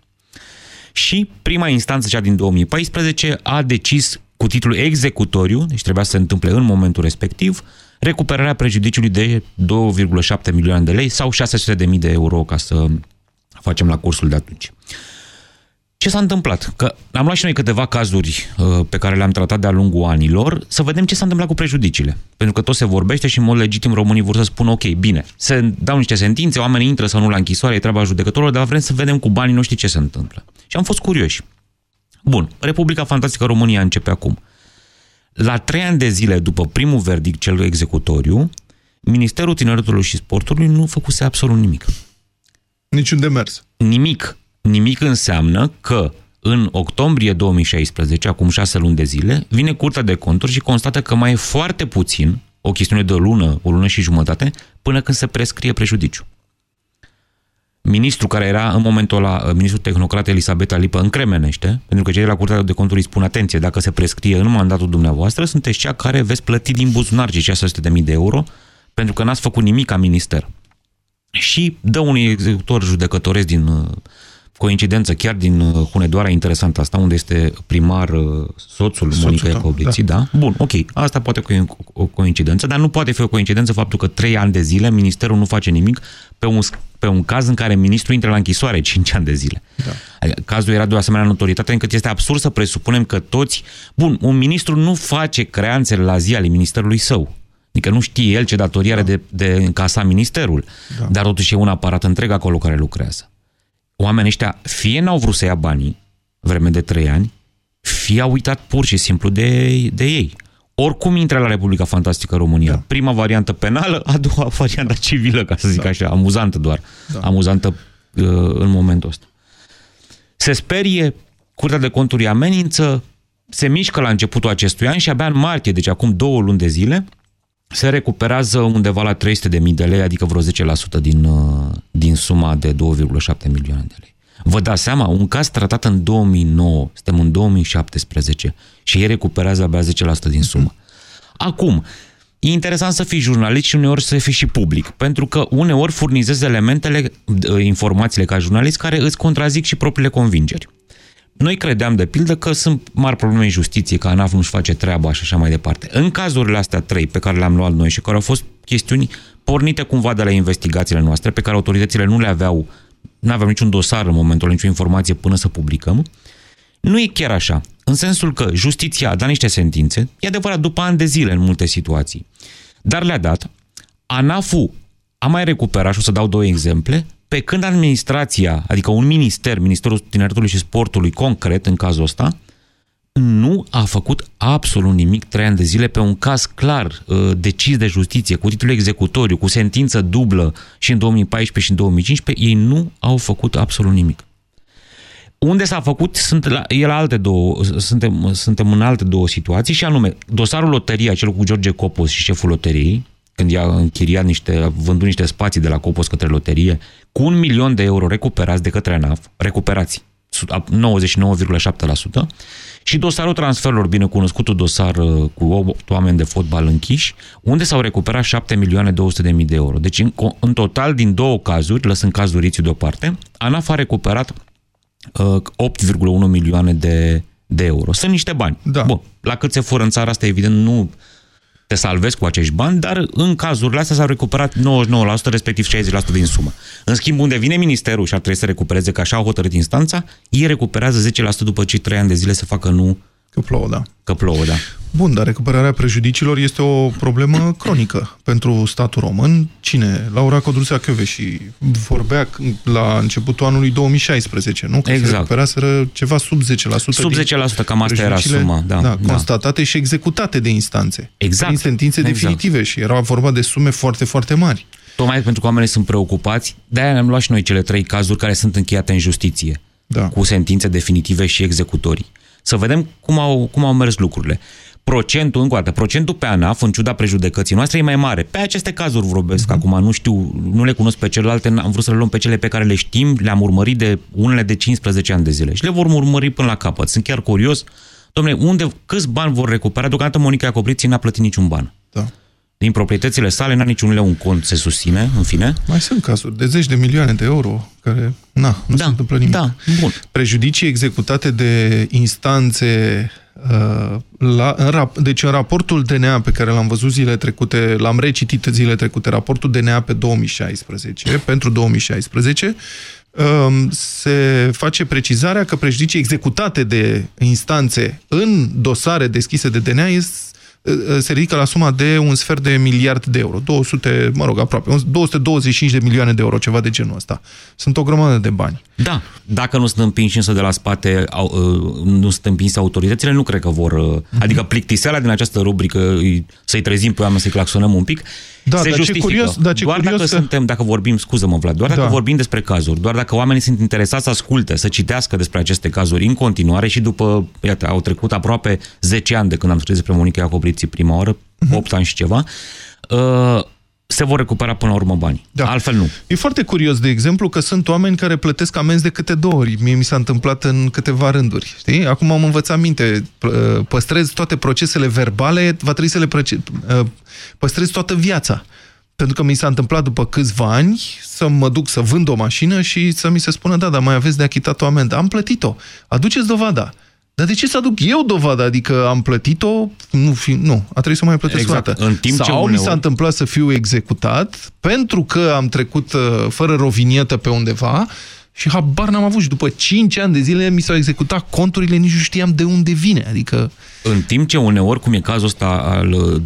Și prima instanță, cea din 2014, a decis cu titlul executoriu, deci trebuia să se întâmple în momentul respectiv, recuperarea prejudiciului de 2,7 milioane de lei sau 600 de mii de euro, ca să facem la cursul de atunci. Ce s-a întâmplat? Că am luat și noi câteva cazuri uh, pe care le-am tratat de-a lungul anilor, să vedem ce s-a întâmplat cu prejudiciile. Pentru că tot se vorbește și în mod legitim românii vor să spună, ok, bine, se dau niște sentințe, oamenii intră sau nu la închisoare, e treaba judecătorilor, dar vrem să vedem cu banii noștri ce se întâmplă. Și am fost curioși. Bun, Republica Fantastică România începe acum. La trei ani de zile după primul verdict, cel executoriu, Ministerul Tineretului și Sportului nu făcuse absolut nimic. Niciun demers. Nimic. Nimic înseamnă că în octombrie 2016, acum șase luni de zile, vine Curtea de Conturi și constată că mai e foarte puțin, o chestiune de o lună, o lună și jumătate, până când se prescrie prejudiciu. Ministrul care era în momentul ăla, ministrul tehnocrat Elisabeta Lipă, încremenește, pentru că cei de la Curtea de Conturi îi spun atenție, dacă se prescrie în mandatul dumneavoastră, sunteți cea care veți plăti din buzunar cei 600.000 de euro, pentru că n-ați făcut nimic ca minister. Și dă unui executor judecătoresc din uh, coincidență, chiar din uh, Hunedoara, interesant asta, unde este primar uh, soțul, Soțul Monica tău, Iacobliții, da. da? Bun, ok, asta poate fi o, o coincidență, dar nu poate fi o coincidență faptul că trei ani de zile ministerul nu face nimic pe un, pe un caz în care ministrul intră la închisoare [laughs] 5 ani de zile. Da. Adică, cazul era de o asemenea notoritate încât este absurd să presupunem că toți... Bun, un ministru nu face creanțele la zi ale ministerului său. Adică nu știe el ce datorie are de, de încasa ministerul. Da. Dar totuși e un aparat întreg acolo care lucrează. Oamenii ăștia fie n-au vrut să ia banii vreme de trei ani, fie au uitat pur și simplu de, de ei. Oricum intră la Republica Fantastică România. Da. Prima variantă penală, a doua [laughs] variantă civilă, ca să zic da. așa, amuzantă doar. Da. Amuzantă uh, în momentul ăsta. Se sperie, Curtea de Conturi amenință, se mișcă la începutul acestui an și abia în martie, deci acum două luni de zile, se recuperează undeva la 300.000 de lei, adică vreo 10% din, uh, din suma de 2,7 milioane de lei. Vă dați seama, un caz tratat în 2009, suntem în 2017 și ei recuperează abia 10% din sumă. Acum, e interesant să fii jurnalist și uneori să fii și public, pentru că uneori furnizezi elementele, uh, informațiile ca jurnalist care îți contrazic și propriile convingeri. Noi credeam, de pildă, că sunt mari probleme în justiție, că ANAF nu-și face treaba și așa mai departe. În cazurile astea trei pe care le-am luat noi și care au fost chestiuni pornite cumva de la investigațiile noastre, pe care autoritățile nu le aveau, nu aveau niciun dosar în momentul, nicio informație până să publicăm, nu e chiar așa. În sensul că justiția a dat niște sentințe, e adevărat, după ani de zile în multe situații, dar le-a dat. ANAF-ul a mai recuperat, și o să dau două exemple, pe când administrația, adică un minister, Ministerul Tineretului și Sportului concret în cazul ăsta, nu a făcut absolut nimic trei ani de zile pe un caz clar uh, decis de justiție, cu titlu executoriu, cu sentință dublă și în 2014 și în 2015, ei nu au făcut absolut nimic. Unde s-a făcut, sunt la, e la alte două, suntem, suntem în alte două situații și anume, dosarul loteria, cel cu George Copos și șeful loteriei, când i-a închiriat niște, a vândut niște spații de la Copos către loterie, cu un milion de euro recuperați de către ANAF, recuperați 99,7%, și dosarul transferurilor, binecunoscutul dosar uh, cu 8 oameni de fotbal închiși, unde s-au recuperat 7 milioane 200 de mii de euro. Deci, în, în total, din două cazuri, lăsând cazul Rițiu deoparte, ANAF a recuperat uh, 8,1 milioane de, de euro. Sunt niște bani. Da. Bun, la cât se fură în țara asta, evident, nu te salvezi cu acești bani, dar în cazurile astea s-au recuperat 99%, respectiv 60% din sumă. În schimb, unde vine ministerul și ar trebui să recupereze, că așa au hotărât instanța, ei recuperează 10% după ce 3 ani de zile se facă nu Că plouă, da. Că plouă, da. Bun, dar recuperarea prejudiciilor este o problemă cronică pentru statul român. Cine? Laura Codruța și vorbea la începutul anului 2016, nu? Că exact. se recuperaseră ceva sub 10%. Sub 10%, cam asta era suma. Da, da, constatate și executate de instanțe. Exact. Prin sentințe exact. definitive și era vorba de sume foarte, foarte mari. Tocmai pentru că oamenii sunt preocupați, de-aia am luat și noi cele trei cazuri care sunt încheiate în justiție. Da. Cu sentințe definitive și executorii. Să vedem cum au, cum au mers lucrurile. Procentul, încă o dată, procentul pe ANAF, în ciuda prejudecății noastre, e mai mare. Pe aceste cazuri vorbesc uh-huh. acum, nu știu, nu le cunosc pe celelalte, am vrut să le luăm pe cele pe care le știm, le-am urmărit de unele de 15 ani de zile și le vor urmări până la capăt. Sunt chiar curios, domnule, unde, câți bani vor recupera? Deocamdată Monica Iacobriții n-a plătit niciun ban. Da. Din proprietățile sale n-a niciun leu un cont, se susține, în fine. Mai sunt cazuri de zeci de milioane de euro care, na, nu da, se întâmplă nimic. Da, bun. Prejudicii executate de instanțe uh, la, în rap, deci în raportul DNA pe care l-am văzut zile trecute, l-am recitit zile trecute, raportul DNA pe 2016, pentru 2016, um, se face precizarea că prejudicii executate de instanțe în dosare deschise de DNA este se ridică la suma de un sfert de miliard de euro. 200, mă rog, aproape, 225 de milioane de euro, ceva de genul ăsta. Sunt o grămadă de bani. Da, dacă nu sunt împinși însă de la spate, nu sunt împinse autoritățile, nu cred că vor... Uh -huh. Adică plictiseala din această rubrică, să-i trezim pe oameni, să-i claxonăm un pic, da, se dar justifică. Ce curios, dar ce doar curios dacă că... suntem, dacă vorbim, scuză-mă Vlad, doar dacă Da. vorbim despre cazuri, doar dacă oamenii sunt interesați să asculte, să citească despre aceste cazuri în continuare și după, iată, au trecut aproape 10 ani de când am scris despre Monica Iacobriții prima oară, Mhm. 8 ani și ceva, uh, se vor recupera până la urmă banii. Da. Altfel nu. E foarte curios, de exemplu, că sunt oameni care plătesc amenzi de câte două ori. Mie mi s-a întâmplat în câteva rânduri. Știi? Acum am învățat minte, pă- păstrez toate procesele verbale, va trebui să le prece- uh, păstrez toată viața. Pentru că mi s-a întâmplat după câțiva ani să mă duc să vând o mașină și să mi se spună, da, dar mai aveți de achitat o amendă. Am plătit-o. Aduceți dovada. Dar de ce să aduc eu dovada? Adică am plătit-o? Nu, fi, nu, a trebuit să o mai plătesc Exact. o dată. În timp ce Sau mi uneori- s-a întâmplat să fiu executat pentru că am trecut uh, fără rovinietă pe undeva și habar n-am avut. Și după 5 ani de zile mi s-au executat conturile, nici nu știam de unde vine. Adică... În timp ce uneori, cum e cazul ăsta al uh,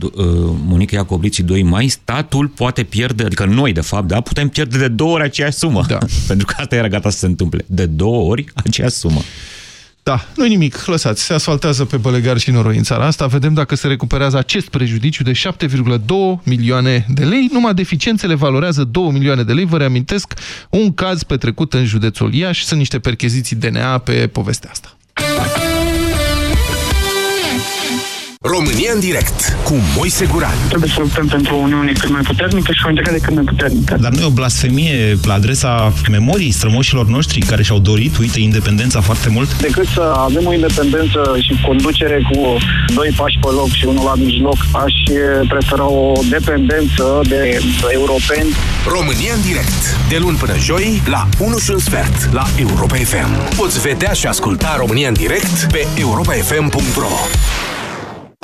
Monica Iacobriții 2 mai, statul poate pierde, adică noi de fapt, da, putem pierde de două ori aceeași sumă. Da. [laughs] Pentru că asta era gata să se întâmple. De două ori aceeași sumă. Da, nu nimic, lăsați, se asfaltează pe bălegar și noroi în țara asta, vedem dacă se recuperează acest prejudiciu de 7,2 milioane de lei, numai deficiențele valorează 2 milioane de lei, vă reamintesc un caz petrecut în județul Iași, sunt niște percheziții DNA pe povestea asta. România în direct cu Moise Guran. Trebuie să luptăm pentru o Uniune cât mai puternică și o integrare cât mai puternică. Dar nu e o blasfemie la adresa memoriei strămoșilor noștri care și-au dorit, uite, independența foarte mult? Decât să avem o independență și conducere cu doi pași pe loc și unul la mijloc, aș prefera o dependență de europeni. România în direct, de luni până joi, la 1 și un sfert, la Europa FM. Poți vedea și asculta România în direct pe europafm.ro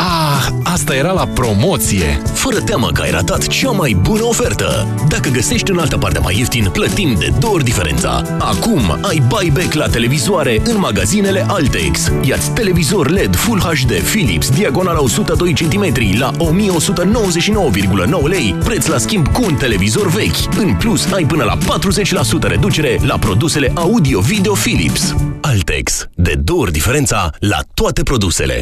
Ah, asta era la promoție! Fără teamă că ai ratat cea mai bună ofertă! Dacă găsești în altă parte mai ieftin, plătim de două ori diferența. Acum ai buyback la televizoare în magazinele Altex. Iați televizor LED Full HD Philips, diagonala 102 cm la 1199,9 lei, preț la schimb cu un televizor vechi. În plus, ai până la 40% reducere la produsele audio-video Philips. Altex. De două ori diferența la toate produsele.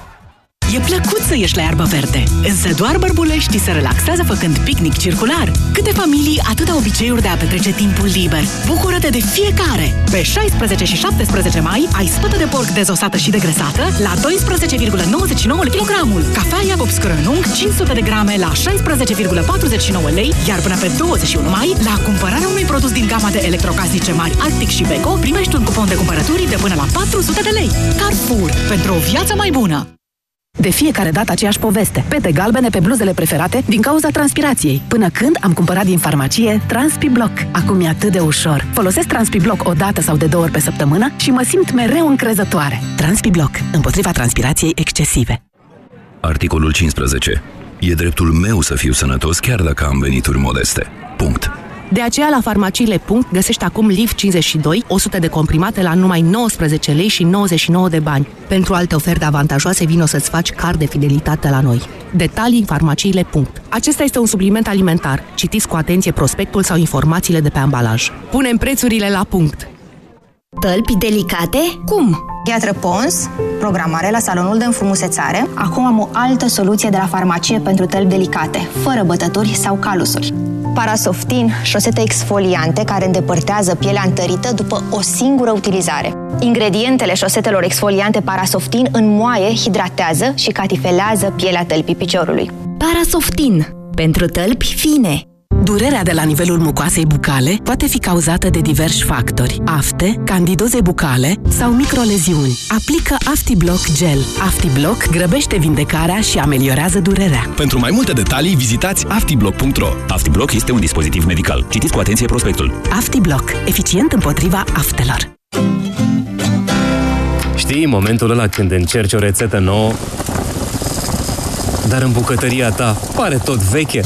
E plăcut să ieși la iarbă verde, însă doar bărbuleștii se relaxează făcând picnic circular. Câte familii, atâta obiceiuri de a petrece timpul liber. Bucură-te de fiecare! Pe 16 și 17 mai ai spătă de porc dezosată și degresată la 12,99 kg. Cafea Jacobs Crănung 500 de grame la 16,49 lei, iar până pe 21 mai, la cumpărarea unui produs din gama de electrocasnice mari Arctic și Beko, primești un cupon de cumpărături de până la 400 de lei. Carrefour. Pentru o viață mai bună! De fiecare dată aceeași poveste. Pete galbene pe bluzele preferate din cauza transpirației. Până când am cumpărat din farmacie TranspiBlock. Acum e atât de ușor. Folosesc TranspiBlock o dată sau de două ori pe săptămână și mă simt mereu încrezătoare. TranspiBlock. Împotriva transpirației excesive. Articolul 15. E dreptul meu să fiu sănătos chiar dacă am venituri modeste. Punct. De aceea la farmaciile. găsești acum Liv 52, 100 de comprimate la numai 19 lei și 99 de bani. Pentru alte oferte avantajoase vino să-ți faci card de fidelitate la noi. Detalii în farmaciile. Acesta este un supliment alimentar. Citiți cu atenție prospectul sau informațiile de pe ambalaj. Punem prețurile la punct! Tălpi delicate? Cum? Piatră Pons, programare la salonul de înfrumusețare. Acum am o altă soluție de la farmacie pentru tălpi delicate, fără bătături sau calusuri. Parasoftin, șosete exfoliante care îndepărtează pielea întărită după o singură utilizare. Ingredientele șosetelor exfoliante Parasoftin înmoaie, hidratează și catifelează pielea tălpii piciorului. Parasoftin. Pentru tălpi fine. Durerea de la nivelul mucoasei bucale poate fi cauzată de diversi factori. Afte, candidoze bucale sau microleziuni. Aplică AftiBlock Gel. AftiBlock grăbește vindecarea și ameliorează durerea. Pentru mai multe detalii, vizitați aftiblock.ro. AftiBlock este un dispozitiv medical. Citiți cu atenție prospectul. AftiBlock. Eficient împotriva aftelor. Știi momentul ăla când încerci o rețetă nouă, dar în bucătăria ta pare tot veche?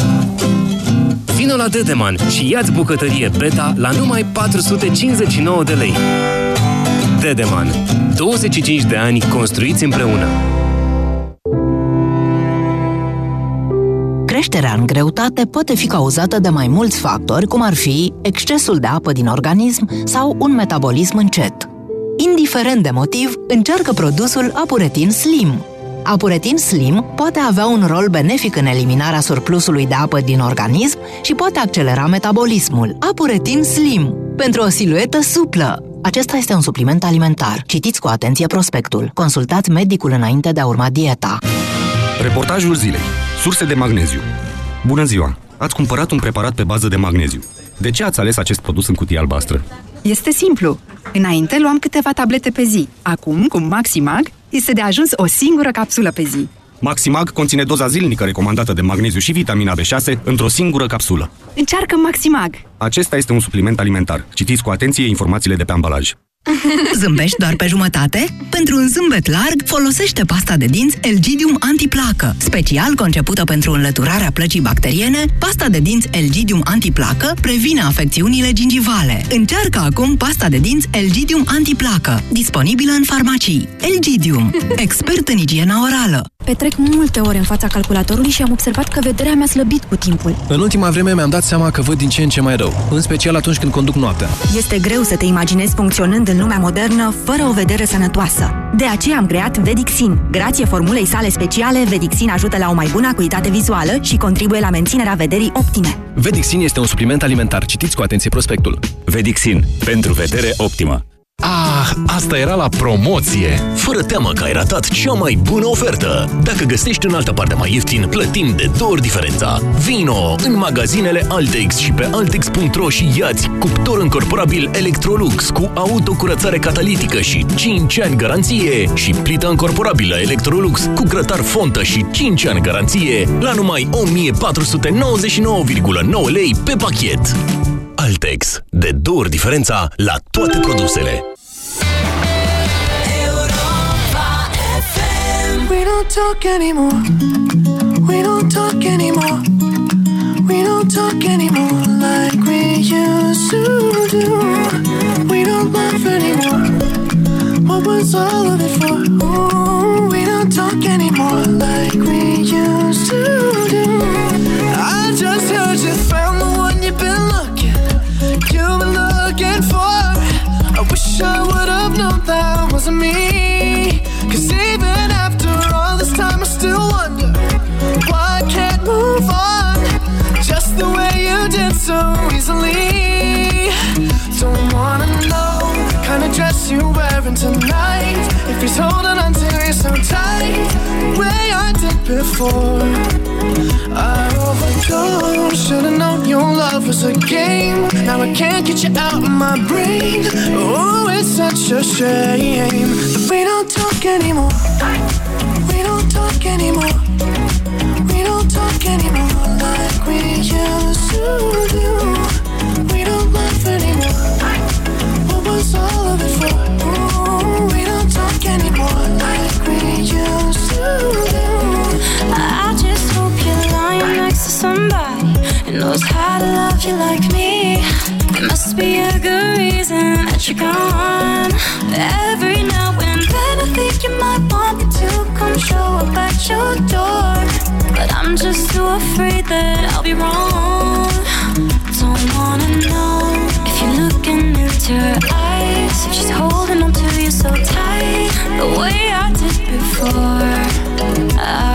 Vino la Dedeman și ia-ți bucătărie Beta la numai 459 de lei. Dedeman. 25 de ani construiți împreună. Creșterea în greutate poate fi cauzată de mai mulți factori, cum ar fi excesul de apă din organism sau un metabolism încet. Indiferent de motiv, încearcă produsul Apuretin Slim, Apuretin Slim poate avea un rol benefic în eliminarea surplusului de apă din organism și poate accelera metabolismul. Apuretin Slim. Pentru o siluetă suplă. Acesta este un supliment alimentar. Citiți cu atenție prospectul. Consultați medicul înainte de a urma dieta. Reportajul zilei. Surse de magneziu. Bună ziua! Ați cumpărat un preparat pe bază de magneziu. De ce ați ales acest produs în cutie albastră? Este simplu. Înainte luam câteva tablete pe zi. Acum, cu Maximag, este de ajuns o singură capsulă pe zi. Maximag conține doza zilnică recomandată de magneziu și vitamina B6 într-o singură capsulă. Încearcă Maximag! Acesta este un supliment alimentar. Citiți cu atenție informațiile de pe ambalaj. [laughs] Zâmbești doar pe jumătate? Pentru un zâmbet larg, folosește pasta de dinți Elgidium Antiplacă. Special concepută pentru înlăturarea plăcii bacteriene, pasta de dinți Elgidium Antiplacă previne afecțiunile gingivale. Încearcă acum pasta de dinți Elgidium Antiplacă, disponibilă în farmacii. Elgidium, [laughs] expert în igiena orală. Petrec multe ore în fața calculatorului și am observat că vederea mi-a slăbit cu timpul. În ultima vreme mi-am dat seama că văd din ce în ce mai rău, în special atunci când conduc noaptea. Este greu să te imaginezi funcționând în lumea modernă fără o vedere sănătoasă. De aceea am creat Vedixin. Grație formulei sale speciale, Vedixin ajută la o mai bună acuitate vizuală și contribuie la menținerea vederii optime. Vedixin este un supliment alimentar. Citiți cu atenție prospectul. Vedixin. Pentru vedere optimă. Ah, asta era la promoție! Fără teamă că ai ratat cea mai bună ofertă! Dacă găsești în altă parte mai ieftin, plătim de două ori diferența. Vino în magazinele Altex și pe altex.ro și iați cuptor încorporabil Electrolux cu autocurățare catalitică și 5 ani garanție și plită încorporabilă Electrolux cu grătar fontă și 5 ani garanție la numai 1499,9 lei pe pachet. Altex. De două ori diferența la toate produsele. We don't talk anymore. We don't talk anymore. We don't talk anymore like we used to do. We don't laugh anymore. What was all of it for? Ooh, we don't talk anymore like we used to wish I would have known that wasn't me. Cause even after all this time, I still wonder why I can't move on just the way you did so easily. Don't wanna know the kind of dress you're wearing tonight. He's holding on to you so tight, way I did before. I overdosed. Should've known your love was a game. Now I can't get you out of my brain. Oh, it's such a shame that we don't talk anymore. We don't talk anymore. We don't talk anymore like we used to do. We don't laugh anymore. What was all knows how to love you like me. There must be a good reason that you're gone. Every now and then I think you might want me to come show up at your door. But I'm just too afraid that I'll be wrong. Don't wanna know if you're looking into her eyes. If she's holding on to you so tight, the way I did before. I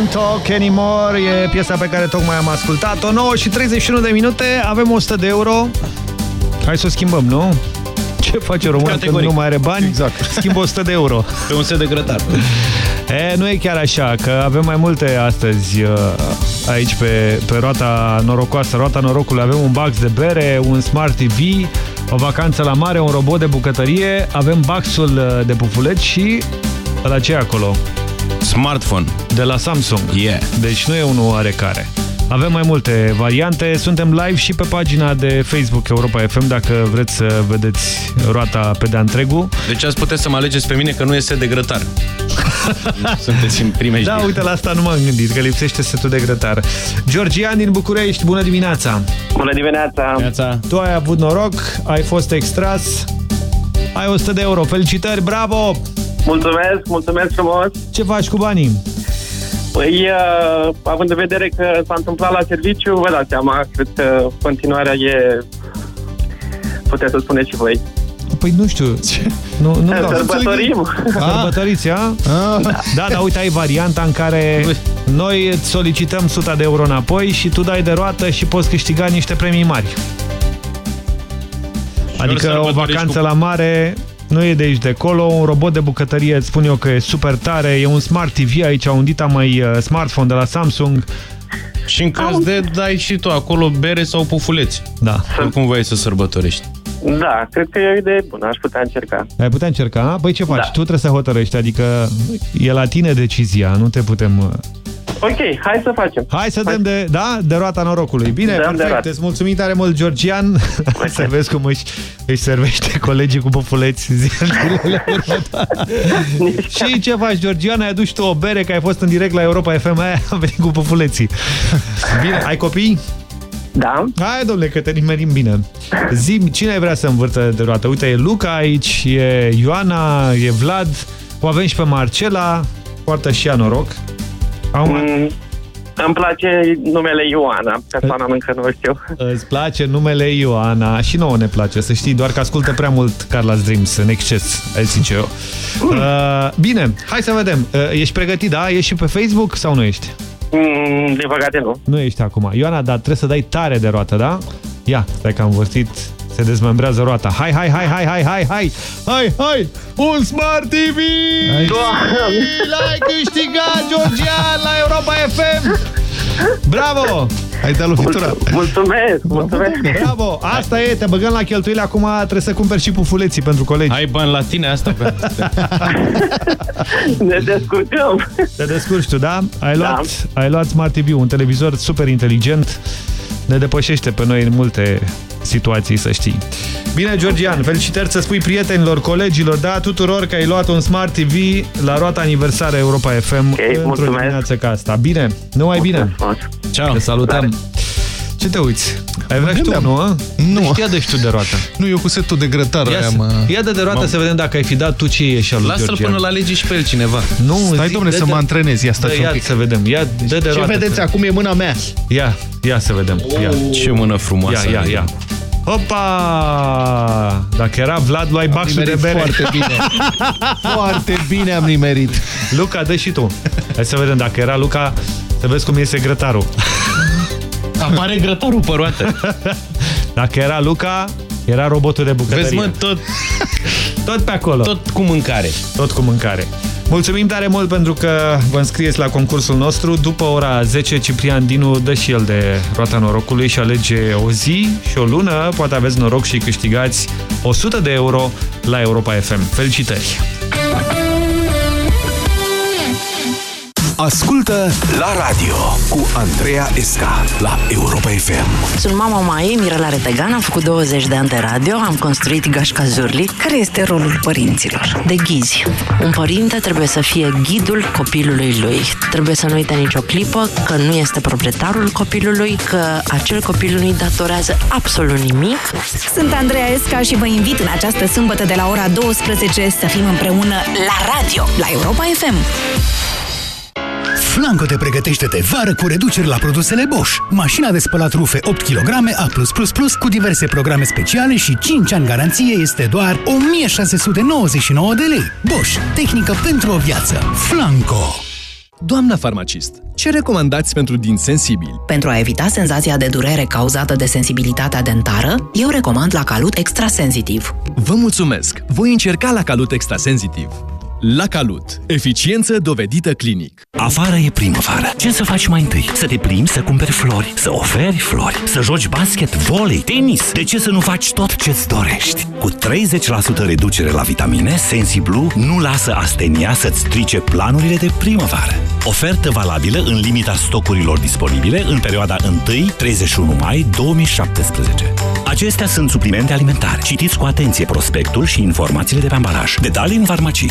don't talk anymore E piesa pe care tocmai am ascultat-o 9 și 31 de minute Avem 100 de euro Hai să o schimbăm, nu? [laughs] Ce face românul când Categoric. nu mai are bani? Exact. [laughs] Schimbă 100 de euro [laughs] Pe un set de grătar. E, nu e chiar așa, că avem mai multe astăzi uh, aici pe, pe roata norocoasă, roata norocului. Avem un box de bere, un Smart TV, o vacanță la mare, un robot de bucătărie, avem baxul uh, de pufuleți și la ce acolo? Smartphone. De la Samsung. Yeah. Deci nu e unul oarecare. Avem mai multe variante, suntem live și pe pagina de Facebook Europa FM dacă vreți să vedeți roata pe de întregul. Deci ați putea să mă alegeți pe mine că nu este de grătar. [laughs] Sunteți în prime Da, uite, la asta nu m-am gândit, că lipsește setul de grătar. Georgian din București, bună dimineața! Bună dimineața! Neața. Tu ai avut noroc, ai fost extras, ai 100 de euro. Felicitări, bravo! Mulțumesc, mulțumesc frumos! Ce faci cu banii? Păi, uh, având în vedere că s-a întâmplat la serviciu, vă dați seama, cred că continuarea e... Puteți să spuneți și voi. Păi nu știu. Ce? Nu, nu dau. Sărbătorim! Sărbătoriți, a? Da, dar uite, ai varianta în care noi îți solicităm 100 de euro înapoi și tu dai de roată și poți câștiga niște premii mari. Adică o sărbătorici vacanță cu- la mare nu e de aici de acolo, un robot de bucătărie îți spun eu că e super tare, e un Smart TV aici, un dita mai uh, smartphone de la Samsung. Și în caz de dai și tu acolo bere sau pufuleți. Da. Oricum vrei să sărbătorești. Da, cred că e o idee bună, aș putea încerca. Ai putea încerca? a? Păi ce faci? Da. Tu trebuie să hotărăști, adică e la tine decizia, nu te putem... uh, Ok, hai să facem. Hai să dăm de, da, de roata norocului. Bine, Dăm de perfect. roată. Îți mulțumim tare mult, Georgian. [laughs] să vezi cum își, își servește colegii cu pufuleți zilele [laughs] următoare. Și ce faci, Georgian? Ai adus tu o bere, că ai fost în direct la Europa FM, aia a venit cu pufuleții. Bine, ai copii? Da. Hai, domnule, că te nimerim bine. Zim, cine vrea să învârtă de roată? Uite, e Luca aici, e Ioana, e Vlad, o avem și pe Marcela, poartă și ea noroc. Au Mm, îmi place numele Ioana, persoana încă nu o știu. Îți place numele Ioana și nouă ne place, să știi, doar că ascultă prea mult Carla's Dreams în exces, ai zice eu. Uh, bine, hai să vedem. Uh, ești pregătit, da? Ești și pe Facebook sau nu ești? Mm, din păcate nu. Nu ești acum. Ioana, dar trebuie să dai tare de roată, da? Ia, stai că am vărstit, se dezmembrează roata. Hai, hai, hai, hai, hai, hai, hai! Hai, hai! Un Smart TV! L-ai câștigat, Georgian, la Europa FM! Bravo! Ai dat lovitura. Mulțumesc, mulțumesc. Bravo! Asta e, te băgăm la cheltuieli, acum trebuie să cumperi și pufuleții pentru colegi. Ai bani la tine asta? Pe... [laughs] Ne descurcăm. Te descurci tu, da? Ai luat, ai luat Smart TV, un televizor super inteligent. Ne depășește pe noi în multe situații, să știi. Bine, Georgian, felicitări să spui prietenilor, colegilor, da, tuturor că ai luat un Smart TV la roata aniversară Europa FM într-o mulțumesc. dimineață ca asta. Bine, numai bine. Ciao. Te salutăm. Ce te uiți? Ai vrea și tu, nu? a? Nu. Deci ia dă și tu de roată. Nu, eu cu setul de grătar Ia, aia să- mă... ia de de roată mă- să vedem dacă ai fi dat tu ce ești al lui Lasă-l Georgian. până la lege și pe el cineva. Nu, Stai, zi- domne, dă să de- mă antrenez. Ia Dă, stați un ia pic. să vedem. Ia, dă de Ce roată. vedeți să- acum e mâna mea. Ia, ia să vedem. Ia. Ce mână frumoasă. Ia, ia, ia. Hopa! Dacă era Vlad, luai baxul de nimerit bere. foarte bine. [laughs] Foarte bine am nimerit. Luca, dă și tu. Hai să vedem dacă era Luca, să vezi cum iese grătarul. Apare grătarul pe roată. [laughs] Dacă era Luca, era robotul de bucătărie. Vezi, mă, tot, [laughs] tot pe acolo. tot cu mâncare. Tot cu mâncare. Mulțumim tare mult pentru că vă înscrieți la concursul nostru. După ora 10, Ciprian Dinu dă și el de roata norocului și alege o zi și o lună. Poate aveți noroc și câștigați 100 de euro la Europa FM. Felicitări! Ascultă la radio cu Andreea Esca la Europa FM. Sunt mama Mai, Mirela Retegan, am făcut 20 de ani de radio, am construit Gașca Zurli. Care este rolul părinților? De ghizi. Un părinte trebuie să fie ghidul copilului lui. Trebuie să nu uite nicio clipă că nu este proprietarul copilului, că acel copil nu-i datorează absolut nimic. Sunt Andreea Esca și vă invit în această sâmbătă de la ora 12 să fim împreună la radio, la Europa FM. Flanco te pregătește de vară cu reduceri la produsele Bosch. Mașina de spălat rufe 8 kg A+++ cu diverse programe speciale și 5 ani garanție este doar 1699 de lei. Bosch. Tehnică pentru o viață. Flanco. Doamna farmacist, ce recomandați pentru dinți sensibili? Pentru a evita senzația de durere cauzată de sensibilitatea dentară, eu recomand la Calut Extra Sensitiv. Vă mulțumesc! Voi încerca la Calut Extra Sensitiv. La Calut. Eficiență dovedită clinic. Afară e primăvară. Ce să faci mai întâi? Să te plimbi, să cumperi flori, să oferi flori, să joci basket, volei, tenis. De ce să nu faci tot ce-ți dorești? Cu 30% reducere la vitamine, SensiBlue nu lasă astenia să-ți strice planurile de primăvară. Ofertă valabilă în limita stocurilor disponibile în perioada 1-31 mai 2017. Acestea sunt suplimente alimentare. Citiți cu atenție prospectul și informațiile de pe ambalaj. Detalii în farmacii.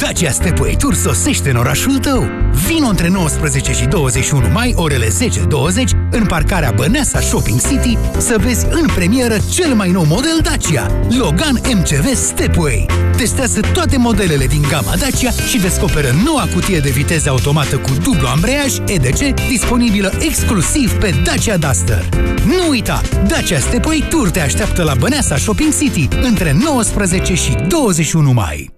Dacia Stepway Tour sosește în orașul tău. Vino între 19 și 21 mai, orele 10-20, în parcarea Băneasa Shopping City, să vezi în premieră cel mai nou model Dacia, Logan MCV Stepway. Testează toate modelele din gama Dacia și descoperă noua cutie de viteză automată cu dublu ambreiaj EDC, disponibilă exclusiv pe Dacia Duster. Nu uita, Dacia Stepway Tour te așteaptă la Băneasa Shopping City între 19 și 21 mai.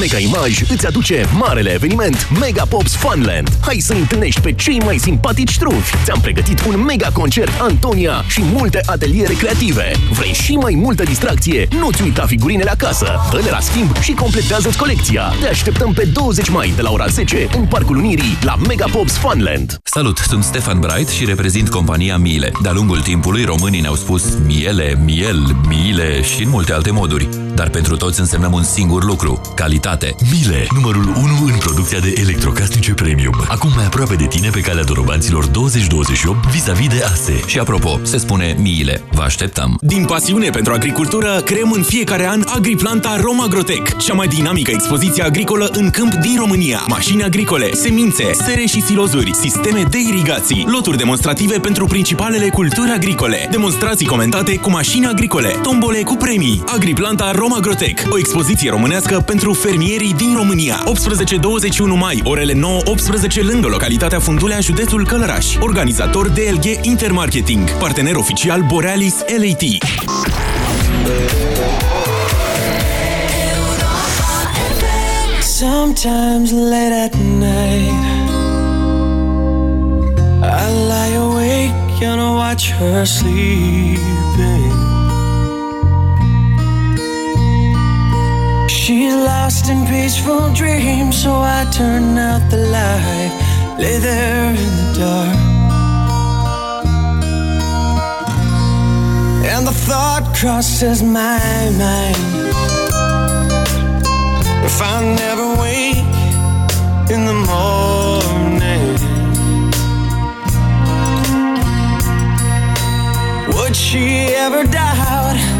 Mega Image îți aduce marele eveniment Mega Pops Funland. Hai să întâlnești pe cei mai simpatici trufi. Ți-am pregătit un mega concert Antonia și multe ateliere creative. Vrei și mai multă distracție? Nu-ți uita figurinele acasă. Dă-le la schimb și completează-ți colecția. Te așteptăm pe 20 mai de la ora 10 în Parcul Unirii la Mega Pops Funland. Salut, sunt Stefan Bright și reprezint compania Miele. De-a lungul timpului, românii ne-au spus miele, miel, miile și în multe alte moduri. Dar pentru toți însemnăm un singur lucru, calitate. Miele, numărul 1 în producția de electrocasnice premium. Acum mai aproape de tine pe calea dorobanților 2028 vis-a-vis de ASE. Și apropo, se spune miile. Vă așteptăm. Din pasiune pentru agricultură, creăm în fiecare an Agriplanta Romagrotec, cea mai dinamică expoziție agricolă în câmp din România. Mașini agricole, semințe, sere și silozuri, sisteme de irigații, loturi demonstrative pentru principalele culturi agricole, demonstrații comentate cu mașini agricole, tombole cu premii. Agriplanta Romagrotec, o expoziție românească pentru fermierii din România. 18-21 mai, orele 9-18 lângă localitatea Fundulea, județul Călăraș. Organizator DLG Intermarketing, partener oficial Borealis LAT. Sometimes late at night, I lie awake and I watch her sleeping. In peaceful dreams, so I turn out the light, lay there in the dark. And the thought crosses my mind if I never wake in the morning. Would she ever doubt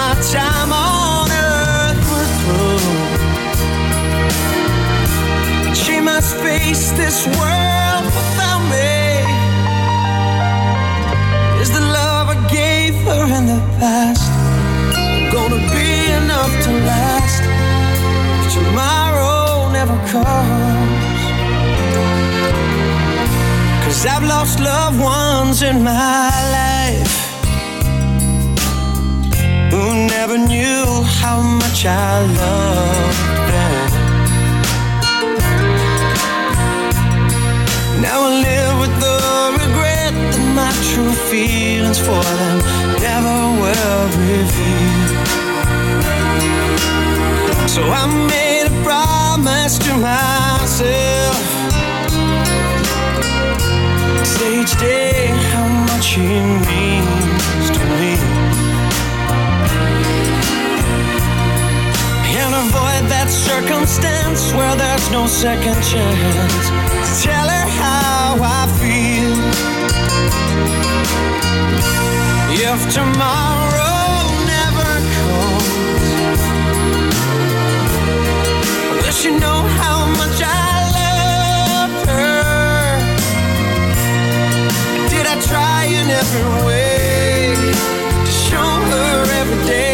My time on earth were through, she must face this world without me. Is the love I gave her in the past gonna be enough to last tomorrow never comes? Cause I've lost loved ones in my life never knew how much I loved them. Now I live with the regret that my true feelings for them never were revealed. So I made a promise to myself say each day how much he means circumstance where there's no second chance. Tell her how I feel. If tomorrow never comes, I wish you know how much I love her? Did I try in every way to show her every day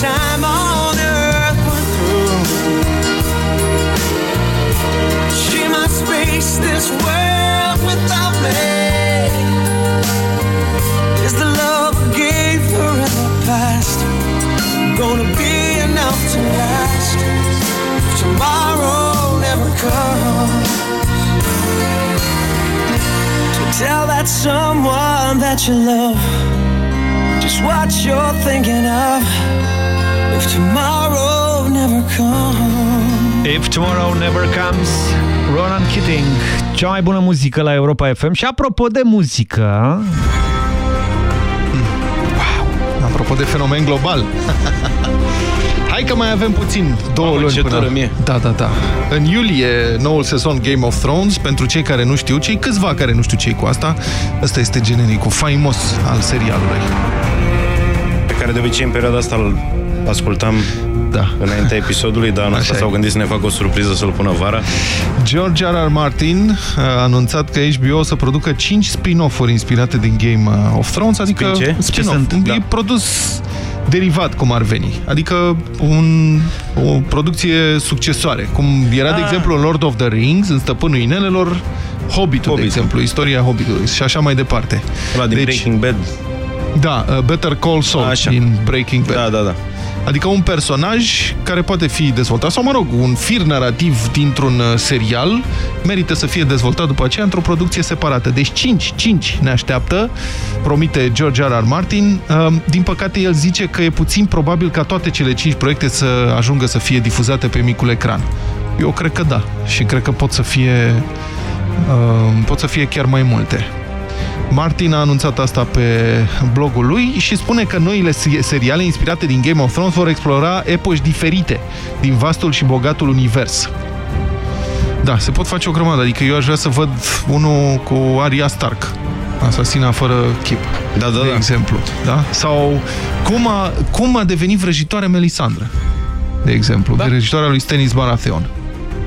time on earth were through, she must face this world without me. Is the love I gave her in the past gonna be enough to last? if tomorrow never comes. So tell that someone that you love just what you're thinking of. If tomorrow never comes. If Tomorrow Never Comes, Ronan Keating, cea mai bună muzică la Europa FM. Și apropo de muzică... Apropo de fenomen global. [laughs] Hai că mai avem puțin, două Mamă, luni ce până... mie. Da, da, da. În iulie, noul sezon Game of Thrones, pentru cei care nu știu, cei câțiva care nu știu cei cu asta, ăsta este genericul faimos al serialului. Pe care de obicei în perioada asta îl ascultam da. înaintea episodului, dar anul ăsta Așa s-au e. gândit să ne facă o surpriză să-l pună vara. George R. R. Martin a anunțat că HBO o să producă 5 spin-off-uri inspirate din Game of Thrones, adică Spin ce? Ce spin-off. sunt? Un Da. e produs derivat, cum ar veni. Adică un, o producție succesoare. Cum era, de Ah. exemplu, în Lord of the Rings, în Stăpânul Inelelor, Hobbitul, de exemplu, istoria Hobbitului și așa mai departe. Ăla din Breaking Bad. Da, uh, Better Call Saul Așa. din Breaking Bad. Da, da, da. Adică un personaj care poate fi dezvoltat, sau mă rog, un fir narrativ dintr-un uh, serial merită să fie dezvoltat după aceea într-o producție separată. Deci 5, 5 ne așteaptă, promite George R. R. Martin. Uh, Din păcate, el zice că e puțin probabil ca toate cele 5 proiecte să ajungă să fie difuzate pe micul ecran. Eu cred că da. Și cred că pot să fie, uh, pot să fie chiar mai multe. Martin a anunțat asta pe blogul lui și spune că noile seriale inspirate din Game of Thrones vor explora epoși diferite din vastul și bogatul univers. Da, se pot face o grămadă, adică eu aș vrea să văd unul cu Arya Stark, asasina fără chip, da, da, de da. exemplu. Da? Sau cum a, cum a devenit vrăjitoare Melisandre, de exemplu, da. vrăjitoarea lui Stannis Baratheon.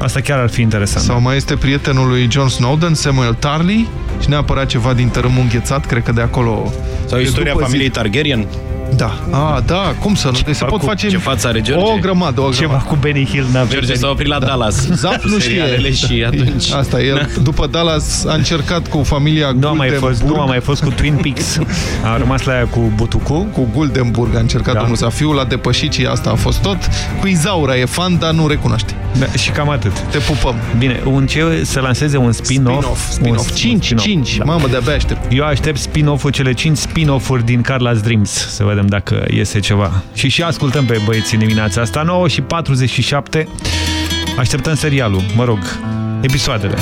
Asta chiar ar fi interesant. Sau mai este prietenul lui John Snowden, Samuel Tarly, și neapărat ceva din tărâmul înghețat, cred că de acolo... Sau istoria familiei Targaryen? Da. Ah, da, cum să nu? Deci se pot cu, face ce față are George? o grămadă, o grămadă. Ceva cu Benny Hill n George s-a oprit la da. Dallas. Zap nu știe. și atunci... Asta, el după Dallas a încercat cu familia nu a mai fost, Nu a mai fost cu Twin Peaks. [laughs] A rămas la aia cu Butucu. Cu Guldenburg a încercat da. domnul Zafiu, l-a depășit și asta a fost tot. Cu Izaura e fan, dar nu recunoaște. Da, și cam atât. Te pupăm. Bine, un ce să lanseze un spin-off. Spin-off. Spin 5, spin 5. Da. Mamă, de-abia aștept. Eu aștept spin-off-ul, cele 5 spin-off-uri din Carla's Dreams. Să vedem dacă iese ceva. Și și ascultăm pe băieții dimineața asta. 9 și 47. Așteptăm serialul, mă rog, episoadele.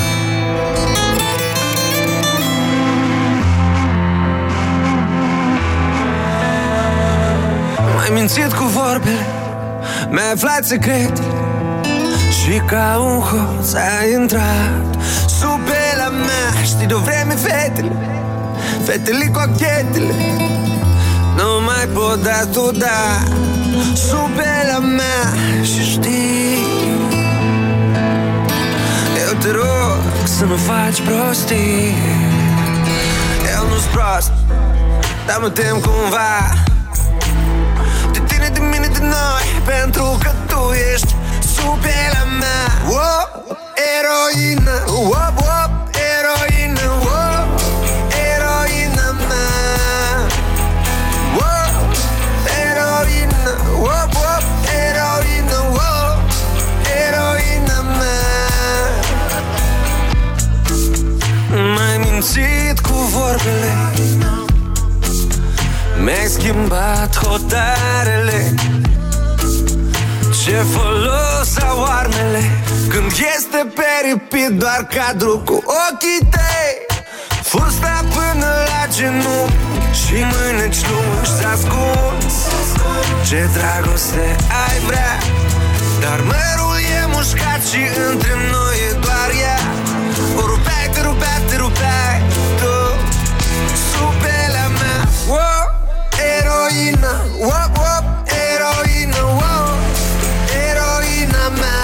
M-ai mințit cu vorbele Mi-ai aflat secrete Și ca un hoț ai intrat Sub la mea Știi de-o vreme fetele Fetele cochetele nu mai pot da tu da. Sub la mea și știi. Eu te rog să nu faci prostii. Eu nu-s prost Dar mă tem cumva. De tine, de mine, de noi Pentru că tu ești sub la mea. Oh, Eroină. Oh, oh, vorbele. Mi-ai schimbat hotarele. Ce folos au armele. Când este peripit doar cadru cu ochii tăi. Fusta până la genunchi Și mâneci lungi s ascuns. Ce dragoste ai vrea. Dar mărul e mușcat și între noi e doar ea. O rupeai, te rupeai, te rupeai Eroină wow, wow, Eroină wow, Eroina mea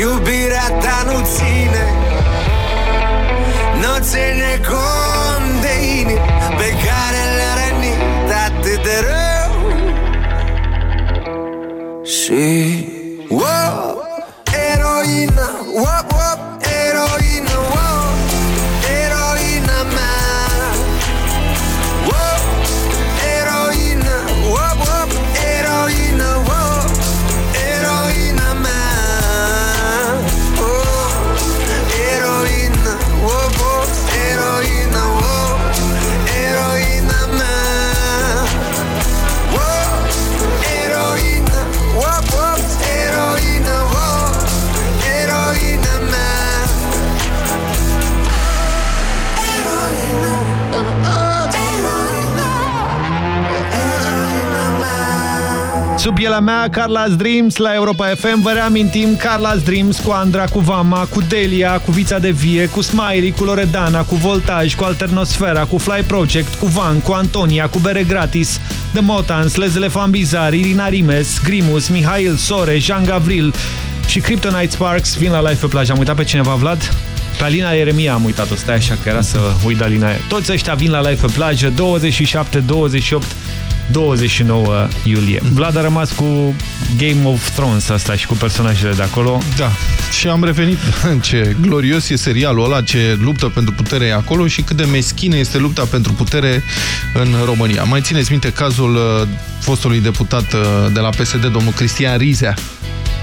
Iubirea ta nu ține Nu ține cont de inimi Pe care le-a rănit atât de rău. Și Sub pielea mea, Carla's Dreams la Europa FM. Vă reamintim Carla's Dreams cu Andra, cu Vama, cu Delia, cu Vița de Vie, cu Smiley, cu Loredana, cu Voltaj, cu Alternosfera, cu Fly Project, cu Van, cu Antonia, cu Bere Gratis, The Motans, Les Elefant Bizar, Irina Rimes, Grimus, Mihail Sore, Jean Gavril și Kryptonite Sparks vin la live pe plajă. Am uitat pe cineva, Vlad? Pe Alina Eremia am uitat-o, stai așa că era să uit Alina. Toți ăștia vin la live pe plajă 27, 28 29 iulie. Vlad a rămas cu Game of Thrones asta și cu personajele de acolo. Da, și am revenit [laughs] ce glorios e serialul ăla, ce luptă pentru putere e acolo și cât de meschină este lupta pentru putere în România. Mai țineți minte cazul uh, fostului deputat uh, de la PSD, domnul Cristian Rizea,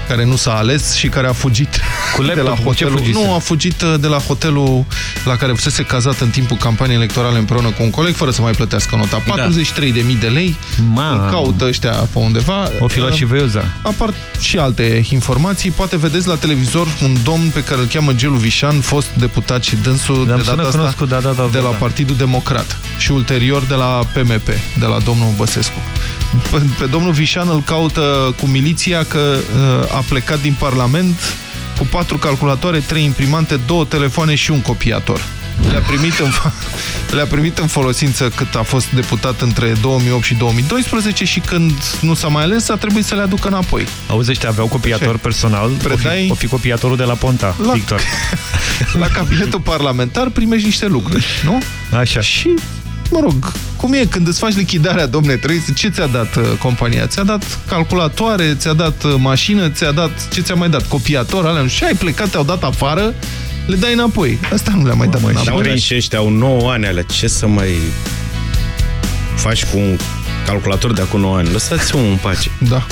care nu s-a ales și care a fugit Cu de la laptopul, cu ce hotelul. fugise? Nu, a fugit uh, de la hotelul la care fusese cazat în timpul campaniei electorale împreună cu un coleg, fără să mai plătească nota. 43.000 de lei. Mamă. Îl caută ăștia pe undeva. O fi luat Uh, și veiuza. Apar și alte informații. Poate vedeți la televizor un domn pe care îl cheamă Gelu Vișan, fost deputat și dânsul Dar de îmi sună data asta cunoscut, da, da, da, de la da. Partidul Democrat și ulterior de la PMP, de la domnul Băsescu. Pe, pe domnul Vișan îl caută cu miliția că uh, a plecat din Parlament cu patru calculatoare, trei imprimante, două telefoane și un copiator. Le-a primit, în, [laughs] le primit în folosință cât a fost deputat între 2008 și 2012 și când nu s-a mai ales, a trebuit să le aducă înapoi. Auzi, ăștia aveau copiator Ce? personal. Predai- O fi, o fi copiatorul de la Ponta, La- Victor. [laughs] La cabinetul parlamentar primești niște lucruri, nu? Așa. Și, mă rog, cum e când îți faci lichidarea, domne, trebuie să... Ce ți-a dat uh, compania? Ți-a dat calculatoare, ți-a dat uh, mașină, ți-a dat... Ce ți-a mai dat? Copiator, alea, nu știu, și ai plecat, te-au dat afară, le dai înapoi. Asta nu le-a mai dat Dar înapoi. vrei și ăștia au 9 ani alea. Ce să mai faci cu un calculator de acum 9 ani? Lăsați omul în pace. Da.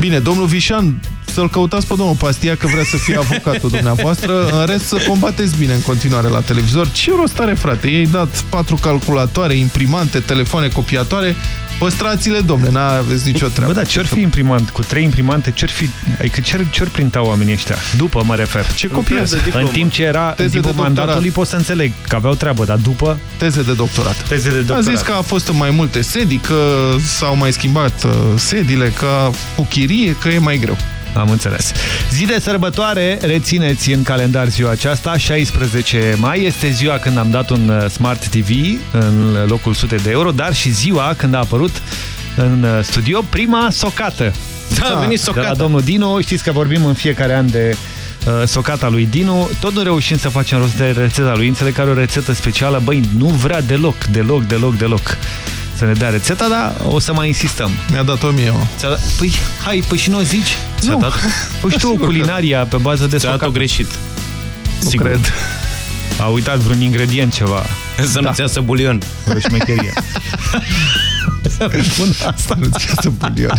Bine, domnul Vișan, să-l căutați pe domnul Pastia că vrea să fie avocatul [laughs] dumneavoastră. În rest, să combateți bine în continuare la televizor. Ce rost are, frate? Ei dat patru calculatoare, imprimante, telefoane, copiatoare. Păstrați-le, domne, n-aveți nicio treabă. Bă, dar ce-or fi imprimant? Cu trei imprimante, ce-or fi... Adică ce-or ce printau oamenii ăștia? După, mă refer. Ce copiază? În timp ce era, în Teze de timpul doctorat. mandatului, pot să înțeleg că aveau treabă, dar după... Teze de doctorat. Teze de A doctorat. zis că a fost în mai multe sedii, că s-au mai schimbat uh, sediile, că cu chirie, că e mai greu. Am înțeles. Zi de sărbătoare, rețineți în calendar ziua aceasta, 16 mai, este ziua când am dat un uh, Smart TV în locul sute de euro, dar și ziua când a apărut în uh, studio prima socată. Da, a venit De la socata. domnul Dinu, știți că vorbim în fiecare an de uh, socata lui Dinu, tot nu reușim să facem rost de rețeta lui, înțeleg că are o rețetă specială, băi, nu vrea deloc, deloc, deloc, deloc să ne dea rețeta, dar o să mai insistăm. Mi-a dat-o mie, mă. Ți-a dat... Păi, hai, păi și nu o zici? Ți-a Nu. dat? Păi știu Sigur că- culinaria pe bază de Ți-a dat-o socat. greșit. Nu Sigur. cred. A uitat vreun ingredient ceva. Să nu-ți iasă bulion. O șmecherie. Bun, asta. Nu-ți iasă bulion. [laughs]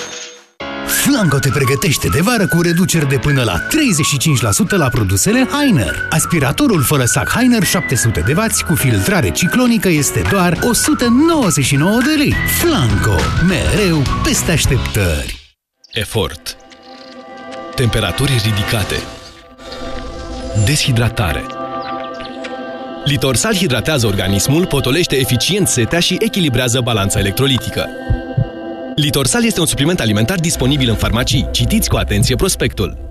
Flanco te pregătește de vară cu reduceri de până la 35% la produsele Heiner. Aspiratorul fără sac Heiner 700 de W cu filtrare ciclonică este doar 199 de lei. Flanco, mereu peste așteptări. Efort. Temperaturi ridicate. Deshidratare. Litorsal hidratează organismul, potolește eficient setea și echilibrează balanța electrolitică. Litorsal este un supliment alimentar disponibil în farmacii. Citiți cu atenție prospectul.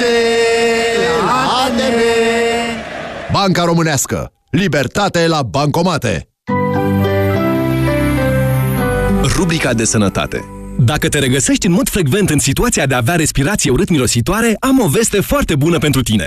Liberté la ATV! Banca Românească. Libertate la bancomate. Rubrica de sănătate. Dacă te regăsești în mod frecvent în situația de a avea respirație urât-mirositoare, am o veste foarte bună pentru tine.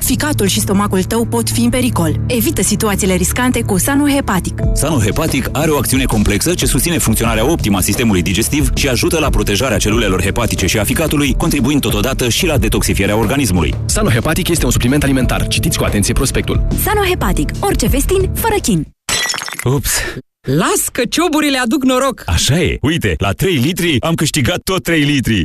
Ficatul și stomacul tău pot fi în pericol. Evită situațiile riscante cu Sanu Hepatic. Sano Hepatic are o acțiune complexă ce susține funcționarea optimă a sistemului digestiv și ajută la protejarea celulelor hepatice și a ficatului, contribuind totodată și la detoxifierea organismului. Sanohepatic este un supliment alimentar. Citiți cu atenție prospectul. Sano Hepatic. Orice vestin, fără chin. Ups! Las că cioburile aduc noroc! Așa e! Uite, la 3 litri am câștigat tot 3 litri!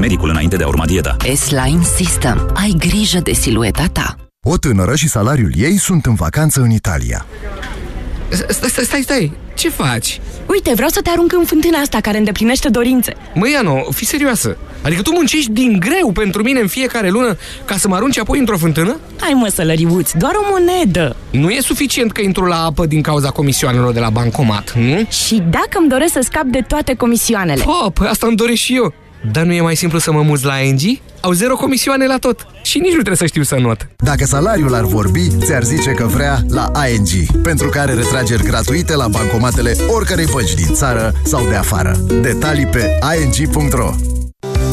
medicul înainte de a urma dieta. S-Line System. Ai grijă de silueta ta. O tânără și salariul ei sunt în vacanță în Italia. Stai, stai, stai, stai. Ce faci? Uite, vreau să te arunc în fântâna asta care îndeplinește dorințe. Măi, Ano, fii serioasă. Adică tu muncești din greu pentru mine în fiecare lună ca să mă arunci apoi într-o fântână? Hai mă, sălăriuț, doar o monedă. Nu e suficient că intru la apă din cauza comisioanelor de la bancomat, nu? Și dacă îmi doresc să scap de toate comisioanele? Oh, păi asta îmi doresc și eu. Dar nu e mai simplu să mă muz la ING? Au zero comisioane la tot. Și nici nu trebuie să știu să not. Dacă salariul ar vorbi, ți-ar zice că vrea la ING, pentru care are retrageri gratuite la bancomatele oricărei bănci din țară sau de afară. Detalii pe ing.ro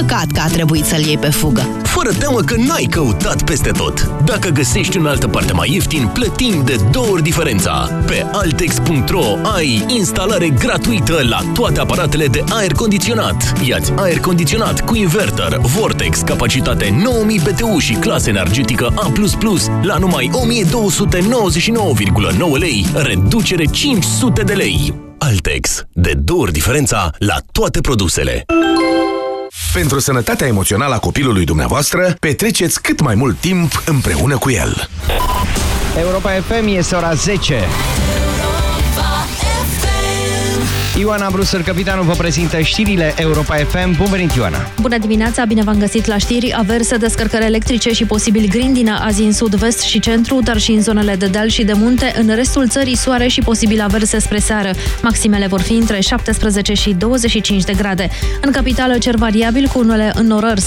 Păcat că a trebuit să-l iei pe fugă. Fără teamă că n-ai căutat peste tot. Dacă găsești în altă parte mai ieftin, plătim de două ori diferența. Pe altex.ro ai instalare gratuită la toate aparatele de aer condiționat. Iați aer condiționat cu inverter, Vortex, capacitate 9000 BTU și clasă energetică A++ la numai 1299,9 lei, reducere 500 de lei. Altex. De două ori diferența la toate produsele. Pentru sănătatea emoțională a copilului dumneavoastră, petreceți cât mai mult timp împreună cu el. Europa FM este ora 10. Ioana Brusăr, capitanul, vă prezintă știrile Europa FM. Bun venit, Ioana! Bună dimineața, bine v-am găsit la știri. Averse, descărcări electrice și posibil grindină azi în sud, vest și centru, dar și în zonele de deal și de munte. În restul țării, soare și posibil averse spre seară. Maximele vor fi între 17 și 25 de grade. În capitală, cer variabil cu unele înnorări